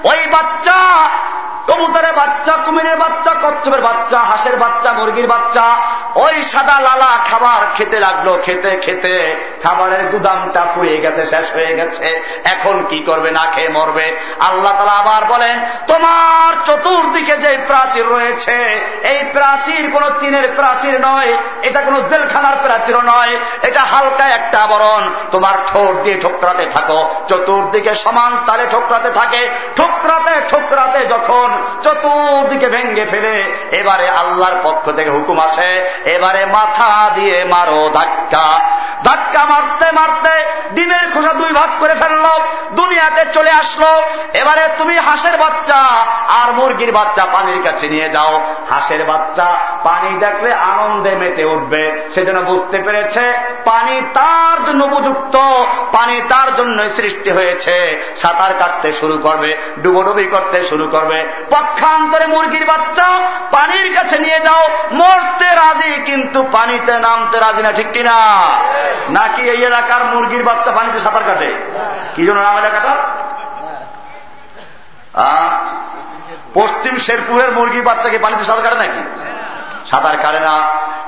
ওই বাচ্চা কবুতরের বাচ্চা, কুমিরের বাচ্চা, কচ্ছপের বাচ্চা, হাঁসের বাচ্চা, মুরগির বাচ্চা, ওই সাদা লালা খাবার খেতে লাগল, খেতে খেতে খাবারের গুদামটা ফুরিয়ে গেছে, শেষ হয়ে গেছে। এখন কি করবে, না খেয়ে মরবে? আল্লাহ তালা আবার বলেন, তোমার চতুর্দিকে যে প্রাচীর রয়েছে, এই প্রাচীর কোন চীনের প্রাচীর নয়, এটা কোন জেলখানার প্রাচীর নয়, এটা হালকা একটা আবরণ। তোমার ঠোঁট দিয়ে ঠোকরাতে থাকো, চতুর্দিকে সমান তালে ঠোকরাতে থাকে, ঠোকরাতে ঠোকরাতে যখন চতুর্দিকে ভেঙ্গে ফেলে, এবারে আল্লাহর পক্ষ থেকে হুকুম আসে, এবারে মাথা দিয়ে মারো ধাক্কা। ধাক্কা মারতে মারতে ডিমের খোসা দুই আবির্ভাব করে ফেলল, দুনিয়াতে চলে আসলো। এবারে তুমি হাঁসের বাচ্চা আর মুরগির বাচ্চা পানির কাছে নিয়ে যাও। হাঁসের বাচ্চা পানি দেখলে আনন্দে মেতে উঠবে। সেজন্য বুঝতে পেরেছে, পানি তার জন্য উপযুক্ত, পানি তার জন্য সৃষ্টি হয়েছে। সাঁতার কাটতে শুরু করবে, ডুবোডুবি করতে শুরু করবে। পক্ষান্তরে মুরগির বাচ্চা, পানির কাছে নিয়ে যাও, মরতে রাজি, কিন্তু পানিতে নামতে রাজি না, ঠিক কিনা? নাকি এই এলাকার মুরগির বাচ্চা পানিতে সাঁতার কাটে? কি জন্য নাম এলাকাটার? পশ্চিম শেরপুরের মুরগির বাচ্চাকে পানিতে সাঁতার কাটে নাকি? সাঁতার কাটে না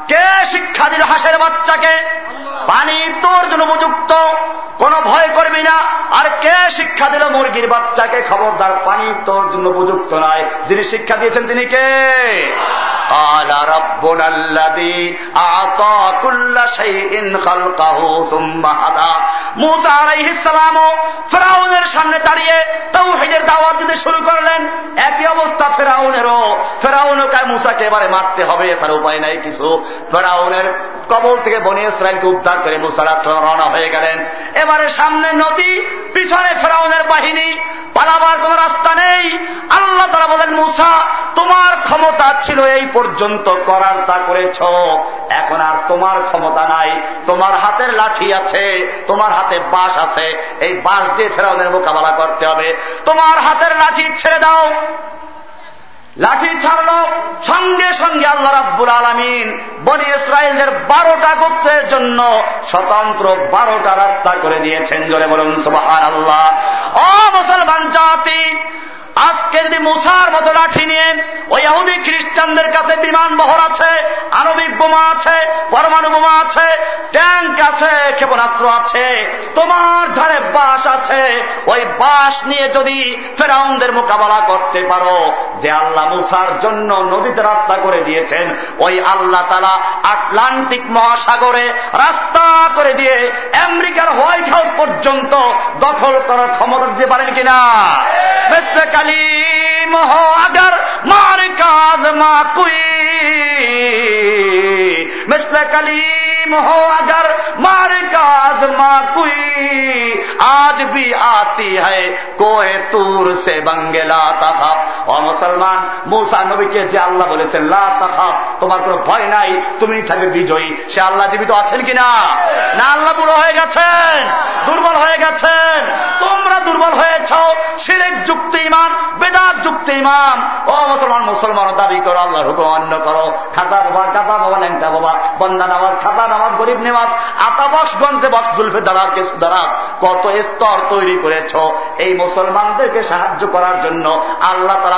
কে শিক্ষা দিল হাঁসের বাচ্চাকে? পানি তোর জন্য উপযুক্ত। কোন ভয় করবি না। আর কে শিক্ষা দিল মুরগির বাচ্চাকে? খবরদার পানি তোর জন্য উপযুক্ত নয়। যিনি শিক্ষা দিয়েছেন তিনি কে? ফেরাউনের সামনে দাঁড়িয়ে তাও হেজের দাওয়াত দিতে শুরু করলেন। একই অবস্থা ফেরাউনেরও। ফেরাউনও কায় মুসাকে এবারে মারতে হবে। এছাড়া উপায় নাই, কিছু ফেরাউনের কবল থেকে বনি ইসরায়েলকে উদ্ধার করে মুসারা রওনা হয়ে গেলেন। এবারে সামনে নদী, পিছনে ফেরাউনের বাহিনী, পালাবার কোন রাস্তা নেই। আল্লাহ তারা বলেন, মুসা, তোমার ক্ষমতা ছিল এই পর্যন্ত, করার তা করেছ। এখন আর তোমার ক্ষমতা নাই। তোমার হাতের লাঠি আছে, তোমার হাতে বাঁশ আছে। এই বাঁশ দিয়ে ফেরাউনের মোকাবেলা করতে হবে। তোমার হাতের লাঠি ছেড়ে দাও। লাঠি ছাড়ল, সঙ্গে সঙ্গে আল্লাহ রাব্বুল আলমিন বনি ইসরায়েলদের বারোটা গোত্রের জন্য স্বতন্ত্র বারোটা রাস্তা করে দিয়েছেন। জোরে বলুন সুবাহ আল্লাহ অ মুসলমান জাতি আজকে যদি মুসার মতো লাঠি নিয়ে ওই আহুদি খ্রিস্টানদের কাছে বিমান বহর আছে আণবিক বোমা আছে, পরমাণু বোমা আছে, ট্যাঙ্ক আছে, ক্ষেপণাস্ত্র আছে, তোমার ধারে বাস আছে, ওই বাস নিয়ে যদি ফেরাউনদের মোকাবেলা করতে পারো, যে আল্লাহ মুসার জন্য নদীতে রাস্তা করে দিয়েছেন, ওই আল্লাহ তালা আটলান্টিক মহাসাগরে রাস্তা করে দিয়ে আমেরিকার হোয়াইট হাউস পর্যন্ত দখল করার ক্ষমতা দিতে পারেন কিনা? سلیم ہو اگر مار کاز ماں کوئی۔ مثل کلیم ہو اگر مار کاز ماں کوئی۔ آج بھی آتی ہے کوہ تور سے بنگلا تھا ও মুসলমান, মৌসা নবীকে যে আল্লাহ বলেছেন তোমার কোনো ভয় নাই, তুমি থাকবে বিজয়ী। সে আল্লাহ জীবিত আছেন কিনা? না, আল্লাহ বুড়ো হয়ে গেছেন, দুর্বল হয়ে গেছেন। তোমরা দুর্বল হয়েছ সিরেক যুক্ত ইমান, বেদাত যুক্ত ইমান। ও মুসলমান মুসলমান, দাবি করো, আল্লাহর হুকুম অন্য করো। খাতা বাবা কাতা বাবা, ল্যাংটা বাবা বন্দা নামাজ, খাতা নামাজ, গরিব নেমাজ আতাবস গঞ্জে বক্স জুলফে দারাজকে সুদারাজ কত স্তর তৈরি করেছ। এই মুসলমানদেরকে সাহায্য করার জন্য আল্লাহ তারা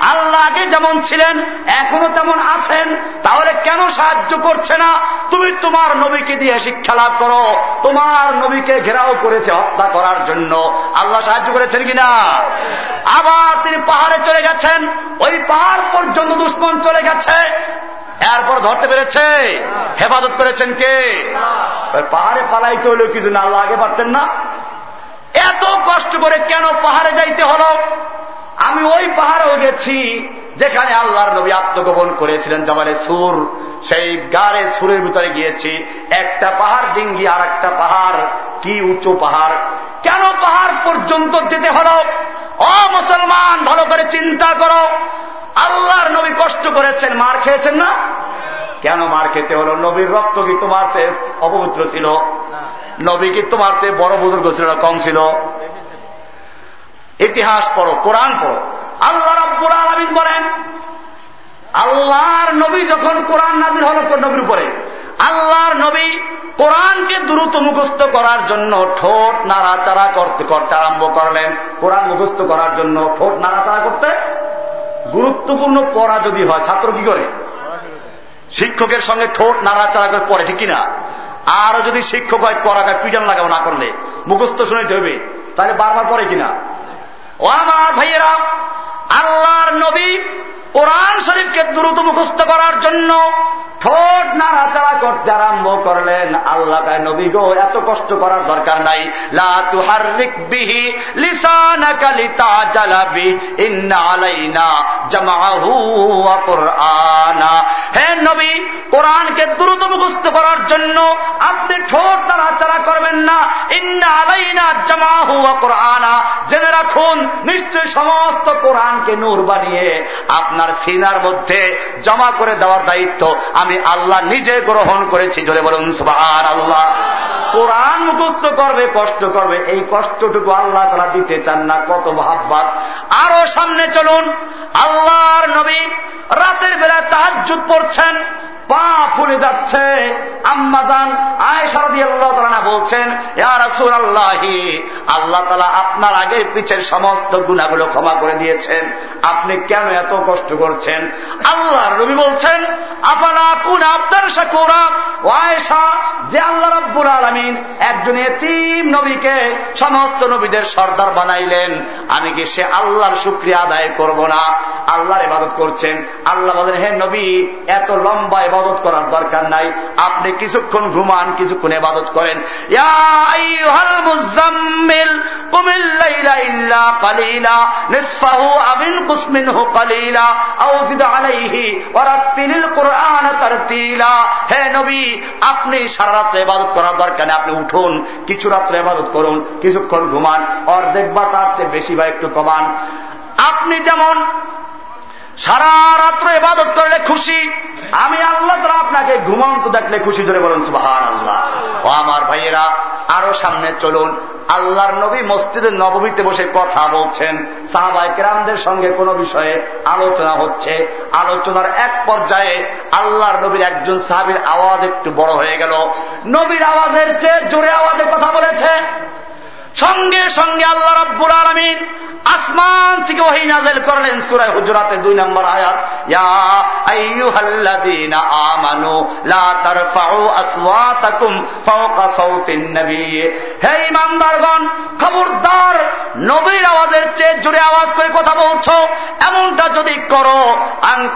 আল্লাহ আগে যেমন ছিলেন এখনও তেমন আছেন। তাহলে কেন সাহায্য করছে না? তুমি তোমার নবীকে দিয়ে শিক্ষা লাভ করো। তোমার নবীকে ঘেরাও করেছে হত্যা করার জন্য। আল্লাহ সাহায্য করেছেন কিনা? আবার তিনি পাহাড়ে চলে গেছেন। ওই পাহাড় পর্যন্ত দুশ্মন চলে গেছে। এরপর ধরতে পেরেছে? হেফাজত করেছেন কে? পাহাড়ে পালাইতে হলেও কিছু না আল্লাহ আগে পারতেন না। এত কষ্ট করে কেন পাহাড়ে যাইতে হল? আমি ওই পাহাড়েও গেছি যেখানে আল্লাহর নবী আত্মগোপন করেছিলেন জবালে সুর, সেই গাড়ে সুরের ভিতরে গিয়েছি। একটা পাহাড় ডিঙ্গি আর একটা পাহাড়, কি উঁচু পাহাড়। কেন পাহাড় পর্যন্ত যেতে হলো? অ মুসলমান, ভালো করে চিন্তা করো। আল্লাহর নবী কষ্ট করেছেন, মার খেয়েছেন না? কেন মার খেতে হলো? নবীর রক্ত কি তোমার সে অপবিত্র ছিল? নবী কি তোমার সে বড় বুজুর্গ ছিল কম ছিল। ইতিহাস পড়ো, কোরআন পড়ো। আল্লাহ রব্বুল আলমিন বলেন, আল্লাহর নবী যখন কোরআন নাজির হল নবীর উপরে, আল্লাহর নবী কোরআনকে দ্রুত মুখস্থ করার জন্য ঠোঁট নাড়াচাড়া করতে করতে আরম্ভ করলেন। কোরআন মুখস্থ করার জন্য ঠোঁট নাড়াচাড়া করতে গুরুত্বপূর্ণ পড়া যদি হয়, ছাত্র কি করে? শিক্ষকের সঙ্গে ঠোঁট নাড়াচাড়া করে পড়ে, ঠিক কিনা? আর যদি শিক্ষক হয়, পড়াকে পিজন লাগাবো না করলে, মুখস্থ শুনে হবে, তাহলে বারবার পড়ে কিনা? ও আমার ভাইয়েরা আল্লাহর নবী কোরআন শরীফকে দ্রুত মুখস্থ করার জন্য ঠোঁট নাড়াচাড়া করতে আরম্ভ করলেন। আল্লাহ নবী গো, এত কষ্ট করার দরকার নাই। বিহি হে নবী, কোরআনকে দ্রুত মুখস্থ করার জন্য আপনি ঠোঁট নাড়াচাড়া করবেন না। ইন্না আলাইনা জামাহু কোরআনা। জেনে রাখুন, নিশ্চয় সমস্ত কোরআনকে নূর বানিয়ে আপনার সিনার মধ্যে জমা করে দেওয়ার দায়িত্ব আমি আল্লাহ নিজে গ্রহণ করেছি। জোরে বলুন সুবাহ আল্লাহ কোরআন মুখস্থ করবে, কষ্ট করবে, এই কষ্টটুকু আল্লাহ তারা দিতে চান না, কত ভাববাদ আরও সামনে চলুন, আল্লাহর নবী রাতের বেলায় তাহাজুদ পড়ছেন, পা ফুলে যাচ্ছে। আম্মাদান আয় সারদি আল্লাহ তালা বলছেন ইয়ারসুল আল্লাহি আল্লাহ তালা আপনার আগে পিছের সমস্ত গুণাগুলো ক্ষমা করে দিয়েছেন। আপনি কেন এত কষ্ট করছেন। আল্লাহ রবি বলছেন, আফালা কুন আপনার সাকুরা ওয়ায়সা যে আল্লাহ রব্বুল আলমিন একজন এতিম নবীকে সমস্ত নবীদের সর্দার বানাইলেন। আমি কি সে আল্লাহর শুক্রিয়া আদায় করব না? আল্লাহর ইবাদত করছেন। আল্লাহ বলেন, হে নবী, এত লম্বা ইবাদত করার দরকার নাই। আপনি কিছুক্ষণ ঘুমান, কিছুক্ষণ ইবাদত করেন। আপনি সারা রাত্রে এবাদত করার দরকার আপনি উঠুন, কিছু রাত্রে এবাদত করুন, কিছুক্ষণ ঘুমান, অর্ধেক বা তার চেয়ে বেশি বা একটু কমান। আপনি যেমন সারা রাত্র ইবাদত করলে খুশি। আমি আল্লাহ তারা আপনাকে ঘুমন্ত দেখলে খুশি ধরে বলুন সুবাহান আল্লাহ ও আমার ভাইয়েরা, আরও সামনে চলুন। আল্লাহর নবী মসজিদের নবমীতে বসে কথা বলছেন। সাহাবাই কেরামদের সঙ্গে কোন বিষয়ে আলোচনা হচ্ছে। আলোচনার এক পর্যায়ে আল্লাহর নবীর একজন সাহাবির আওয়াজ একটু বড় হয়ে গেল। নবীর আওয়াজের চেয়ে জোরে আওয়াজে কথা বলেছে। সঙ্গে সঙ্গে আল্লাহ রব্বুর আলমিন আসমান থেকে ওহি নাজেল করলেন সুরায় হুজরাতে দুই নম্বর আয়াত খবরদার, নবীর আওয়াজের চেয়ে জোরে আওয়াজ করে কথা বলছো, এমনটা যদি করো আং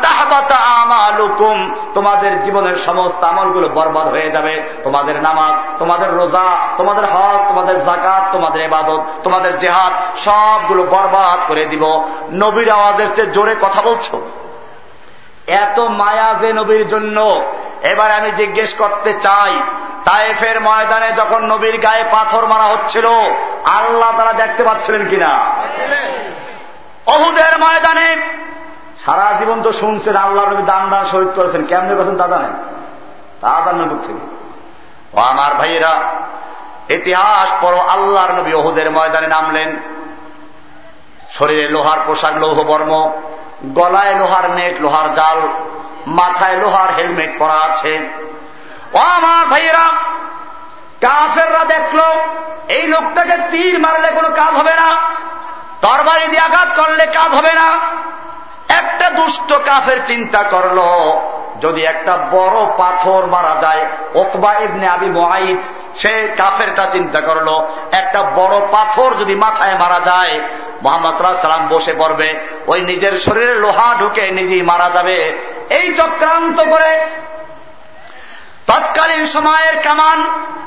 আমালুকুম, তোমাদের জীবনের সমস্ত আমলগুলো বরবাদ হয়ে যাবে। তোমাদের নামাজ, তোমাদের রোজা, তোমাদের হজ, তোমাদের জাকাত তোমাদের ইবাদত, তোমাদের জেহাদ, সবগুলো বরবাদ করে দিব। নবীর আওয়াজের চেয়ে জোরে কথা বলছো? এত মায়া যে নবীর জন্য। এবার আমি জিজ্ঞেস করতে চাই তাইফের ময়দানে যখন নবীর গায়ে পাথর মারা হচ্ছিল, আল্লাহ তারা দেখতে পাচ্ছিলেন কিনা? অহুদের ময়দানে সারা জীবন তো শুনছেন, আল্লাহ নবী দান দান শহীদ করেছেন। কেমনে করেছেন তা জানেন? তা জানেন থেকে আমার ভাইয়েরা ইতিহাস পর আল্লাহর নবী অহুদের ময়দানে নামলেন। শরীরে লোহার পোশাক, লৌহ বর্ম, গলায় লোহার নেট, লোহার জাল, মাথায় লোহার হেলমেট পরা আছে। ও আমার ভাইয়েরা, কাফেররা দেখল, এই লোকটাকে তীর মারলে কোনো কাজ হবে না, তরবারি দিয়ে আঘাত করলে কাজ হবে না। একটা দুষ্ট কাফের চিন্তা করল যদি একটা বড় পাথর মারা যায়, ওকবা ইবনে আবি মোহাইদ সে কাফেরটা চিন্তা করল, একটা বড় পাথর যদি মাথায় মারা যায়, মোহাম্মদ সাল্লাম বসে পড়বে, ওই নিজের শরীরে লোহা ঢুকে নিজেই মারা যাবে। এই চক্রান্ত করে তৎকালীন সময়ের কামান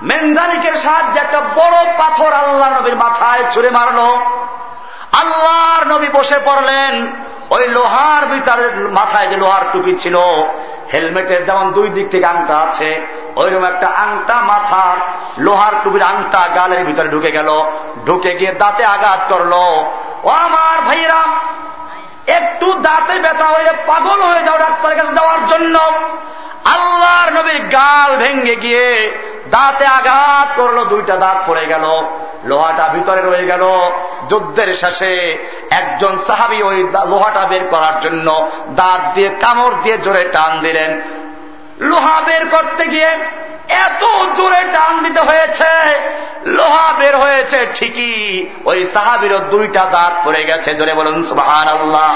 মেন্দানিকের সাহায্যে একটা বড় পাথর আল্লাহ নবীর মাথায় ছুড়ে মারল। আল্লাহর নবী বসে পড়লেন। ওই লোহার ভিতরে মাথায় যে লোহার টুপি ছিল, হেলমেটের যেমন দুই দিক থেকে আংটা আছে, ওইরকম একটা আংটা মাথা, লোহার টুপির আংটা গালের ভিতরে ঢুকে গেল। ঢুকে গিয়ে দাঁতে আঘাত করল। ও আমার ভাইরা একটু দাঁতে ব্যথা হয়ে পাগল হয়ে যাও ডাক্তারের কাছে দেওয়ার জন্য। আল্লাহর নবীর গাল ভেঙে গিয়ে দাঁতে আঘাত করল, দুইটা দাঁত পড়ে গেল, লোহাটা ভিতরে রয়ে গেল। যুদ্ধের শেষে একজন সাহাবি ওই লোহাটা বের করার জন্য দাঁত দিয়ে কামড় দিয়ে জোরে টান দিলেন। লোহা বের করতে গিয়ে এত জোরে টান দিতে হয়েছে। লোহা বের হয়েছে ঠিকই। ওই সাহাবিরও দুইটা দাঁত পড়ে গেছে। জোরে বলুন সুহান আল্লাহ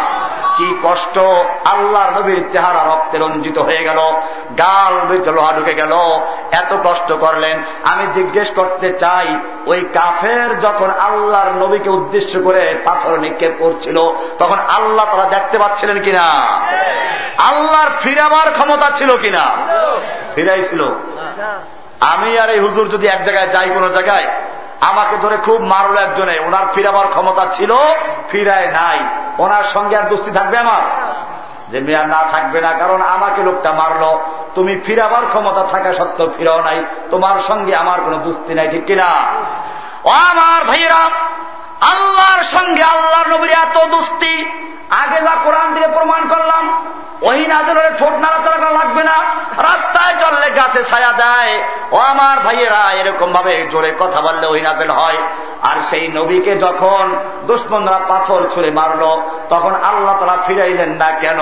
কি কষ্ট। আল্লাহর নবীর চেহারা রক্তে রঞ্জিত হয়ে গেল। গাল বেচে লোহা ঢুকে গেল। এত কষ্ট করলেন। আমি জিজ্ঞেস করতে চাই, ওই কাফের যখন আল্লাহর নবীকে উদ্দেশ্য করে পাথর নিক্ষেপ করছিল, তখন আল্লাহ তারা দেখতে পাচ্ছিলেন কিনা? আল্লাহর ফিরাবার ক্ষমতা ছিল কিনা? ফিরাইছিল আমি আর এই হুজুর যদি এক জায়গায় যাই কোন জায়গায়, আমাকে ধরে খুব মারল একজনে। ওনার ফিরাবার ক্ষমতা ছিল, ফিরায় নাই। ওনার সঙ্গে আর দুস্তি থাকবে আমার? যে মেয়ার না থাকবে না, কারণ আমাকে লোকটা মারলো। তুমি ফিরাবার ক্ষমতা থাকা সত্ত্বেও ফিরাও নাই। তোমার সঙ্গে আমার কোনো দুস্তি নাই, ঠিক কিনা? ও আমার ভাইয়েরা, আল্লাহর সঙ্গে আল্লাহর নবীর এত দুস্তি। আগে যা কোরআন দিয়ে প্রমাণ করলাম ওই নাজের ঠোঁট নাড়াচাড়া করা লাগবে না। রাস্তায় চললে গাছে ছায়া দেয়। ও আমার ভাইয়েরা এরকম ভাবে জোরে কথা বললে ওই নাজেল হয়। আর সেই নবীকে যখন দুশ্মনরা পাথর ছুঁড়ে মারল তখন আল্লাহ তারা ফিরাইলেন না কেন?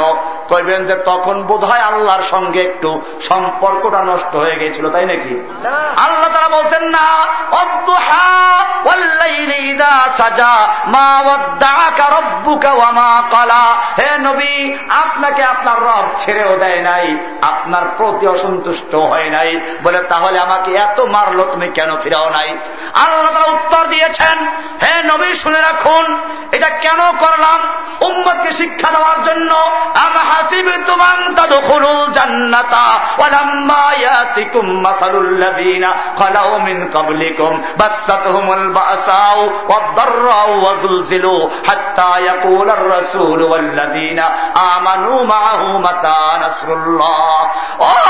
কইবেন যে তখন বোধ হয় আল্লাহর সঙ্গে একটু সম্পর্কটা নষ্ট হয়ে গেছিল তাই নাকি? আল্লাহ তারা বলছেন না সাজা মা কালা হে নবী আপনাকে আপনার রব ছেড়েও দেয় নাই আপনার প্রতি অসন্তুষ্ট হয় নাই। বলে তাহলে আমাকে এত মারলো তুমি কেন ফিরাও নাই? আল্লাহ তারা উত্তর দিয়েছেন হে নবী শুনে রাখুন এটা কেন করলাম? উম্মতকে শিক্ষা দেওয়ার জন্য ওয়ালাম্মা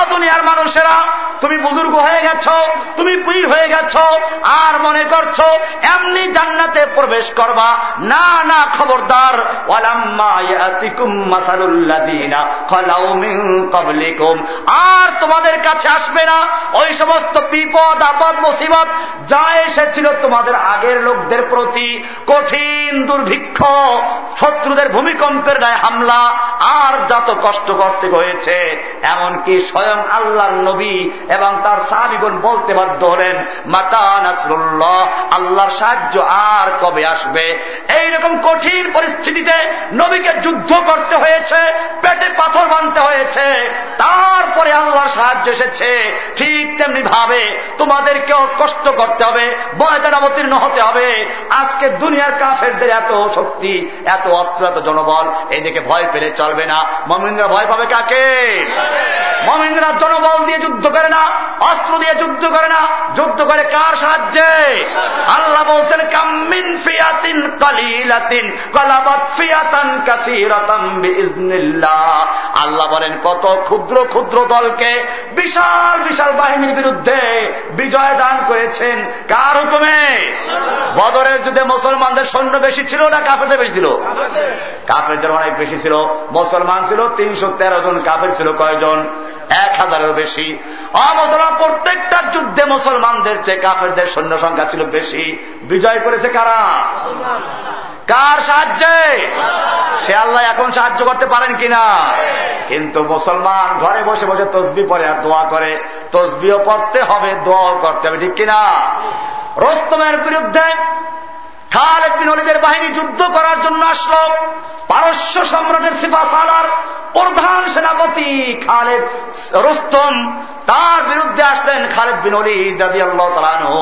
দুনিয়ার মানুষেরা, তুমি বুজুর্গ হয়ে গেছ, তুমি পীর হয়ে গেছ, আর মনে করছ এমনি জান্নাতে প্রবেশ করবা, না না, খবরদার আর তোমাদের কাছে আসবে না। ওই সমস্ত বিপদ, আপদ, মুসিবত যা এসেছিল তোমাদের আগের লোকদের প্রতি। কঠিন দুর্ভিক্ষ, শত্রুদের ভূমিকম্পের গায়ে হামলা, আর যত কষ্ট করতে হয়েছে, এমনকি স্বয়ং আল্লাহর নবী এবং তার সাহাবিগুন বলতে বাধ্য হলেন, মাতা নাসরুল্লাহ, আল্লাহর সাহায্য আর কবে আসবে? এইরকম কঠিন পরিস্থিতিতে নবীকে যুদ্ধ করতে হয়েছে। পেটে পাথর বানতে হয়েছে। তারপরে আল্লাহর সাহায্য এসেছে। ঠিক তেমনি ভাবে তোমাদেরকেও কষ্ট করতে হবে বয়দান অবতীর্ণ হতে হবে। আজকে দুনিয়ার কাফেরদের এত শক্তি, এত অস্ত্র, এত জনবল, এদিকে ভয় পেলে চলবে না। মমিন্দ্রা ভয় পাবে কাকে? মমিন্দ্রা জনবল দিয়ে যুদ্ধ করে না, অস্ত্র দিয়ে যুদ্ধ করে না। যুদ্ধ করে কার সাহায্যে? আল্লাহ বলছেন, কাম্মিন ফিয়াতিন কালিলাতিন, কলাবাত ফিয়াতান কাসীরাতাম বিইজনিল্লাহ আল্লাহ বলেন, কত ক্ষুদ্র ক্ষুদ্র দলকে বিশাল বিশাল বাহিনীর বিরুদ্ধে বিজয় দান করেছেন। কার হুকুমে? বদরের যুদ্ধে মুসলমানদের সৈন্য বেশি ছিল না কাফেরদের বেশি ছিল? কাফেরদের অনেক বেশি ছিল। মুসলমান ছিল, তিনশো তেরো জন কাফের ছিল কয়জন? এক হাজারেরও বেশি। অমুসলমান প্রত্যেকটা যুদ্ধে মুসলমানদের চেয়ে কাফেরদের সৈন্য সংখ্যা ছিল বেশি। বিজয় করেছে কারা? কার সাহায্যে? সে আল্লাহ এখন সাহায্য করতে পারেন কিনা? কিন্তু মুসলমান ঘরে বসে বসে তসবি পরে আর দোয়া করে। তসবিও পড়তে হবে, দোয়াও করতে হবে, ঠিক কিনা? রোস্তমের বিরুদ্ধে খালেদ বিন অলিদের বাহিনী যুদ্ধ করার জন্য আসলো। পারস্য সম্রাটের সিফা সালার প্রধান সেনাপতি খালেদ রুস্তম, তার বিরুদ্ধে আসলেন খালেদ বিন অলি দাদি আল্লাহ তালানো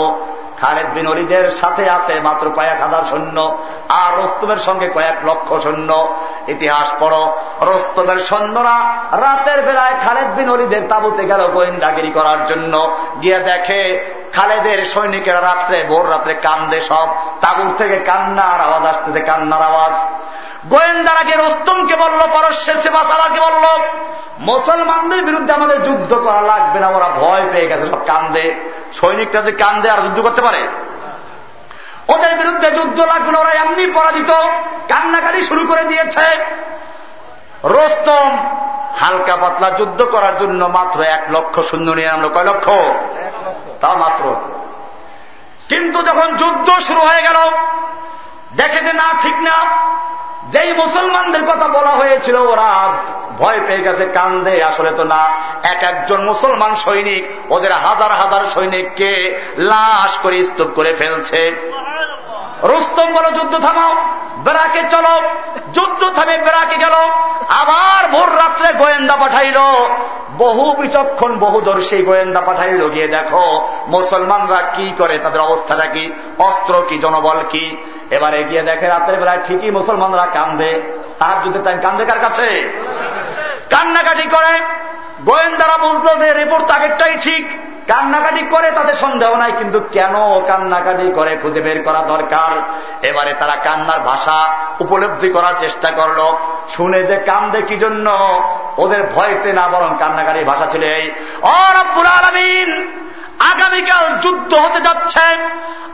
খালেদ বিন অলিদের সাথে আছে মাত্র কয়েক হাজার সৈন্য, আর রস্তমের সঙ্গে কয়েক লক্ষ সৈন্য। ইতিহাস পড়ো, রস্তমের সৈন্যরা রাতের বেলায় খালেদ বিন অলিদের তাবুতে গেল গোয়েন্দাগিরি করার জন্য। গিয়ে দেখে খালেদের সৈনিকেরা রাত্রে, ভোর রাত্রে কান্দে সব তাবুর থেকে কান্নার আওয়াজ আসতেছে, কান্নার আওয়াজ। গোয়েন্দারা গিয়ে রস্তমকে বলল পরশের সেবা সালাকে বলল, মুসলমানদের বিরুদ্ধে আমাদের যুদ্ধ করা লাগবে না, ওরা ভয় পেয়ে গেছে, সব কান্দে। সৈনিকরা যে কান্দে, আর যুদ্ধ করতে পারে? ওদের বিরুদ্ধে যুদ্ধ লাগবে না, ওরা এমনি পরাজিত কান্নাকারি শুরু করে দিয়েছে। রোস্তম হালকা পাতলা যুদ্ধ করার জন্য মাত্র এক লক্ষ শূন্য নিয়ে আনলো কয় লক্ষ? তা মাত্র। কিন্তু যখন যুদ্ধ শুরু হয়ে গেল, দেখে যে না, ঠিক না। যেই মুসলমানদের কথা বলা হয়েছিল, ওরা ভয় পেয়ে গেছে, কান্দে, আসলে তো না। এক একজন মুসলমান সৈনিক, ওদের হাজার হাজার সৈনিককে লাশ করে স্তূপ করে ফেলছে। রুস্তম বলো, যুদ্ধ থামাও, বেড়াকে চলো, যুদ্ধ থামে, বেড়াকে গেল। আবার ভোর রাত্রে গোয়েন্দা পাঠাইল। বহু বিচক্ষণ, বহুদর্শী গোয়েন্দা পাঠাইল, গিয়ে দেখো, মুসলমানরা কি করে, তাদের অবস্থাটা কি, অস্ত্র কি, জনবল কি? এবারে গিয়ে দেখে রাতের বেলায় ঠিকই মুসলমানরা কান্দে। তার যুদ্ধে তাই কান্দে কার কাছে? কান্নাকাটি করে। গোয়েন্দারা বুঝলো যে রিপোর্ট আগেরটাই ঠিক। কান্নাকাটি করে তাদের সন্দেহ নাই, কিন্তু কেন কান্নাকাটি করে খুঁজে বের করা দরকার? এবারে তারা কান্নার ভাষা উপলব্ধি করার চেষ্টা করল। শুনে যে কান্দে কি জন্য? ওদের ভয়তে না বরং কান্নাকাটি ভাষা ছিল এই। অরব্বুল আলমিন, আগামীকাল যুদ্ধ হতে যাচ্ছে।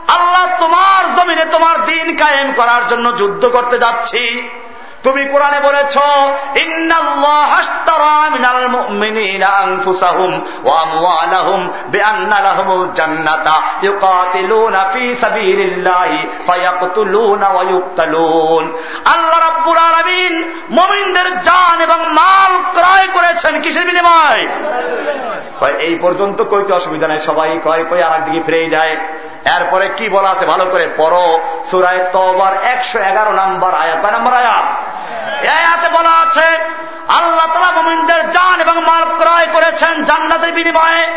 আল্লাহ তোমার জমিনে তোমার দিন কায়েম করার জন্য যুদ্ধ করতে যাচ্ছি। তুমি কোরআনে বলেছ আল্লাহ জান এবং মাল ক্রয় করেছেন কিসের বিনিময়? এই পর্যন্ত কইতে অসুবিধা নাই, সবাই কয় কই আর একদিকে ফিরেই যায়। এরপরে কি বলা আছে? ভালো করে পড়ো। সুরায় তবার একশো এগারো নাম্বার আয়াত। কয় নাম্বার আয়াত? বলা আছে আল্লাহ তালা মোমিনদের জান এবং মাল ক্রয় করেছেন জান্নাতের বিনিময়ে।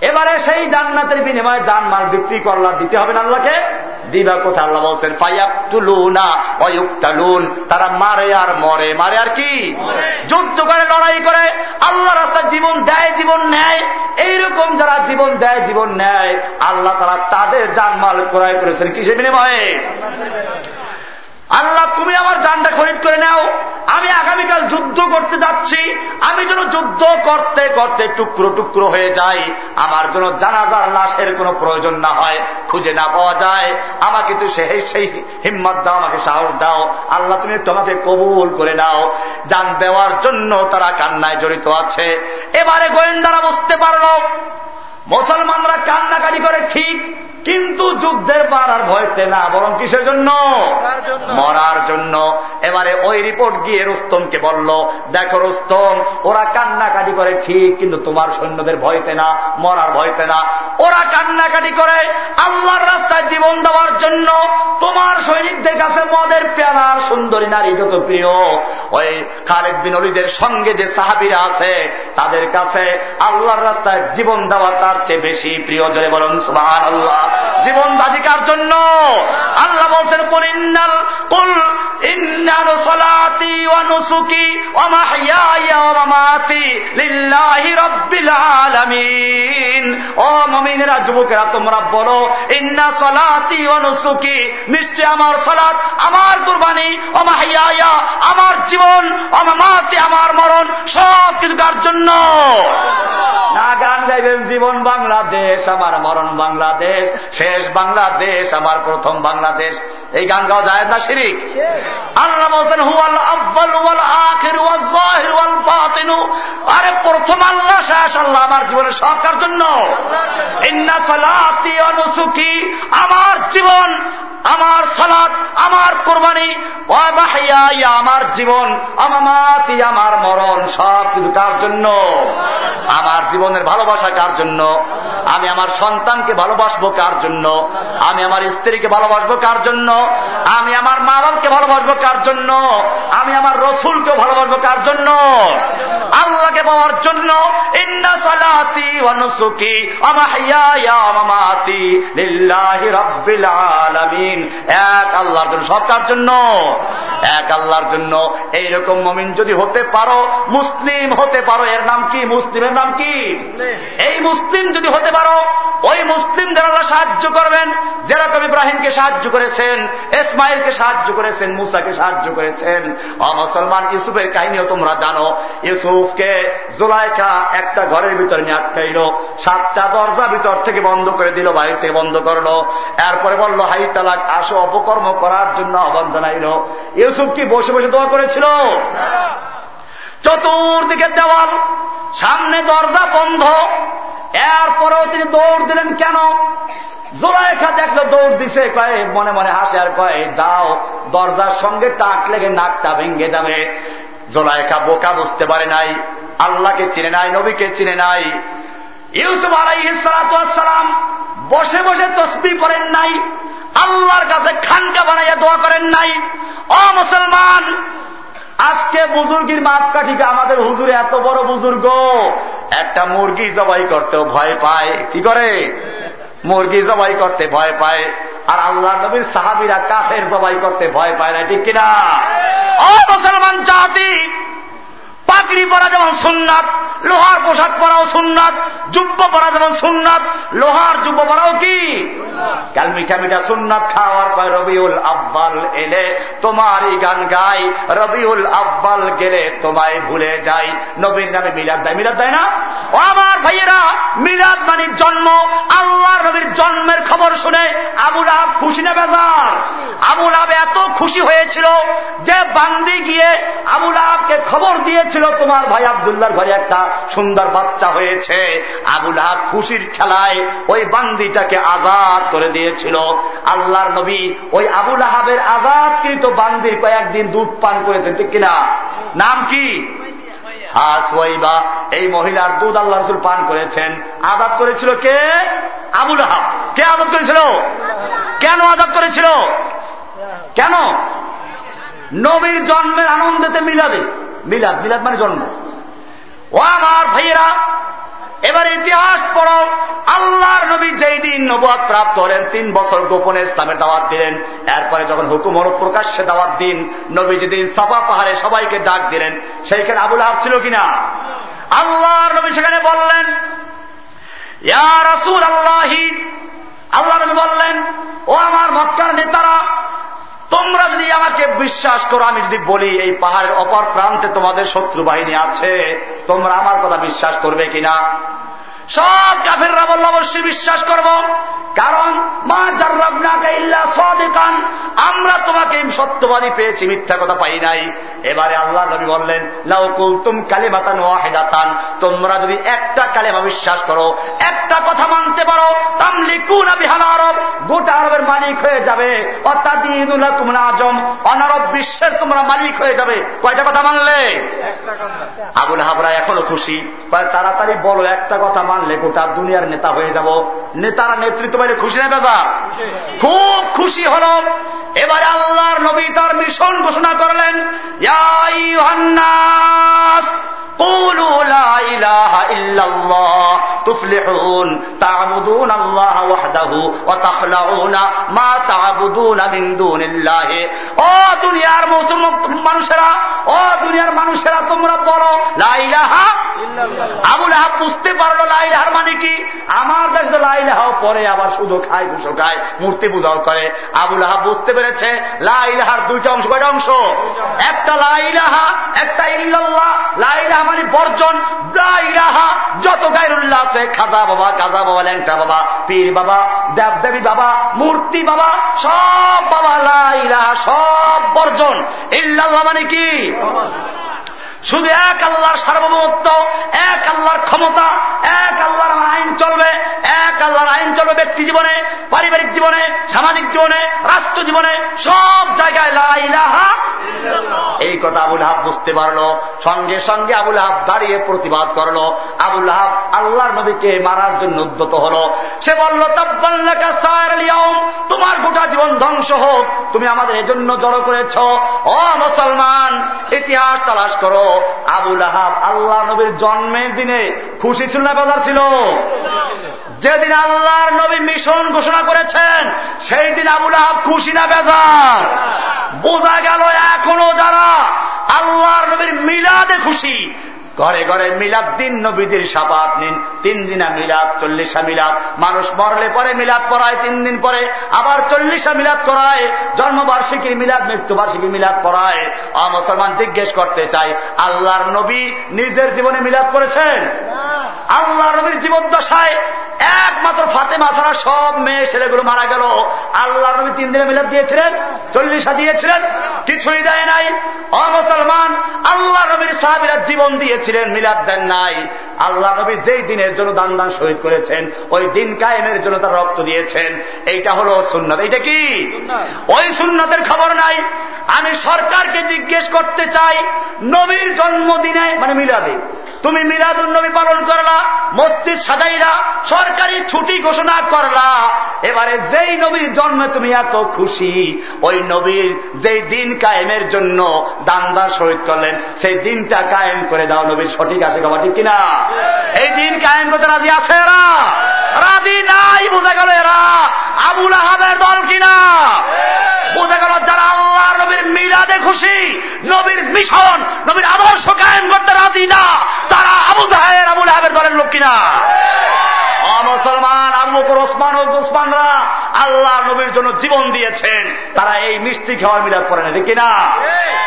এবারে সেই জান্নাতের বিনিময়ে জান মাল বিক্রি করলা দিতে হবে না আল্লাহকে? দিবা কোথায়? আল্লাহ বলছেন ফাইয়াকুলুনা অয়ুক্তালুন তারা মারে আর মরে। মারে আর কি? যুদ্ধ করে লড়াই করে। আল্লাহ রাস্তায় জীবন দেয় জীবন নেয়। এইরকম যারা জীবন দেয় জীবন নেয় আল্লাহ তারা তাদের জানমাল ক্রয় করেছেন কিসের বিনিময়ে। আল্লাহ, তুমি আমার জানটা খরিদ করে নাও। আমি আগামীকাল যুদ্ধ করতে যাচ্ছি। আমি যেন যুদ্ধ করতে করতে টুকরো টুকরো হয়ে যাই। আমার জন্য জানাজার লাশের কোনো প্রয়োজন না হয়, খুঁজে না পাওয়া যায়। আমাকে তো সেই সেই হিম্মত দাও, আমাকে সাহস দাও। আল্লাহ, তুমি তোমাকে কবুল করে নাও। জান দেওয়ার জন্য তারা কান্নায় জড়িত আছে। এবারে গোয়েন্দারা বুঝতে পারল। মুসলমানরা কান্নাকাটি করে ঠিক কিন্তু যুদ্ধের পাড়ার ভয়তে না বরং কিসের জন্য? মরার জন্য। এবারে ওই রিপোর্ট গিয়ে রুস্তমকে বলল দেখো রুস্তম ওরা কান্নাকাটি করে ঠিক কিন্তু তোমার সৈন্যদের ভয়তে না মরার ভয়তে না। ওরা কান্নাকাটি করে আল্লাহর রাস্তায় জীবন দেওয়ার জন্য। তোমার সৈনিকদের কাছে মদের পেয়ালার সুন্দরী নারী যত প্রিয়। ওই খালেদ বিন অলিদের সঙ্গে যে সাহাবিরা আছে তাদের কাছে আল্লাহর রাস্তায় জীবন দেওয়া তার চেয়ে বেশি প্রিয়। জলে বলুন সুবাহ আল্লাহ জীবন বাজিকার জন্য? আল্লাহ বলছেন, কুল কুল সালাতি লিল্লাহি আলামিন। ও মুমিনেরা, যুবকেরা, তোমরা বলো, ইন্না সালাতি ওয়া নিশ্চয় আমার সালাত, আমার কুরবানি ওয়া আমার জীবন ওয়া আমার মরণ সব কিছু কার জন্য? না গান গাইবেন জীবন বাংলাদেশ আমার মরণ বাংলাদেশ শেষ বাংলাদেশ আমার প্রথম বাংলাদেশ। এই গান গাওয়া যায় না শিরিক? আল্লাহ বলছেন হুয়াল আব্বাল ওয়াল আখির জাহির আরে প্রথম আল্লাহ শেষ আল্লাহ আমার জীবনের সবকার জন্য? আমার জীবন, আমার সালাত, আমার কোরবানি আমার জীবন, আমামাতি আমার মরণ, সব কিছু কার জন্য? আমার জীবনের ভালোবাসা কার জন্য? আমি আমার সন্তানকে ভালোবাসবো কার জন্য? আমি আমার স্ত্রীকে ভালোবাসবো কার জন্য? আমি আমার মা বাবকে ভালোবাসবো কার জন্য? আমি আমার রসুলকে ভালোবাসবো কার জন্য? আল্লাহকে পাওয়ার জন্য ইন্না সালাতি অনুসুকি আমামাতি লিল্লাহি রাব্বিল আলামিন। এক আল্লাহর জন্য সব কার জন্য? এক আল্লাহর জন্য। এইরকম মমিন যদি হতে পারো মুসলিম হতে পারো এর নাম কি? মুসলিমের নাম কি? এই মুসলিম যদি হতে পারো ওই মুসলিমদের আল্লাহ সাহায্য করবেন যেরকম ইব্রাহিমকে সাহায্য করেছেন ইসমাইলকে সাহায্য করেছেন মুসাকে সাহায্য করেছেন মুসলমান ইউসুফের কাহিনীও তোমরা জানো ইউসুফকে জোলাইকা একটা ঘরের ভিতরে নিয়ে আটকাইল, সাতটা দরজা ভিতর থেকে বন্ধ করে দিল, বাইরে থেকে বন্ধ করল। এরপরে বলল, হাই তালাক, আসো, অপকর্ম করার জন্য আহ্বান জানাইল। ইউসুফ কি বসে বসে দোয়া করেছিল? চতুর্দিকে দেওয়াল, সামনে দরজা বন্ধ। এরপরেও তিনি দৌড় দিলেন কেন? জোরাইখা দেখল দৌড় দিছে, কয়ে, মনে মনে হাসে আর কয়ে দাও, দরজার সঙ্গে টাক লেগে নাকটা ভেঙ্গে যাবে। জোলাইখা বোকা বুঝতে পারে নাই, আল্লাহকে চিনে নাই, নবীকে চিনে নাই। ইউসুফ আলাইসালাম বসে বসে তসবি করেন নাই, আল্লাহর কাছে খানকা বানাইয়া দোয়া করেন নাই। অ মুসলমান, আজকে বুজুর্গির মাপ কাঠিকে আমাদের হুজুরে এত বড় বুজুর্গ? একটা মুরগি জবাই করতেও ভয় পায়, কি করে? মুরগি জবাই করতে ভয় পায় আর আল্লাহ নবীর সাহাবিরা কাফের জবাই করতে ভয় পায় না ঠিক কিনা? ও মুসলমান জাতি পাগড়ি পরা যেমন সুন্নাত, লোহার পোশাক পরাও সুন্নাত, জুব্ব পরা যেমন সুন্নাত, লোহার জুব্ব পরাও কি? কাল মিঠা মিঠা সুন্নাত খাওয়ার পর রবিউল আব্বাল এলে তোমার এই গান গাই, রবিউল আব্বাল গেলে তোমায় ভুলে যাই। নবীর নামে মিলাদ দেয় মিলাদ দেয় না? ও আমার ভাইয়েরা, মিলাদ মানে জন্ম। আল্লাহ নবীর জন্মের খবর শুনে আবুল আহাব খুশি না বেজার? আবুল আহাব এত খুশি হয়েছিল যে বান্দি গিয়ে আবুল আহাবকে খবর দিয়েছিল তোমার ভাই আবদুল্লার ঘরে একটা সুন্দর বাচ্চা হয়েছে। আবুল আহাব খুশির খেলায় ওই বান্দিটাকে আজাদ করে দিয়েছিল। আল্লাহর নবী ওই আবুল আহাবের আজাদ কিন্তু বান্দির কয়েকদিন দুধ পান করেছেন, ঠিক কিনা? নাম কি? হাসওয়াইবা। এই মহিলার দুধ আল্লাহ রসুল পান করেছেন। আজাদ করেছিল কে? আবুল আহাব কে আজাদ করেছিল? কেন আজাদ করেছিল? কেন? নবীর জন্মের আনন্দেতে মিলাদে মিলাদ মিলাদ মানে জন্ম। ও আমার ভাইয়েরা, এবার ইতিহাস পড়ো। আল্লাহর নবী যেই দিন নবাদ প্রাপ্ত হলেন, তিন বছর গোপনে ইসলামের দাওয়াত দিলেন। এরপরে যখন হুকুম হল প্রকাশ্যে দাওয়াত দিন, নবী যেদিন সাফা পাহাড়ে সবাইকে ডাক দিলেন, সেইখানে আবুল আহাব ছিল কিনা? আল্লাহর নবী সেখানে বললেন, ইয়া রাসূল আল্লাহি আল্লাহ নবী বললেন, ও আমার মক্কার নেতারা তোমরা যদি আমাকে বিশ্বাস করো, আমি যদি বলি এই পাহাড়ের অপর প্রান্তে তোমাদের শত্রু বাহিনী আছে, তোমরা আমার কথা বিশ্বাস করবে কিনা? সব কাফেররা বলল অবশ্যই বিশ্বাস করব। কারণ মা জার্রাবনাকে ইল্লা সদিকান আমরা তোমাকে সত্যবাদী পেয়েছি মিথ্যা কথা পাই নাই। এবারে আল্লাহ নবী বললেন লাউ কুলতুম কালিমাতান ওয়াহিদাতান তোমরা যদি একটা কালেমা বিশ্বাস করো একটা কথা মানতে পারো তামলিকুন বিহান আরব গোটা আরবের মালিক হয়ে যাবে। অর্থাৎ তোমরা আজম অনারব বিশ্বের তোমরা মালিক হয়ে যাবে। কয়টা কথা মানলে? আবুল হাবরা এখনও খুশি তাড়াতাড়ি বলো একটা কথা মানলে গোটা দুনিয়ার নেতা হয়ে যাব। নেতারা নেতৃত্ব পাইলে খুশি না দাদা খুব খুশি হল এবারে আল্লাহর নবী তার মিশন ঘোষণা করলেন ইল্লাল্লাহ। ও দুনিয়ার মুসলমান মানুষেরা, ও দুনিয়ার মানুষেরা, তোমরা বলো আবুল বুঝতে পারল মানে কি? আমার দেশ তো পরে আবার শুধু খায়, ঘুষো খায়, মূর্তি পূজাও করে। আবুল আহাব বুঝতে পেরেছে, লা দুইটা অংশ, কয়টা অংশ? একটা লা একটা ইল্লাল্লাহ। লা মানে বর্জন। লা যত গায়রুল্লাহ আছে, খাজা বাবা কাজা বাবা, ল্যাংটা বাবা, পীর বাবা, দেবদেবী বাবা, মূর্তি বাবা, সব বাবা লাইলা সব বর্জন। ইল্লাল্লাহ মানে কি? শুধু এক আল্লাহর সার্বভৌমত্ব, এক আল্লাহর ক্ষমতা, এক আল্লাহর আইন চলবে, এক আল্লাহর আইন চলবে ব্যক্তি জীবনে, পারিবারিক জীবনে, সামাজিক জীবনে, রাষ্ট্র জীবনে, সব জায়গায় লাইলাহা এই কথা আবুল হাব বুঝতে পারল, সঙ্গে সঙ্গে আবুল হাব দাঁড়িয়ে প্রতিবাদ করল। আবুল হাব আল্লাহর নবীকে মারার জন্য উদ্যত হল। সে বলল তোমার গোটা জীবন ধ্বংস হোক, তুমি আমাদের এজন্য জড়ো করেছ। ও মুসলমান, ইতিহাস তালাশ করো। আবুল আহাব আল্লাহ নবীর জন্মের দিনে খুশি ছিল না বেজার ছিল? যেদিন আল্লাহর নবী মিশন ঘোষণা করেছেন, সেই দিন আবুল আহাব খুশি না বেজার? বোঝা গেল এখনও যারা আল্লাহর নবীর মিলাদে খুশি ঘরে ঘরে মিলাদ দিন, নবীজির সাপাত নিন। তিন দিনা মিলাদ, চল্লিশা মিলাদ। মানুষ মরলে পরে মিলাদ পড়ায়, তিন দিন পরে আবার চল্লিশা মিলাদ করায়। জন্মবার্ষিকীর মিলাদ, মৃত্যুবার্ষিকী মিলাদ পড়ায়। মুসলমান জিজ্ঞেস করতে চাই, আল্লাহর নবী নিজের জীবনে মিলাদ করেছেন? আল্লাহ নবীর জীবদ্দশায় একমাত্র ফাতেমা ছাড়া সব মেয়ে ছেলেগুলো মারা গেল। আল্লাহ নবী তিন দিনে মিলাদ দিয়েছিলেন, চল্লিশা দিয়েছিলেন, কিছুই দেয় নাই। অমুসলমান আল্লাহ নবীর সাহাবিরা জীবন দিয়েছিলেন মিলাদ দেন নাই। আল্লাহ নবী যেই দিনের জন্য দান দান শহীদ করেছেন ওই দিন কায়েমের জন্য তার রক্ত দিয়েছেন। এইটা হলো সুন্নত। এইটা কি? ওই সুন্নতের খবর নাই। আমি সরকারকে জিজ্ঞেস করতে চাই নবীর জন্মদিনে মানে মিলাদে তুমি মিলাদুল নবী পালন করলা মসজিদ সাজাইলা সরকারি ছুটি ঘোষণা করলা এবারে যেই নবীর জন্মে তুমি এত খুশি ওই নবীর যেই দিন কায়েমের জন্য দান দান শহীদ করলেন সেই দিনটা কায়েম করে দাও নবীর সঠিক আছে বাবা ঠিক কিনা? এই দিন কায়েম করতে রাজি আছে এরা? রাজি নাই, বোঝা গেল এরা। আবুল আহাবের দল কিনা? বোঝা গেল যারা আল্লাহ নবীর মিলাদে খুশি, নবীর মিশন, নবীর আদর্শ কায়েম করতে রাজি না, তারা আবু জাহের, আবুল আহাবের দলের লোক কিনা? মুসলমান, আবু ওসমান ওসমানরা আল্লাহ নবীর জন্য জীবন দিয়েছেন। তারা এই মিষ্টি খাওয়ার মিলাদ করেন ঠিক কিনা?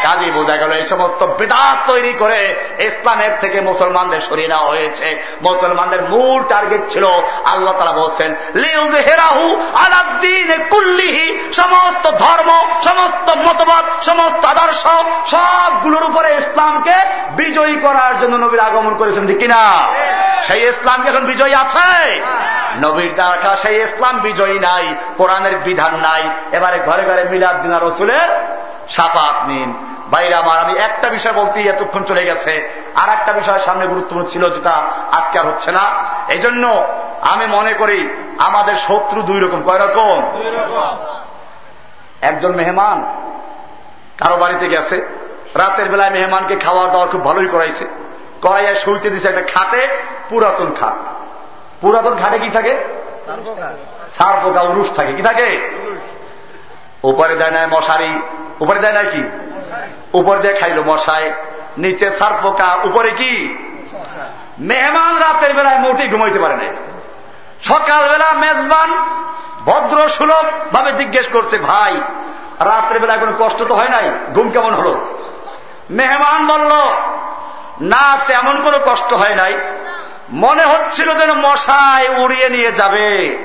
কাজী বোঝা গেল এই সমস্ত বেদাত তৈরি করে ইসলামের থেকে মুসলমানদের সরিয়ে নেওয়া হয়েছে। মুসলমানদের মূল টার্গেট ছিল আল্লাহ তারা বলছেন হেরাহু আলাদ্দিন কুল্লিহি সমস্ত ধর্ম সমস্ত মতবাদ সমস্ত আদর্শ সবগুলোর উপরে ইসলামকে বিজয়ী করার জন্য নবীর আগমন করেছেন কিনা? সেই ইসলামকে এখন বিজয়ী আছে? নবীর দেখা সেই ইসলাম বিজয়ী নাই। কোরআনের বিধান নাই। এবারে ঘরে ঘরে মিলাদ দিনা রসুলের সাফাত নিন। বাইরে আমার আমি একটা বিষয় বলতে এতক্ষণ চলে গেছে। আর একটা বিষয় সামনে গুরুত্বপূর্ণ ছিল যেটা আজকে আর হচ্ছে না। এই আমি মনে করি আমাদের শত্রু দুই রকম। কয় রকম? একজন মেহমান কারও বাড়িতে গেছে রাতের বেলায় মেহমানকে খাওয়ার দাওয়ার খুব ভালোই করাইছে। করাইয়া শুইতে দিছে একটা খাটে পুরাতন খাট। পুরাতন খাটে কি থাকে? সার পোকা উরুষ থাকে। কি থাকে? উপরে দেয় নাই মশারি। উপরে দেয় নাই কি? উপর দিয়ে খাইল মশায় নিচে সার পোকা উপরে কি? মেহমান রাতের বেলায় মোটেই ঘুমাইতে পারে নাই। সকালবেলা মেজবান ভদ্র সুলভ ভাবে জিজ্ঞেস করছে ভাই রাত্রে বেলায় কোনো কষ্ট তো হয় নাই? ঘুম কেমন হলো? মেহমান বলল না তেমন কোনো কষ্ট হয় নাই। মনে হচ্ছিল যেন মশায় উড়িয়ে নিয়ে যাবে।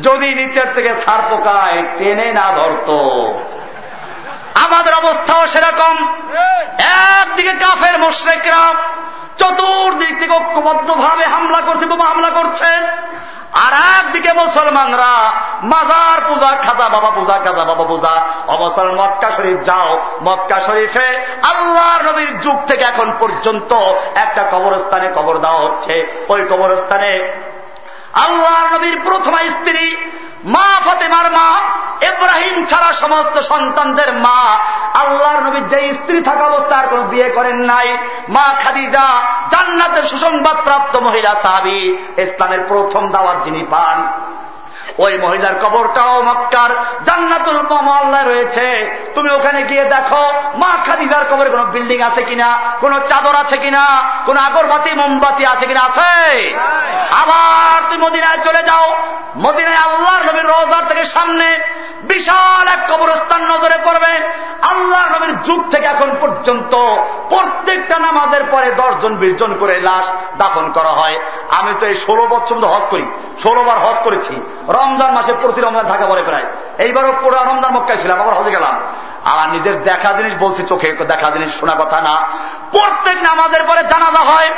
যদি নিচের থেকে সার পোকায় টেনে না ধরত। আমাদের অবস্থাও সেরকম। একদিকে কাফের মোশ্রেকরা চতুর্দিক থেকে ঐক্যবদ্ধ ভাবে হামলা করছে, বোমা হামলা করছেন আর একদিকে মুসলমানরা, মাজার পূজা, খাজা বাবা পূজা, খাজা বাবা পূজা। অবসর মক্কা শরীফ যাও, মক্কা শরীফে আল্লাহ নবীর যুগ থেকে এখন পর্যন্ত একটা কবরস্থানে কবর দেওয়া হচ্ছে। ওই কবরস্থানে আল্লাহ নবীর প্রথমা স্ত্রী, মা ফতেমার মা এব্রাহিম ছাড়া সমস্ত সন্তানদের মা। আল্লাহর নবীর যে স্ত্রী থাকা অবস্থায় কোন বিয়ে করেন নাই। মা খাদিজা, জান্নাতের সুসংবাদ প্রাপ্ত মহিলা সাহাবি, ইসলামের প্রথম দাওয়াত যিনি পান। ওই মহিলার কবরটাও মক্কার জান্নাতুল মহল্লায় রয়েছে। তুমি ওখানে গিয়ে দেখো মা খাদিজার কবরে কোনো বিল্ডিং আছে কিনা কোন চাদর আছে কিনা কোন আগরবাতি মোমবাতি আছে কিনা? আছে। আবার তুমি মদিনায় চলে যাও। মদিনায় আল্লাহর নবীর রোজার থেকে সামনে বিশাল এক কবরস্থান নজরে পড়বে। আল্লাহ নবীর যুগ থেকে এখন পর্যন্ত প্রত্যেকটা নামাজের পরে দশজন বিশ জন করে লাশ দাফন করা হয়। আমি তো এই ষোলো বছর হজ করি, ষোলো বার হজ করেছি। রমজান মাসে প্রতি রমজান ঢাকা পরে প্রায়। এইবারও পুরো রমজান মক্কায় ছিলাম, আবার হজে গেলাম। আর নিজের দেখা জিনিস বলছি, চোখে দেখা জিনিস শোনা কথা না। প্রত্যেক নামাজের পরে জানাজা হয়।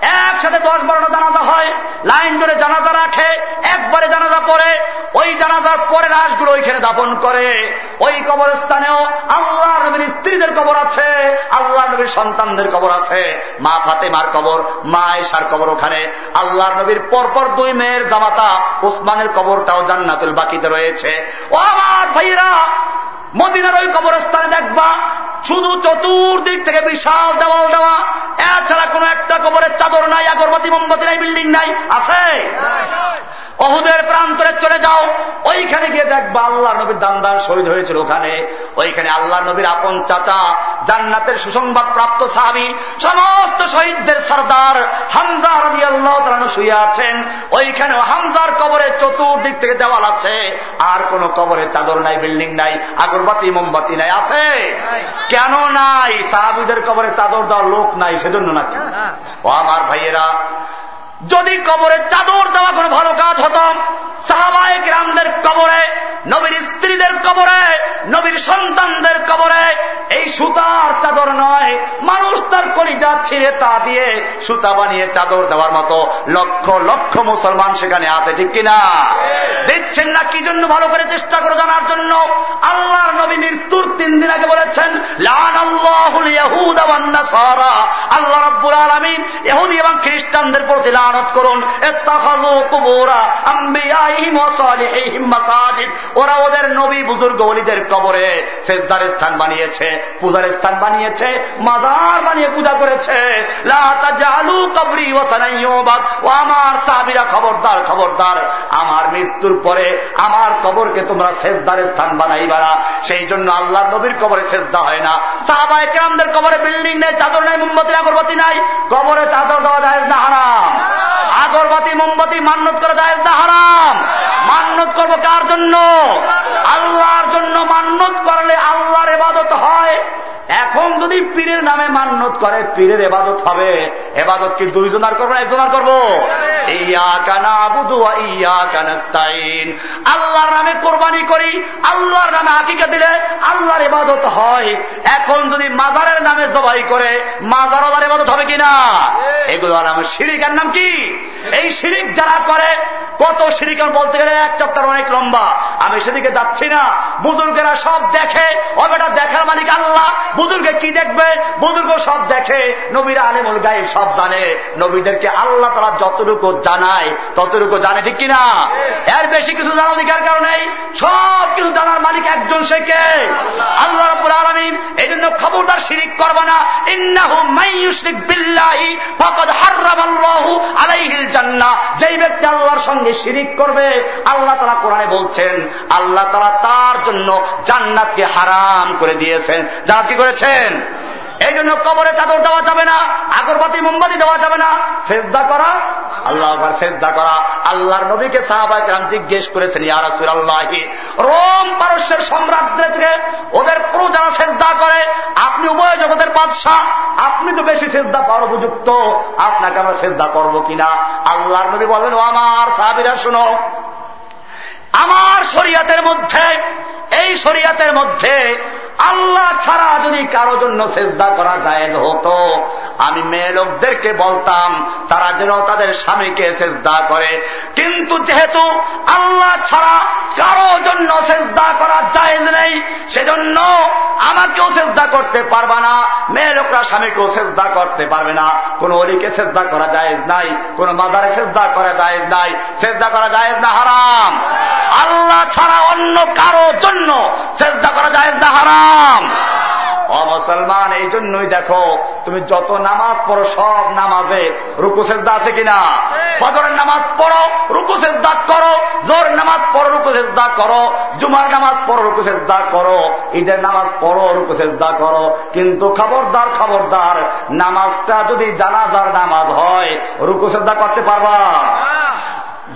একসাথে দশ বারোটা জানাজা হয়। লাইন ধরে জানাজা রাখে। একবারে জানাজা পরে ওই জানাজার পরে লাশগুলো ওইখানে দাপন করে। ওই কবরস্থানেও আল্লাহ নবীর স্ত্রীদের কবর আছে। আল্লাহ নবীর সন্তানদের কবর আছে। মা ফাতেমার কবর, মা এসার কবর ওখানে। আল্লাহ নবীর পরপর দুই মেয়ের জামাতা ওসমানের কবরটাও জান্নাতুল বাকিতে রয়েছে। ও আমার ভাইয়েরা, মদিনার ওই কবরস্থানে দেখবা শুধু চতুর্দিক থেকে বিশাল দেওয়াল দেওয়া। এছাড়া কোন একটা কবরের চাদর নাই আগরবাতি মোমবাতি নাই বিল্ডিং নাই। আছে? অহুদের প্রান্তরে চলে যাও। ওইখানে গিয়ে দেখবা আল্লাহ নবীর দান্দার শহীদ হয়েছিল ওখানে। ওইখানে আল্লাহ নবীর আপন চাচা, জান্নাতের সুসংবাদ প্রাপ্ত সাহাবি, সমস্ত শহীদদের সর্দার হামজা রবি আল্লাহ তালানো শুয়ে আছেন। ওইখানে হামজার কবরে চতুর্দিক থেকে দেওয়াল আছে। আর কোন কবরে চাদর নাই, বিল্ডিং নাই, আগরবাতি, মোমবাতি নাই, আছে? কেন নাই? সাহাবিদের কবরে চাদর দেওয়ার লোক নাই, সেজন্য নাকি? ও আমার ভাইয়েরা যদি কবরে চাদর দেওয়া কোনো ভালো কাজ হতাম সাহাবায় গ্রামদের কবরে, নবীর স্ত্রীদের কবরে, নবীর সন্তানদের কবরে, এই সুতার চাদর নয়, মানুষ তার কলিজা ছিঁড়ে তা দিয়ে সুতা বানিয়ে চাদর দেওয়ার মতো লক্ষ লক্ষ মুসলমান সেখানে আছে, ঠিক কিনা? দিচ্ছেন না কি জন্য ভালো করে চেষ্টা করে জানার জন্য? আল্লাহর নবী মৃত্যুর তিন দিন আগে বলেছেন আল্লাহ রব্বুল আলমিন এহুদি এবং খ্রিস্টানদের প্রতি লানত করুন। ওরা ওদের নবী বুজুর্গ অলিদের কবরে শেষদার স্থান বানিয়েছে, পূজার স্থান বানিয়েছে মাদার বানিয়ে পূজা করেছে। আমার সাহাবিরা খবরদার খবরদার, আমার মৃত্যুর পরে আমার কবরকে তোমরা শেষদার স্থান বানাইবা সেই জন্য আল্লাহ নবীর কবরে শেষদা হয় না। সাহাবা একরামদের কবরে বিল্ডিং নেই, চাদর নাই, মোমবাতি, আগরবাতি নাই। কবরে চাদর দেওয়া যায় না, হারাম। মোমবাতি মান্যত করা যায় না হারাম? মান্যত করব কার জন্য? আল্লাহর জন্য মান্যত করলে আল্লাহর এবাদত হয় এখন যদি পীরের নামে মান্যত করে, পীরের এবাদত হবে। এবাদত কি করব একজনার করব? বুধু ইয়া কানাস্তাইন আল্লাহর নামে কোরবানি করি, আল্লাহর নামে আকিকা দিলে আল্লাহর এবাদত হয়। এখন যদি মাজারের নামে জবাই করে মাজার আল্লাহর এবাদত হবে কিনা? এগুলো নামে শিরিকের নাম কি? এই শিরিক যারা করে, কত শিরিক বলতে গেলে এক চ্যাপ্টার অনেক লম্বা। আমি সেদিকে যাচ্ছি না। বুজুর্গেরা সব দেখে, ও বেটা দেখার মালিক আল্লাহ বুজুর্গে কি দেখবে? বুজুর্গ সব দেখে নবীরা আলিমুল গাইব সব জানে। নবীদেরকে আল্লাহ তারা যতটুকু জানায় ততটুকু জানে ঠিক কিনা? এর বেশি কিছু জানার অধিকার কারণে সব কিছু জানার মালিক একজন সে কে? আল্লাহ রাবুল আলমিন। এই জন্য খবরদার শিরিক করবে না। ইন্নাহু মাইয়ুশরিক বিল্লাহি ফাকাদ হাররামাল্লাহু আলাইহিল জান্নাহ। যেই ব্যক্তি আল্লাহর সঙ্গে শিরিক করবে আল্লাহ তারা কোরআনে বলছেন আল্লাহ তারা তার জন্য জান্নাতকে হারাম করে দিয়েছেন। জান্নাত কি করেছেন। এই জন্য কবরে চাদর দেওয়া যাবে না, আগরবাতি, মোমবাতি দেওয়া যাবে না। সেজদা করা আল্লাহ আবার করা। আল্লাহর নবীকে সাহাবাই গ্রাম জিজ্ঞেস করেছেন ইয়ারাসুর আল্লাহি রোম পারস্যের সম্রাটদেরকে ওদের পুরো যারা সেজদা করে, আপনি উভয় জগতের বাদশাহ, আপনি তো বেশি সেজদা পাওয়ার উপযুক্ত, আপনাকে আমরা সেজদা করব কিনা? আল্লাহর নবী বলেন ও আমার সাহাবিরা, শুনো, আমার শরিয়াতের মধ্যে, এই শরিয়াতের মধ্যে আল্লাহ ছাড়া যদি কারও জন্য চেষ্টা করা যায় হতো, আমি মেয়ে লোকদেরকে বলতাম, তারা যেন তাদের স্বামীকে চেষ্টা করে। কিন্তু যেহেতু আল্লাহ ছাড়া কারও জন্য শ্রদ্ধা করা চাইজ নেই, সেজন্য আমাকেও শ্রদ্ধা করতে পারবা না, মেয়ে লোকরা স্বামীকেও শ্রদ্ধা করতে পারবে না। কোন অলিকে শ্রদ্ধা করা যায় নাই, কোন মাদারে শ্রদ্ধা করা যায় নাই। শ্রদ্ধা করা যায় না হারাম। আল্লাহ ছাড়া অন্য কারও জন্য শ্রদ্ধা করা যায় না হারাম। মুসলমান এই জন্যই দেখো তুমি যত নামাজ পড়ো সব নামাজে রুকু সেজদা আছে কিনা? ফজরের নামাজ পড়ো রুকু সেজদা করো জোর নামাজ পড়ো রুকু সেজদা করো জুমার নামাজ পড়ো রুকু সেজদা করো ঈদের নামাজ পড়ো রুকু সেজদা করো। কিন্তু খবরদার খবরদার নামাজটা যদি জানাজার নামাজ হয় রুকু সেজদা করতে পারবা?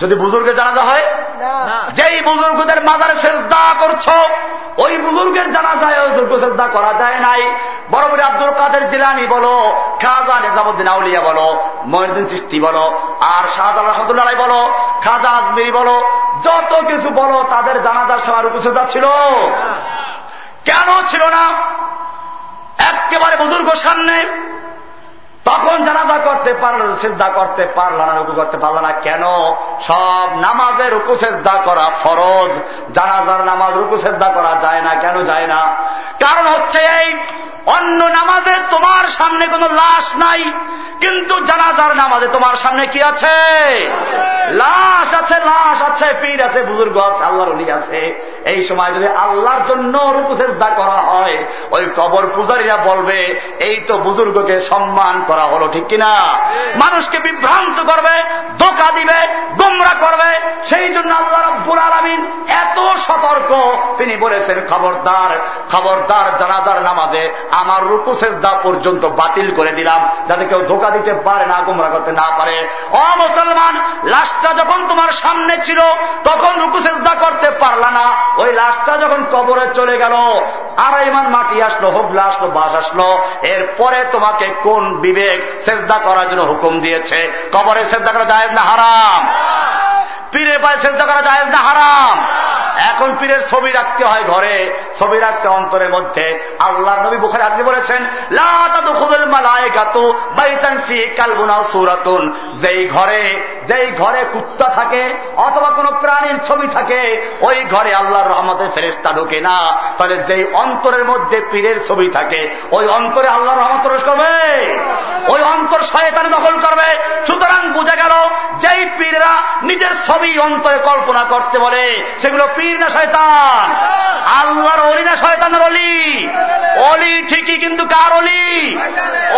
যদি বুজুর্গে জানাজা হয়? যেই বুজুর্গদের মাজারে শ্রদ্ধা করছ ওই বুজুর্গের জানা যায় ওই দুর্গ শ্রদ্ধা করা যায় নাই। বড় বড় আব্দুল কাদের জিলানি বলো খাজা নিজামুদ্দিন আউলিয়া বলো মহিউদ্দিন চিস্তি বলো আর শাহজাল রহমতুল্লাহ বলো খাজা আজমিরি বলো যত কিছু বলো তাদের জানাজার সময় রূপশ্রদ্ধা ছিল। কেন ছিল না? একেবারে বুজুর্গ সামনে তখন জানাজা করতে পারল সিদ্ধা করতে পারল না, রুকু করতে পারল না। কেন? সব নামাজের রুকু সেদ্ধা করা ফরজ। জানাজার নামাজ রুকু সেদ্ধা করা যায় না। কেন যায় না? কারণ হচ্ছে এই, অন্য নামাজে তোমার সামনে কোনো লাশ নাই, কিন্তু জানাজার নামাজে তোমার সামনে কি আছে? লাশ আছে লাশ আছে, পীর আছে, বুজুর্গ আছে, আল্লাহর উলি আছে। এই সময় যদি আল্লাহর জন্য রূপসেদ্ধা করা হয়, ওই কবর পূজারীরা বলবে, এই তো বুজুর্গকে সম্মান করা হলো, ঠিক কিনা? মানুষকে বিভ্রান্ত করবে, ধোকা দিবে, গুমরা করবে। সেই জন্য আল্লাহ রব্বুল আলমিন এত সতর্ক। তিনি বলেছেন, খবরদার খবরদার জানাজার নামাজে আমার রুকু সেজদা পর্যন্ত বাতিল করে দিলাম, যাতে কেউ ধোকা দিতে পারে না, গুমরা করতে না পারে। অ মুসলমান, লাশটা যখন তোমার সামনে ছিল, তখন রুকু সেজদা করতে পারলা না। ওই লাশটা যখন কবরে চলে গেল আড়াই মান মাটি আসলো, হবলা আসলো বাস আসলো। এরপরে তোমাকে কোন বিবেক সেজদা করার জন্য হুকুম দিয়েছে। কবরে সেজদা করা যায় না হারাম? পীরে পায়ে সেজদা করা যায় না হারাম? এখন পীরের ছবি রাখতে হয় ঘরে, ছবি রাখতে অন্তরের মধ্যে। আল্লাহ নবী বুখারে আজকে বলেছেন যেই ঘরে যেই ঘরে কুত্তা থাকে অথবা কোন প্রাণীর ছবি থাকে, ওই ঘরে আল্লাহর রহমতের ফেরেস্তা ঢোকে না। তাহলে যেই অন্তরের মধ্যে পীরের ছবি থাকে, ওই অন্তরে আল্লাহর রহমত প্রবেশ করবে। ওই অন্তর শয়তানে দখল করবে। সুতরাং বুঝে গেল, যেই পীররা নিজের ছবি অন্তরে কল্পনা করতে বলে, সেগুলো পীর না শয়তান? আল্লাহর অলি না শয়তানের অলি? অলি ঠিকই কিন্তু কার অলি?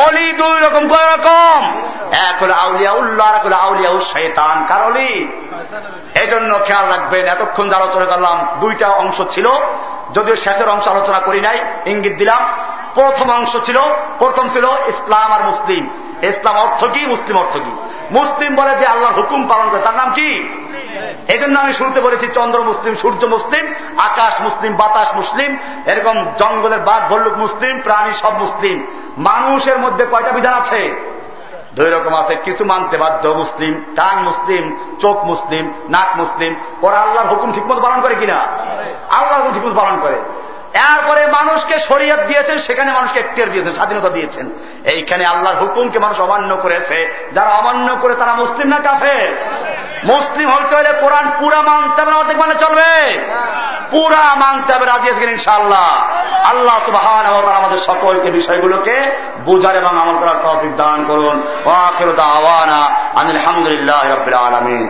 অলি দুই রকম, কয় রকম? এক হলো আউলিয়া উল্লাহ এক হলো আউলিয়া শয়তান। কার অলি? এই জন্য খেয়াল রাখবেন, এতক্ষণ যে আলোচনা করলাম, দুইটা অংশ ছিল। যদিও শেষের অংশ আলোচনা করি নাই, ইঙ্গিত দিলাম। প্রথম অংশ ছিল, প্রথম ছিল ইসলাম আর মুসলিম। ইসলাম অর্থ কি, মুসলিম অর্থ কি? মুসলিম বলে যে আল্লাহর হুকুম পালন করে, তার নাম কি? এই জন্য আমি শুরুতে বলেছি, চন্দ্র মুসলিম, সূর্য মুসলিম, আকাশ মুসলিম, বাতাস মুসলিম, এরকম জঙ্গলের বাঘ, ভল্লুক মুসলিম, প্রাণী সব মুসলিম। মানুষের মধ্যে কয়টা বিধান আছে? দুই রকম আছে, কিছু মানতে বাধ্য, মুসলিম, কান মুসলিম, চোখ মুসলিম, নাক মুসলিম। ওরা আল্লাহর হুকুম ঠিকমতো পালন করে কিনা? আল্লাহর হুকুম ঠিকমতো পালন করে। এরপরে মানুষকে শরীয়ত দিয়েছেন, সেখানে মানুষকে এখতিয়ার দিয়েছেন, স্বাধীনতা দিয়েছেন। এইখানে আল্লাহর হুকুমকে মানুষ অমান্য করেছে। যারা অমান্য করে তারা মুসলিম না কাফের? মুসলিম হইতে হলে কোরআন পুরা মানতে হবে অর্ধেক মানে চলবে। পুরা মানতে হবে, রাজি আছেন ইনশাআল্লাহ? আল্লাহ সুবাহান আমাদের সকলকে বিষয়গুলোকে বুঝার এবং আমল করার তৌফিক দান করুন। আলহামদুলিল্লাহ রবিল আলমিন।